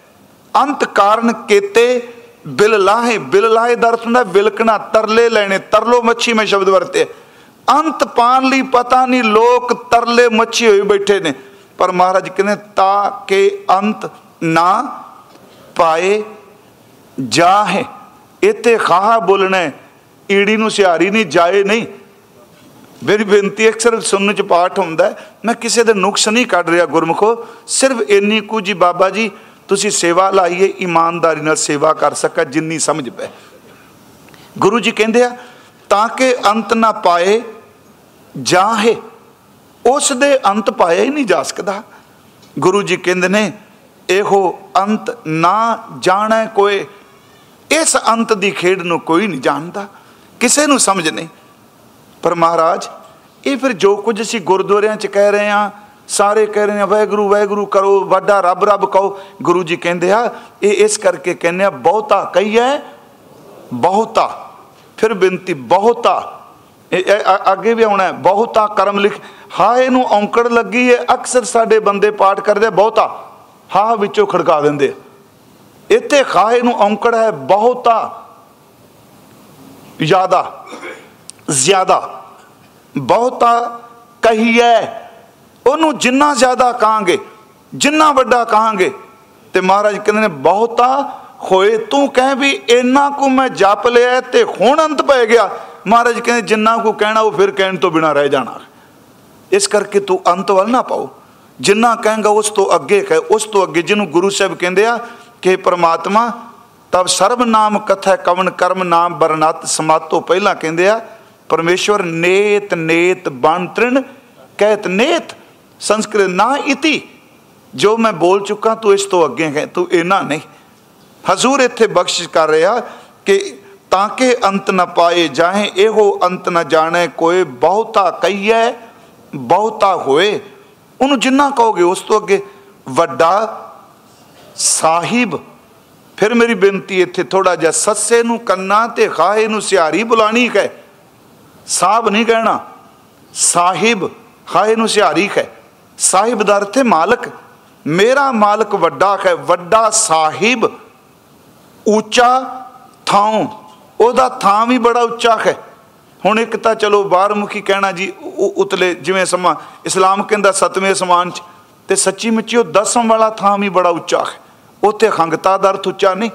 Speaker 1: ਅੰਤ ਕਾਰਨ ਕੀਤੇ ਬਿਲ ਲਾਹੇ ਬਿਲ ਲਾਹੇ ਦਾ ਅਰਥ ਹੁੰਦਾ ਵਿਲਕਣਾ ਤਰਲੇ ਲੈਣੇ, ਤਰਲੋ ਮੱਛੀ ਮੈਂ ਸ਼ਬਦ ਵਰਤੇ। ਅੰਤ ਪਾਣ ਲਈ ਪਤਾ ਨਹੀਂ ਲੋਕ ਤਰਲੇ ਮੱਛੀ ਹੋਏ ਬੈਠੇ ਨੇ। ਪਰ ਮਹਾਰਾਜ ਕਹਿੰਦੇ, ਤਾਂ ਕਿ ਅੰਤ ਨਾ ਪਾਏ ਜਾਹੇ ਇਤੇ ਖਾਹ ਬੋਲਣਾ ਈੜੀ ਨੂੰ ਸਿਹਾਰੀ ਨਹੀਂ, ਜਾਏ ਨਹੀਂ। ਮੇਰੀ ਬੇਨਤੀ ਅਕਸਰ ਸੁਣਨ ਚ ਪਾਠ ਹੁੰਦਾ ਮੈਂ ਕਿਸੇ ਦੇ ਨੁਕਸ ਨਹੀਂ ਕੱਢ ਰਿਹਾ, ਗੁਰਮਖੋ। ਸਿਰਫ ਇੰਨੀ ਕੁ ਜੀ, ਬਾਬਾ ਜੀ, ਤੁਸੀਂ ਸੇਵਾ ਲਾਈਏ, ਇਮਾਨਦਾਰੀ ਨਾਲ ਸੇਵਾ ਕਰ ਸਕਾ ਜਿੰਨੀ ਸਮਝ ਪੈ। ਗੁਰੂ ਜੀ ਕਹਿੰਦੇ ਆ, ਤਾਂ ਕਿ ਅੰਤ ਨਾ ਪਾਏ, ਜਾਹੇ। ਉਸ ਦੇ ਅੰਤ ਪਾਇਆ ਹੀ ਨਹੀਂ ਜਾ ਸਕਦਾ। ਗੁਰੂ ਜੀ ਕਹਿੰਦੇ ਨੇ ਇਹੋ ਅੰਤ ਨਾ ਜਾਣੈ ਕੋਈ ਇਸ ਅੰਤ ਦੀ ਖੇਡ ਨੂੰ ਕੋਈ ਨਹੀਂ ਜਾਣਦਾ, ਕਿਸੇ ਨੂੰ ਸਮਝ ਨਹੀਂ। ਪਰ ਮਹਾਰਾਜ, ਇਹ ਫਿਰ ਜੋ ਕੁਝ ਅਸੀਂ ਗੁਰਦੁਆਰਿਆਂ 'ਚ ਕਹਿ ਰਹੇ ਆ ਸਾਰੇ ਕਹਿ ਰਹੇ ਆ ਵਾਹਿਗੁਰੂ ਵਾਹਿਗੁਰੂ ਕਰੋ, ਵੱਡਾ ਰੱਬ ਰੱਬ ਕਹੋ। ਗੁਰੂ ਜੀ ਕਹਿੰਦੇ ਆ, ਇਹ ਇਸ ਕਰਕੇ ਕਹਿੰਦੇ ਆ, ਬਹੁਤਾ ਕਹੀਏ ਬਹੁਤਾ। ਫਿਰ ਬੇਨਤੀ, ਬਹੁਤਾ। ਅੱਗੇ ਵੀ ਆਉਣਾ ਬਹੁਤਾ ਕਰਮ ਲਿਖ ਹਾਏ ਨੂੰ ਔਂਕੜ ਲੱਗੀ ਹੈ ਅਕਸਰ ਸਾਡੇ ਬੰਦੇ ਪਾਠ ਕਰਦੇ ਬਹੁਤਾ। ਹਾ ਵਿੱਚੋਂ ਖੜਕਾ ਦਿੰਦੇ ਇੱਥੇ ਖਾਹੇ ਨੂੰ ਔਂਕੜ ਹੈ ਬਹੁਤਾ, ਜ਼ਿਆਦਾ ਜ਼ਿਆਦਾ। ਬਹੁਤਾ ਕਹੀਏ ਉਹਨੂੰ ਜਿੰਨਾ ਜ਼ਿਆਦਾ ਕਹਾਂਗੇ, ਜਿੰਨਾ ਵੱਡਾ ਕਹਾਂਗੇ, ਤੇ ਮਹਾਰਾਜ ਕਹਿੰਦੇ ਨੇ, ਬਹੁਤਾ ਹੋਏ ਤੂੰ ਕਹਿ ਵੀ ਇੰਨਾ ਕੁ ਮੈਂ ਜਪ ਲਿਆ ਤੇ ਹੁਣ ਅੰਤ ਪੈ ਗਿਆ। ਮਹਾਰਾਜ ਕਹਿੰਦੇ, ਜਿੰਨਾ ਕੁ ਕਹਿਣਾ ਉਹ ਫਿਰ ਕਹਿਣ ਤੋਂ ਬਿਨਾ ਰਹਿ ਜਾਣਾ। ਇਸ ਕਰਕੇ ਤੂੰ ਅੰਤ ਵੱਲ ਨਾ ਪਾਓ। ਜਿੰਨਾ ਕਹੇਗਾ ਉਸ ਤੋਂ ਅੱਗੇ ਕਹੇ, ਉਸ ਤੋਂ ਅੱਗੇ ਜਿਹਨੂੰ ਗੁਰੂ ਸਾਹਿਬ ਕਹਿੰਦੇ ਆ ਕਿ ਪ੍ਰਮਾਤਮਾ, ਤਬ ਸਰਬ ਨਾਮ ਕਥੈ ਕਵਨ ਕਰਮ ਨਾਮ ਬਰਨਤ ਸਮਾਤ ਤੋਂ ਪਹਿਲਾਂ ਕਹਿੰਦੇ ਆ, ਪਰਮੇਸ਼ਵਰ ਨੇਤ ਨੇਤ ਬੰਤ੍ਰਿਣ ਕਹਿਤ ਨੇਤ ਸੰਸਕ੍ਰਿਤ ਨਾ ਇਤੀ, ਜੋ ਮੈਂ ਬੋਲ ਚੁੱਕਾ ਤੂੰ ਇਸ ਤੋਂ ਅੱਗੇ ਹੈ, ਤੂੰ ਇਹਨਾਂ ਨਹੀਂ। ਹਜ਼ੂਰ ਇੱਥੇ ਬਖਸ਼ਿਸ਼ ਕਰ ਰਿਹਾ ਕਿ ਤਾਂ ਕਿ ਅੰਤ ਨਾ ਪਾਏ ਜਾਏ ਇਹੋ ਅੰਤ ਨਾ ਜਾਣੇ, ਕੋਈ ਬਹੁਤਾ ਕਹੀਏ ਬਹੁਤਾ ਹੋਏ। ਉਹਨੂੰ ਜਿੰਨਾ ਕਹੋਗੇ ਉਸ ਤੋਂ ਅੱਗੇ ਵੱਡਾ ਸਾਹਿਬ, ਫਿਰ ਮੇਰੀ ਬੇਨਤੀ ਇੱਥੇ ਥੋੜਾ ਜਿਹਾ ਸੱਸੇ ਨੂੰ, ਕੰਨਾ ਤੇ ਖਾਏ ਨੂੰ ਸਿਹਾਰੀ ਬੁਲਾਣੀ ਹੈ। ਸਾਹਿਬ ਨਹੀਂ ਕਹਿਣਾ, ਸਾਹਿਬ ਖਾਏ ਨੂੰ ਸਿਹਾਰੀ ਹੈ। ਸਾਹਿਬ ਦਾ ਅਰਥ ਹੈ ਮਾਲਕ। ਮੇਰਾ ਮਾਲਕ ਵੱਡਾ ਹੈ, ਵੱਡਾ ਸਾਹਿਬ, ਉੱਚਾ ਥਾਂ ਉਹਦਾ ਥਾਂ ਵੀ ਬੜਾ ਉੱਚਾ ਹੈ। ਹੁਣ ਇੱਕ ਤਾਂ ਚਲੋ ਬਾਹਰਮੁਖੀ ਕਹਿਣਾ ਜੀ ਉਤਲੇ ਜਿਵੇਂ ਸਮਾਂ, ਇਸਲਾਮ ਕਹਿੰਦਾ ਸਤਵੇਂ ਸਮਾਨ 'ਚ, ਤੇ ਸੱਚੀ ਮੁੱਚੀ ਉਹ ਦਸਮ ਵਾਲਾ ਥਾਂ ਵੀ ਬੜਾ ਉੱਚਾ ਹੈ। ਉੱਥੇ ਖੰਗਤਾ ਦਾ ਅਰਥ ਉੱਚਾ ਨਹੀਂ।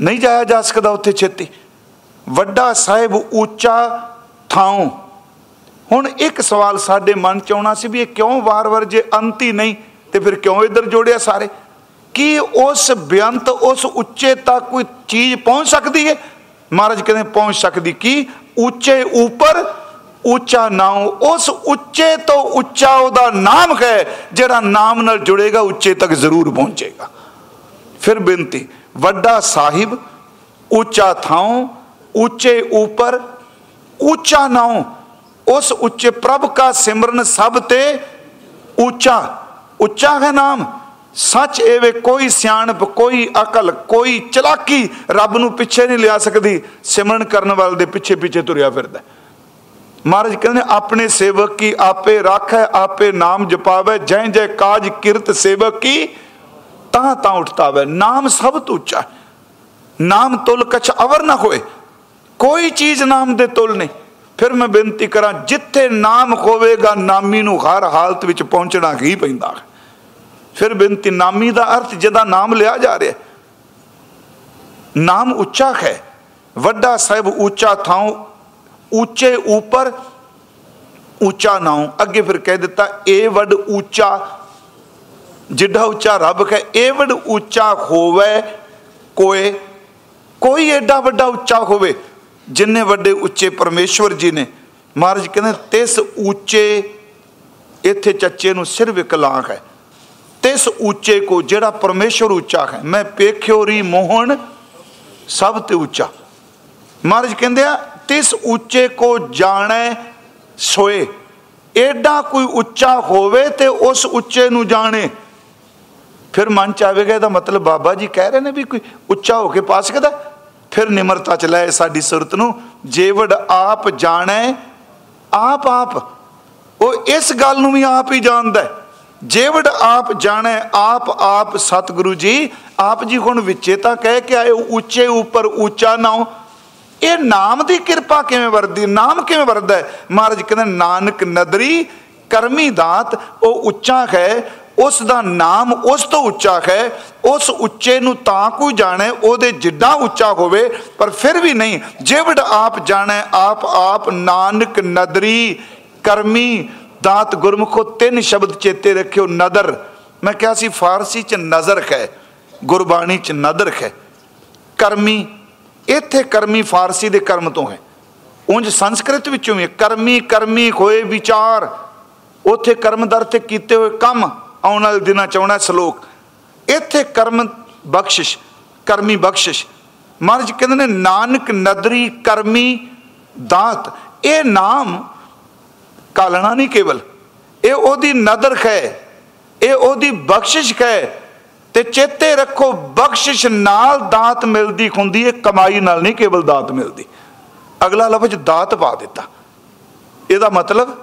Speaker 1: ਨਹੀਂ ਜਾਇਆ ਜਾ ਸਕਦਾ ਉੱਥੇ ਛੇਤੀ। ਵੱਡਾ ਸਾਹਿਬ ਉੱਚਾ ਥਾਂ ਹੁਣ ਇੱਕ ਸਵਾਲ ਸਾਡੇ ਮਨ ਚ ਆਉਣਾ ਸੀ ਵੀ ਇਹ ਕਿਉਂ ਵਾਰ-ਵਾਰ ਜੇ ਅੰਤ ਹੀ ਨਹੀਂ, ਤੇ ਫਿਰ ਕਿਉਂ ਇੱਧਰ ਜੋੜਿਆ ਸਾਰੇ? ਕੀ ਉਸ ਬੇਅੰਤ ਉਸ ਉੱਚੇ ਤੱਕ ਕੋਈ ਚੀਜ਼ ਪਹੁੰਚ ਸਕਦੀ ਹੈ? ਮਹਾਰਾਜ ਕਹਿੰਦੇ ਪਹੁੰਚ ਸਕਦੀ ਕੀ? ਉੱਚੇ ਉੱਪਰ, ਉੱਚਾ ਨਾਮ ਉਸ ਉੱਚੇ ਤੋਂ ਉੱਚਾ ਉਹਦਾ ਨਾਮ ਹੈ, ਜਿਹੜਾ ਨਾਮ ਨਾਲ ਜੁੜੇਗਾ, ਉੱਚੇ ਤੱਕ ਜ਼ਰੂਰ ਪਹੁੰਚੇਗਾ। ਫਿਰ ਬੇਨਤੀ, ਵੱਡਾ ਸਾਹਿਬ, ਉੱਚਾ ਥਾਂ ਉੱਚੇ ਉੱਪਰ, ਉੱਚਾ ਨਾਮ ਉਸ ਉੱਚੇ ਪ੍ਰਭ ਦਾ ਸਿਮਰਨ ਸਭ ਤੇ ਉੱਚਾ। ਉੱਚਾ ਹੈ ਨਾਮ। ਸੱਚ ਵੇ ਕੋਈ ਸਿਆਣਪ, ਕੋਈ ਅਕਲ, ਕੋਈ ਚਲਾਕੀ ਰੱਬ ਨੂੰ ਪਿੱਛੇ ਨਹੀਂ ਲਿਆ ਸਕਦੀ, ਸਿਮਰਨ ਕਰਨ ਵਾਲੇ ਦੇ ਪਿੱਛੇ ਪਿੱਛੇ ਤੁਰਿਆ ਫਿਰਦਾ ਮਹਾਰਾਜ ਕਹਿੰਦੇ ਆਪਣੇ ਸੇਵਕ ਕੀ ਆਪੇ ਰੱਖੈ, ਆਪੇ ਨਾਮ ਜਪਾਵੇ, ਜੈ ਜੈ ਕਾਜ ਕਿਰਤ ਸੇਵਕ ਕੀ ਤਾਂ ਤਾਂ ਉਠਤਾਵੇ। ਨਾਮ ਸਭ ਤੋਂ ਉੱਚਾ ਨਾਮ ਤੁਲ ਕਛ ਅਵਰ ਨਾ ਹੋਏ। ਕੋਈ ਚੀਜ਼ ਨਾਮ ਦੇ ਤੁਲ ਨਹੀਂ। ਫਿਰ ਮੈਂ ਬੇਨਤੀ ਕਰਾਂ, ਜਿੱਥੇ ਨਾਮ ਹੋਵੇਗਾ, ਨਾਮੀ ਨੂੰ ਹਰ ਹਾਲਤ ਵਿੱਚ ਪਹੁੰਚਣਾ ਹੀ ਪੈਂਦਾ ਫਿਰ ਬੇਨਤੀ, ਨਾਮੀ ਦਾ ਅਰਥ ਜਿਹਦਾ ਨਾਮ ਲਿਆ ਜਾ ਰਿਹਾ ਨਾਮ ਉੱਚਾ ਹੈ। ਵੱਡਾ ਸਾਹਿਬ ਉੱਚਾ ਥਾਂ ਉੱਚੇ ਉੱਪਰ ਉੱਚਾ ਨਾਮ ਅੱਗੇ ਫਿਰ ਕਹਿ ਦਿੱਤਾ ਇਹ ਵੱਡ ਉੱਚਾ, ਜਿੱਡਾ ਉੱਚਾ ਰੱਬ ਹੈ ਇਹ ਵੱਡ ਉੱਚਾ ਹੋਵੇ ਕੋਈ ਕੋਈ ਐਡਾ ਵੱਡਾ ਉੱਚਾ ਹੋਵੇ, ਜਿੰਨੇ ਵੱਡੇ ਉੱਚੇ ਪਰਮੇਸ਼ਵਰ ਜੀ ਨੇ। ਮਹਾਰਾਜ ਕਹਿੰਦੇ, ਤਿਸ ਉੱਚੇ ਇੱਥੇ ਚੱਚੇ ਨੂੰ ਸਿਰ ਵਿਕਲਾਂਗ ਹੈ। ਤਿਸ ਉੱਚੇ ਕੋ ਜਿਹੜਾ ਪਰਮੇਸ਼ਵਰ ਉੱਚਾ ਹੈ, ਮੈਂ ਪੇਖਿਓ ਰੀ ਮੋਹਣ ਸਭ ਤੇ ਉੱਚਾ। ਮਹਾਰਾਜ ਕਹਿੰਦੇ ਆ, ਤਿਸ ਉੱਚੇ ਕੋ ਜਾਣੈ ਸੋਏ। ਐਡਾ ਕੋਈ ਉੱਚਾ ਹੋਵੇ ਤੇ ਉਸ ਉੱਚੇ ਨੂੰ ਜਾਣੇ। ਫਿਰ ਮਨ ਚ ਆਵੇਗਾ, ਇਹਦਾ ਮਤਲਬ ਬਾਬਾ ਜੀ ਕਹਿ ਰਹੇ ਨੇ ਵੀ ਕੋਈ ਉੱਚਾ ਹੋ ਕੇ ਪਾ ਸਕਦਾ। ਫਿਰ ਨਿਮਰਤਾ ਚ ਲੈ ਸਾਡੀ ਸੁਰਤ ਨੂੰ, ਜੇਵੜ ਆਪ ਜਾਣੈ ਆਪ ਆਪ ਉਹ ਇਸ ਗੱਲ ਨੂੰ ਵੀ ਆਪ ਹੀ ਜਾਣਦਾ ਹੈ। ਜੇਵੜ ਆਪ ਜਾਣੈ, ਆਪ ਆਪ ਸਤਿਗੁਰੂ ਜੀ, ਆਪ ਜੀ ਹੁਣ ਵਿੱਚੇ ਤਾਂ ਕਹਿ ਕੇ ਆਏ ਉੱਚੇ ਉੱਪਰ ਉੱਚਾ ਨਾਉ ਇਹ ਨਾਮ ਦੀ ਕਿਰਪਾ ਕਿਵੇਂ ਵਰਦੀ, ਨਾਮ ਕਿਵੇਂ ਵਰਦਾ ਮਹਾਰਾਜ ਕਹਿੰਦੇ, ਨਾਨਕ ਨਦਰੀ, ਕਰਮੀ ਦਾਤ, ਉਹ ਉੱਚਾ ਹੈ, ਉਸ ਦਾ ਨਾਮ ਉਸ ਤੋਂ ਉੱਚਾ ਹੈ, ਉਸ ਉੱਚੇ ਨੂੰ ਤਾਂ ਕੋਈ ਜਾਣੇ, ਉਹਦੇ ਜਿੱਡਾ ਉੱਚਾ ਹੋਵੇ, ਪਰ ਫਿਰ ਵੀ ਨਹੀਂ। ਜਿਵੜ ਆਪ ਜਾਣੇ, ਆਪ ਆਪ, ਨਾਨਕ ਨਦਰੀ, ਕਰਮੀ ਦਾਤ ਗੁਰਮੁਖੋ ਤਿੰਨ ਸ਼ਬਦ ਚੇਤੇ ਰੱਖਿਓ ਨਦਰ। ਮੈਂ ਕਿਹਾ ਸੀ, ਫਾਰਸੀ ਚ ਨਜ਼ਰ ਹੈ, ਗੁਰਬਾਣੀ ਚ ਨਦਰ ਹੈ। ਕਰਮੀ, ਇੱਥੇ ਕਰਮੀ ਫਾਰਸੀ ਦੇ ਕਰਮ ਤੋਂ ਹੈ। ਉਂਝ ਸੰਸਕ੍ਰਿਤ ਵਿੱਚੋਂ ਵੀ ਕਰਮੀ ਕਰਮੀ ਹੋਏ ਵਿਚਾਰ। ਉੱਥੇ ਕਰਮ ਦਰ ਤੇ ਕੀਤੇ ਹੋਏ ਕੰਮ ਆਉਣ ਵਾਲੇ ਦਿਨਾਂ ਚ ਆਉਣਾ ਸ਼ਲੋਕ। ਇੱਥੇ ਕਰਮ ਬਖਸ਼ਿਸ਼, ਕਰਮੀ ਬਖਸ਼ਿਸ਼। ਮਹਾਰਾਜ ਕਹਿੰਦੇ ਨੇ, ਨਾਨਕ ਨਦਰੀ ਕਰਮੀ ਦਾਤ। ਇਹ ਨਾਮ ਘਾਲਣਾ ਨਹੀਂ ਕੇਵਲ। ਇਹ ਉਹਦੀ ਨਦਰ ਹੈ। ਇਹ ਉਹਦੀ ਬਖਸ਼ਿਸ਼ ਹੈ। ਤੇ ਚੇਤੇ ਰੱਖੋ, ਬਖਸ਼ਿਸ਼ ਨਾਲ ਦਾਤ ਮਿਲਦੀ ਹੁੰਦੀ ਹੈ, ਕਮਾਈ ਨਾਲ ਨਹੀਂ ਕੇਵਲ ਦਾਤ ਮਿਲਦੀ। ਅਗਲਾ ਲਫ਼ਜ਼ ਦਾਤ ਪਾ ਦਿੱਤਾ। ਇਹਦਾ ਮਤਲਬ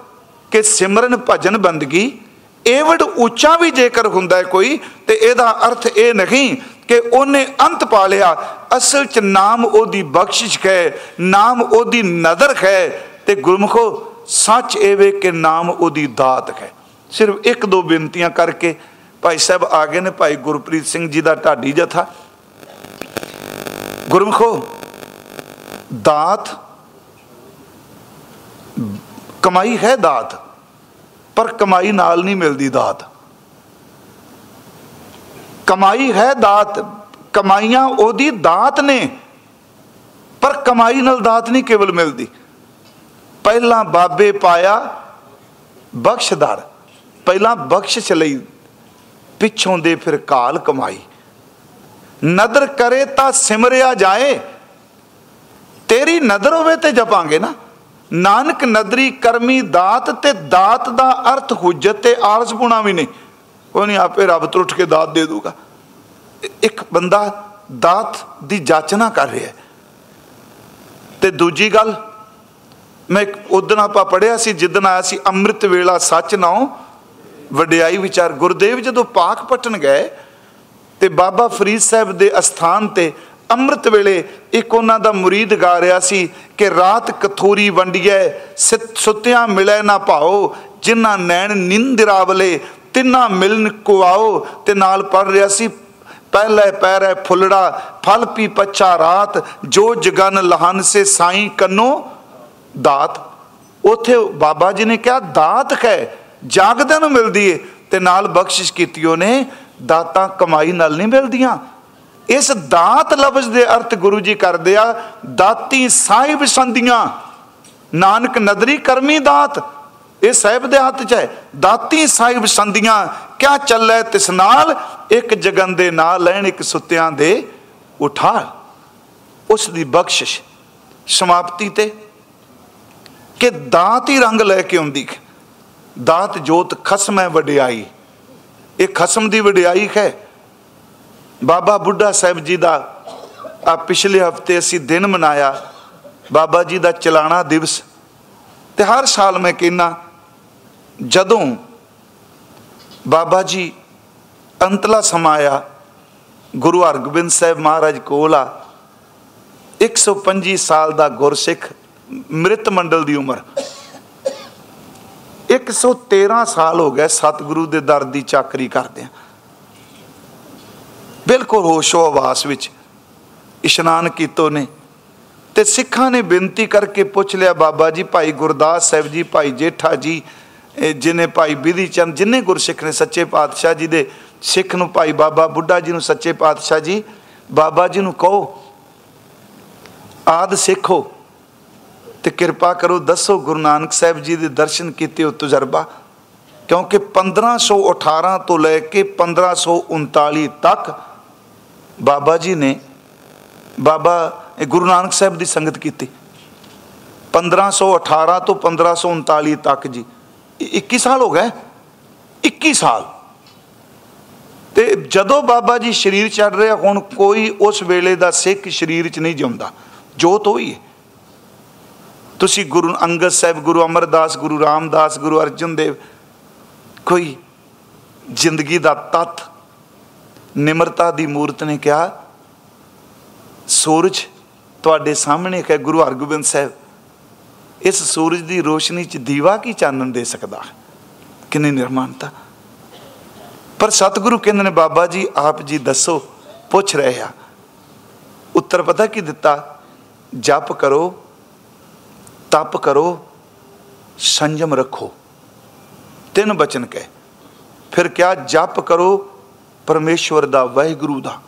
Speaker 1: ਕਿ ਸਿਮਰਨ ਭਜਨ ਬੰਦਗੀ ਏਵਡ ਉੱਚਾ ਵੀ ਜੇਕਰ ਹੁੰਦਾ ਹੈ ਕੋਈ, ਤੇ ਇਹਦਾ ਅਰਥ ਇਹ ਨਹੀਂ ਕਿ ਉਹਨੇ ਅੰਤ ਪਾ ਲਿਆ। ਅਸਲ ਚ ਨਾਮ ਉਹਦੀ ਬਖਸ਼ਿਸ਼ ਹੈ, ਨਾਮ ਉਹਦੀ ਨਦਰ ਹੈ। ਤੇ ਗੁਰਮਖੋ ਸੱਚ ਵੇ ਕਿ ਨਾਮ ਉਹਦੀ ਦਾਤ ਹੈ। ਸਿਰਫ ਇੱਕ ਦੋ ਬੇਨਤੀਆਂ ਕਰਕੇ ਭਾਈ ਸਾਹਿਬ ਆ ਗਏ ਨੇ, ਭਾਈ ਗੁਰਪ੍ਰੀਤ ਸਿੰਘ ਜੀ ਦਾ ਢਾਡੀ ਜਥਾ। ਗੁਰਮਖੋ, ਦਾਤ, ਕਮਾਈ ਹੈ ਦਾਤ, ਪਰ ਕਮਾਈ ਨਾਲ ਨਹੀਂ ਮਿਲਦੀ ਦਾਤ। ਕਮਾਈ ਹੈ ਦਾਤ, ਕਮਾਈਆਂ ਉਹਦੀ ਦਾਤ ਨੇ, ਪਰ ਕਮਾਈ ਨਾਲ ਦਾਤ ਨਹੀਂ ਕੇਵਲ ਮਿਲਦੀ। ਪਹਿਲਾਂ ਬਾਬੇ ਪਾਇਆ ਬਖਸ਼ਦਾਰ। ਪਹਿਲਾਂ ਬਖਸ਼ਿਸ਼ ਲਈ ਪਿੱਛੋਂ ਦੇ ਫਿਰ ਕਾਲ ਕਮਾਈ। ਨਦਰ ਕਰੇ ਤਾਂ ਸਿਮਰਿਆ ਜਾਏ। ਤੇਰੀ ਨਦਰ ਹੋਵੇ ਤੇ ਜਪਾਂਗੇ ਨਾ। ਨਾਨਕ ਨਦਰੀ ਕਰਮੀ ਦਾਤ ਤੇ ਦਾਤ ਦਾ ਅਰਥ ਹੁਜਤ ਤੇ ਆਲਸ ਪੁਣਾ ਵੀ ਨਹੀਂ। ਕੋਈ ਨਹੀਂ ਆਪੇ ਰੱਬ ਤੋਂ ਉੱਠ ਕੇ ਦਾਤ ਦੇ ਦੂਗਾ। ਇੱਕ ਬੰਦਾ ਦਾਤ ਦੀ ਜਾਚਨਾ ਕਰ ਰਿਹਾ ਤੇ ਦੂਜੀ ਗੱਲ ਮੈਂ ਉਦੋਂ ਆਪਾਂ ਪੜਿਆ ਸੀ, ਜਿੱਦਣ ਆਇਆ ਸੀ ਅੰਮ੍ਰਿਤ ਵੇਲਾ ਸੱਚ ਨਾਉ, ਵਡਿਆਈ ਵਿਚਾਰ ਗੁਰਦੇਵ ਜਦੋਂ ਪਾਕ ਪਟਣ ਗਏ, ਤੇ ਬਾਬਾ ਫਰੀਦ ਸਾਹਿਬ ਦੇ ਅਸਥਾਨ ਤੇ ਅੰਮ੍ਰਿਤ ਵੇਲੇ ਇੱਕ ਉਹਨਾਂ ਦਾ ਮੁਰੀਦ ਗਾ ਰਿਹਾ ਸੀ ਕਿ ਰਾਤ ਕਥੂਰੀ ਵੰਡੀਏ ਸੁੱਤਿਆਂ ਮਿਲੈ ਨਾ ਭਾਓ ਜਿਨ੍ਹਾਂ ਨੈਣ ਨਿੰਦਰਾਵਲੇ ਤਿੰਨਾ ਮਿਲਨ ਕੁਆਓ ਤੇ ਨਾਲ ਪੜ ਰਿਹਾ ਸੀ, ਪਹਿਲੇ ਪੈਰੇ ਫੁੱਲੜਾ, ਫਲ ਪੀ ਪੱਛਾ ਰਾਤ, ਜੋ ਜਗਨ ਲਹਨ ਸੇ ਸਾਈ ਕੰਨੋ ਦਾਤ, ਉਥੇ ਬਾਬਾ ਜੀ ਨੇ ਕਿਹਾ, ਦਾਤ ਹੈ ਜਾਗਦੇ ਨੂੰ ਮਿਲਦੀ ਏ, ਤੇ ਨਾਲ ਬਖਸ਼ਿਸ਼ ਕੀਤੀ ਉਹਨੇ, ਦਾਤਾਂ ਕਮਾਈ ਨਾਲ ਨਹੀਂ ਮਿਲਦੀਆਂ। ਇਸ ਦਾਤ ਲਫ਼ਜ਼ ਦੇ ਅਰਥ ਗੁਰੂ ਜੀ ਕਰਦੇ ਆ, ਦਾਤੀ ਸਾਹਿਬ ਸੰਧੀਆਂ, ਨਾਨਕ ਨਦਰੀ ਕਰਮੀ ਦਾਤ, ਇਹ ਸਾਹਿਬ ਦੇ ਹੱਥ 'ਚ ਹੈ। ਦਾਤੀ ਸਾਹਿਬ ਸੰਧੀਆਂ, ਕਿਆ ਚੱਲੇ ਤਿਸ ਨਾਲ, ਇੱਕ ਜਗਨ ਦੇ ਨਾਲ ਲੈਣ, ਇੱਕ ਸੁੱਤਿਆਂ ਦੇ ਉਠਾ ਉਸ ਦੀ ਬਖਸ਼ਿਸ਼, ਸਮਾਪਤੀ ਤੇ ਕਿ ਦਾਤ ਹੀ ਰੰਗ ਲੈ ਕੇ ਆਉਂਦੀ ਦਾਤ ਜੋਤ ਖਸਮ ਹੈ ਵਡਿਆਈ। ਇਹ ਖਸਮ ਦੀ ਵਡਿਆਈ ਹੈ। ਬਾਬਾ ਬੁੱਢਾ ਸਾਹਿਬ ਜੀ ਦਾ ਆ ਪਿਛਲੇ ਹਫ਼ਤੇ ਅਸੀਂ ਦਿਨ ਮਨਾਇਆ। ਬਾਬਾ ਜੀ ਦਾ ਚਲਾਣਾ ਦਿਵਸ। ਤੇ ਹਰ ਸਾਲ ਮੈਂ ਕਹਿੰਨਾ, ਜਦੋਂ ਬਾਬਾ ਜੀ ਅੰਤਲਾ ਸਮਾਇਆ ਗੁਰੂ ਹਰਗੋਬਿੰਦ ਸਾਹਿਬ ਮਹਾਰਾਜ ਕੋਲ ਆ 125 ਸਾਲ ਦਾ ਗੁਰਸਿੱਖ ਮ੍ਰਿਤ ਮੰਡਲ ਦੀ ਉਮਰ। 113 ਸਾਲ ਹੋ ਗਏ ਸਤਿਗੁਰੂ ਦੇ ਦਰ ਦੀ ਚਾਕਰੀ ਕਰਦੇ ਆ। ਬਿਲਕੁਲ ਹੋਸ਼ੋ ਆਵਾਸ ਵਿੱਚ ਇਸ਼ਨਾਨ ਕੀਤੋ ਨੇ ਤੇ ਸਿੱਖਾਂ ਨੇ ਬੇਨਤੀ ਕਰਕੇ ਪੁੱਛ ਲਿਆ, ਬਾਬਾ ਜੀ, ਭਾਈ ਗੁਰਦਾਸ ਸਾਹਿਬ ਜੀ, ਭਾਈ ਜੇਠਾ ਜੀ ਜਿਨੇ ਭਾਈ ਬਿਧੀ ਚੰਦ, ਜਿਨੇ ਗੁਰਸਿੱਖ ਨੇ ਸੱਚੇ ਪਾਤਸ਼ਾਹ ਜੀ ਦੇ ਸਿੱਖ ਨੂੰ ਭਾਈ ਬਾਬਾ ਬੁੱਢਾ ਜੀ ਨੂੰ ਸੱਚੇ ਪਾਤਸ਼ਾਹ ਜੀ, ਬਾਬਾ ਜੀ ਨੂੰ ਕਹੋ, ਆਦ ਸਿੱਖੋ। ਤੇ ਕਿਰਪਾ ਕਰੋ, ਦੱਸੋ ਗੁਰੂ ਨਾਨਕ ਸਾਹਿਬ ਜੀ ਦੇ ਦਰਸ਼ਨ ਕੀਤੇ ਉਹ ਤਜਰਬਾ। ਕਿਉਂਕਿ 1518 ਤੋਂ ਲੈ ਕੇ 1539 ਤੱਕ ਬਾਬਾ ਜੀ ਨੇ ਬਾਬਾ ਗੁਰੂ ਨਾਨਕ ਸਾਹਿਬ ਦੀ ਸੰਗਤ ਕੀਤੀ। 1518 ਤੋਂ 1539 ਤੱਕ ਜੀ। 21 ਸਾਲ ਹੋ ਗਏ। 21 ਸਾਲ। ਤੇ ਜਦੋਂ ਬਾਬਾ ਜੀ ਸਰੀਰ ਛੱਡ ਰਿਹਾ, ਹੁਣ ਕੋਈ ਉਸ ਵੇਲੇ ਦਾ ਸਿੱਖ ਸਰੀਰ 'ਚ ਨਹੀਂ ਜਿਉਂਦਾ। ਜੋਤ ਹੋਈ ਹੈ। ਤੁਸੀਂ ਗੁਰੂ ਅੰਗਦ ਸਾਹਿਬ, ਗੁਰੂ ਅਮਰਦਾਸ, ਗੁਰੂ ਰਾਮਦਾਸ, ਗੁਰੂ ਅਰਜਨ ਦੇਵ, ਕੋਈ ਜ਼ਿੰਦਗੀ ਦਾ ਤਤ ਨਿਮਰਤਾ ਦੀ ਮੂਰਤ ਨੇ ਕਿਹਾ, ਸੂਰਜ ਤੁਹਾਡੇ ਸਾਹਮਣੇ ਹੈ, ਗੁਰੂ ਹਰਗੋਬਿੰਦ ਸਾਹਿਬ। ਇਸ ਸੂਰਜ ਦੀ ਰੋਸ਼ਨੀ 'ਚ ਦੀਵਾ ਕੀ ਚਾਨਣ ਦੇ ਸਕਦਾ? ਕਿੰਨੀ ਨਿਰਮਾਨਤਾ। ਪਰ ਸਤਿਗੁਰੂ ਕਹਿੰਦੇ ਨੇ, ਬਾਬਾ ਜੀ, ਆਪ ਜੀ ਦੱਸੋ, ਪੁੱਛ ਰਹੇ ਆ। ਉੱਤਰ ਪਤਾ ਕੀ ਦਿੱਤਾ? ਜਪ ਕਰੋ ਤਪ ਕਰੋ, ਸੰਜਮ ਰੱਖੋ। ਤਿੰਨ ਬਚਨ ਕਹੇ। ਫਿਰ ਕਿਹਾ, ਜਪ ਕਰੋ, ਪਰਮੇਸ਼ਵਰ ਦਾ, ਵਾਹਿਗੁਰੂ ਦਾ,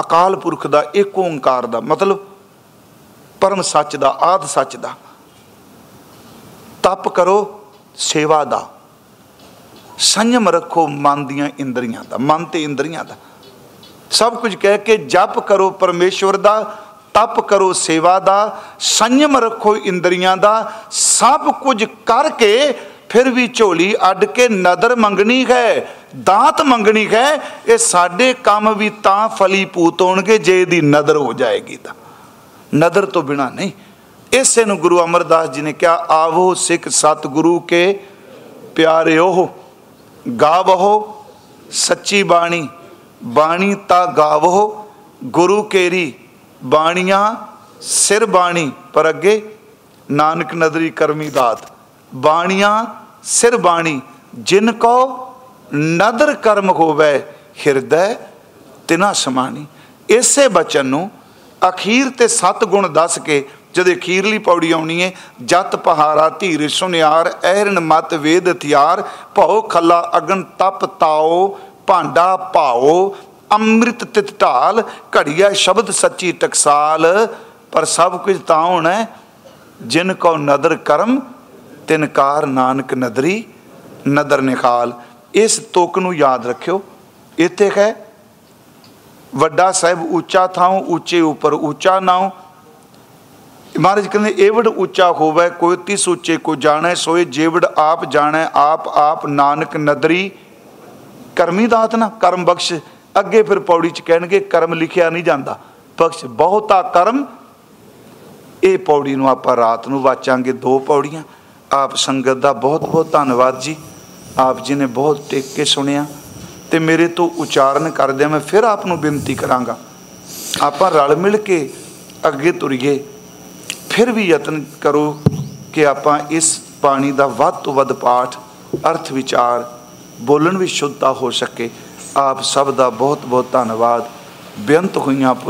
Speaker 1: ਅਕਾਲ ਪੁਰਖ ਦਾ, ਏਕ ਓੰਕਾਰ ਦਾ, ਮਤਲਬ ਪਰਮ ਸੱਚ ਦਾ, ਆਦ ਸੱਚ ਦਾ। ਤਪ ਕਰੋ, ਸੇਵਾ ਦਾ। ਸੰਯਮ ਰੱਖੋ ਮਨ ਦੀਆਂ ਇੰਦਰੀਆਂ ਦਾ, ਮਨ ਤੇ ਇੰਦਰੀਆਂ ਦਾ। ਸਭ ਕੁਝ ਕਹਿ ਕੇ ਜਪ ਕਰੋ, ਪਰਮੇਸ਼ਵਰ ਦਾ ਤਪ ਕਰੋ ਸੇਵਾ ਦਾ, ਸੰਯਮ ਰੱਖੋ ਇੰਦਰੀਆਂ ਦਾ, ਸਭ ਕੁਝ ਕਰਕੇ ਫਿਰ ਵੀ ਝੋਲੀ ਅੱਡ ਕੇ ਨਦਰ ਮੰਗਣੀ ਹੈ, ਦਾਤ ਮੰਗਣੀ ਹੈ, ਇਹ ਸਾਡੇ ਕੰਮ ਵੀ ਤਾਂ ਫਲੀ ਪੂਤ ਹੋਣਗੇ, ਜੇ ਇਹਦੀ ਨਦਰ ਹੋ ਜਾਏਗੀ ਤਾਂ। ਨਦਰ ਤੋਂ ਬਿਨਾ ਨਹੀਂ। ਇਸੇ ਨੂੰ ਗੁਰੂ ਅਮਰਦਾਸ ਜੀ ਨੇ ਕਿਹਾ, ਆਵੋ ਸਿੱਖ ਸਤਿਗੁਰੂ ਕੇ ਪਿਆਰਿਓ, ਗਾਵੋ ਸੱਚੀ ਬਾਣੀ ਬਾਣੀ ਤਾਂ ਗਾਵੋ, ਗੁਰੂ ਕੇਰੀ ਬਾਣੀਆਂ ਸਿਰ ਬਾਣੀ, ਪਰ ਅੱਗੇ ਨਾਨਕ ਨਦਰੀ ਕਰਮੀ ਦਾਤ। ਬਾਣੀਆਂ ਸਿਰ ਬਾਣੀ, ਜਿਨ ਕੋ ਨਦਰ ਕਰਮ ਹੋਵੇ, ਹਿਰਦੈ ਤਿਨਾ ਸਮਾਣੀ। ਇਸੇ ਬਚਨ ਨੂੰ ਅਖੀਰ ਤੇ ਸਤ ਗੁਣ ਦੱਸ ਕੇ ਜਦ ਅਖੀਰਲੀ ਪੌੜੀ ਆਉਣੀ ਹੈ ਜਤ ਪਹਾਰਾ ਧੀਰ ਸੁਨਿਆਰ ਐਰਨ ਮਤ ਵੇਦ ਹਥਿਆਰ, ਭਉ ਖੱਲਾ ਅਗਨ ਤਪ ਤਾਓ, ਭਾਂਡਾ ਭਾਓ ਅੰਮ੍ਰਿਤ ਤਿਤ ਢਾਲ, ਘੜੀਆ ਸ਼ਬਦ ਸੱਚੀ ਟਕਸਾਲ। ਪਰ ਸਭ ਕੁਝ ਤਾਂ ਹੋਣਾ ਜਿਨ ਕੋ ਨਦਰ ਕਰਮ ਤਿਨਕਾਰ ਨਾਨਕ ਨਦਰੀ, ਨਦਰ ਨਿਖਾਲ ਇਸ ਤੁਕ ਨੂੰ ਯਾਦ ਰੱਖਿਓ। ਇੱਥੇ ਹੈ, ਵੱਡਾ ਸਾਹਿਬ ਉੱਚਾ ਥਾਉ, ਉੱਚੇ ਉੱਪਰ ਉੱਚਾ ਨਾਉ। ਮਹਾਰਾਜ ਕਹਿੰਦੇ, ਏਵੜ ਉੱਚਾ ਹੋਵੇ, ਕੋਈ ਤਿਸ ਉੱਚੇ ਕੋ ਜਾਣੈ, ਸੋਏ ਜੇਵੜ ਆਪ ਜਾਣੈ, ਆਪ ਆਪ ਨਾਨਕ ਨਦਰੀ। ਕਰਮੀ ਦਾਤ ਨਾ, ਕਰਮ ਬਖਸ਼। ਅੱਗੇ ਫਿਰ ਪੌੜੀ ਚ ਕਹਿਣਗੇ, ਕਰਮ ਲਿਖਿਆ ਨਹੀਂ ਜਾਂਦਾ। ਬਖਸ਼ ਬਹੁਤਾ ਕਰਮ, ਇਹ ਪੌੜੀ ਨੂੰ ਆਪਾਂ ਰਾਤ ਨੂੰ ਵਾਚਾਂਗੇ ਦੋ ਪੌੜੀਆਂ। ਆਪ ਸੰਗਤ ਦਾ ਬਹੁਤ ਬਹੁਤ ਧੰਨਵਾਦ ਜੀ। ਆਪ ਜੀ ਨੇ ਬਹੁਤ ਟੇਕ ਕੇ ਸੁਣਿਆ ਤੇ ਮੇਰੇ ਤੋਂ ਉਚਾਰਨ ਕਰਦਿਆਂ ਮੈਂ ਫਿਰ ਆਪ ਨੂੰ ਬੇਨਤੀ ਕਰਾਂਗਾ। ਆਪਾਂ ਰਲ ਮਿਲ ਕੇ ਅੱਗੇ ਤੁਰੀਏ, ਫਿਰ ਵੀ ਯਤਨ ਕਰੋ ਕਿ ਆਪਾਂ ਇਸ ਬਾਣੀ ਦਾ ਵੱਧ ਤੋਂ ਵੱਧ ਪਾਠ, ਅਰਥ ਵਿਚਾਰ, ਬੋਲਣ ਵੀ ਸ਼ੁੱਧਤਾ ਹੋ ਸਕੇ। ਆਪ ਸਭ ਦਾ ਬਹੁਤ ਬਹੁਤ ਧੰਨਵਾਦ। ਬੇਅੰਤ ਹੋਈਆਂ ਭੁੱਲ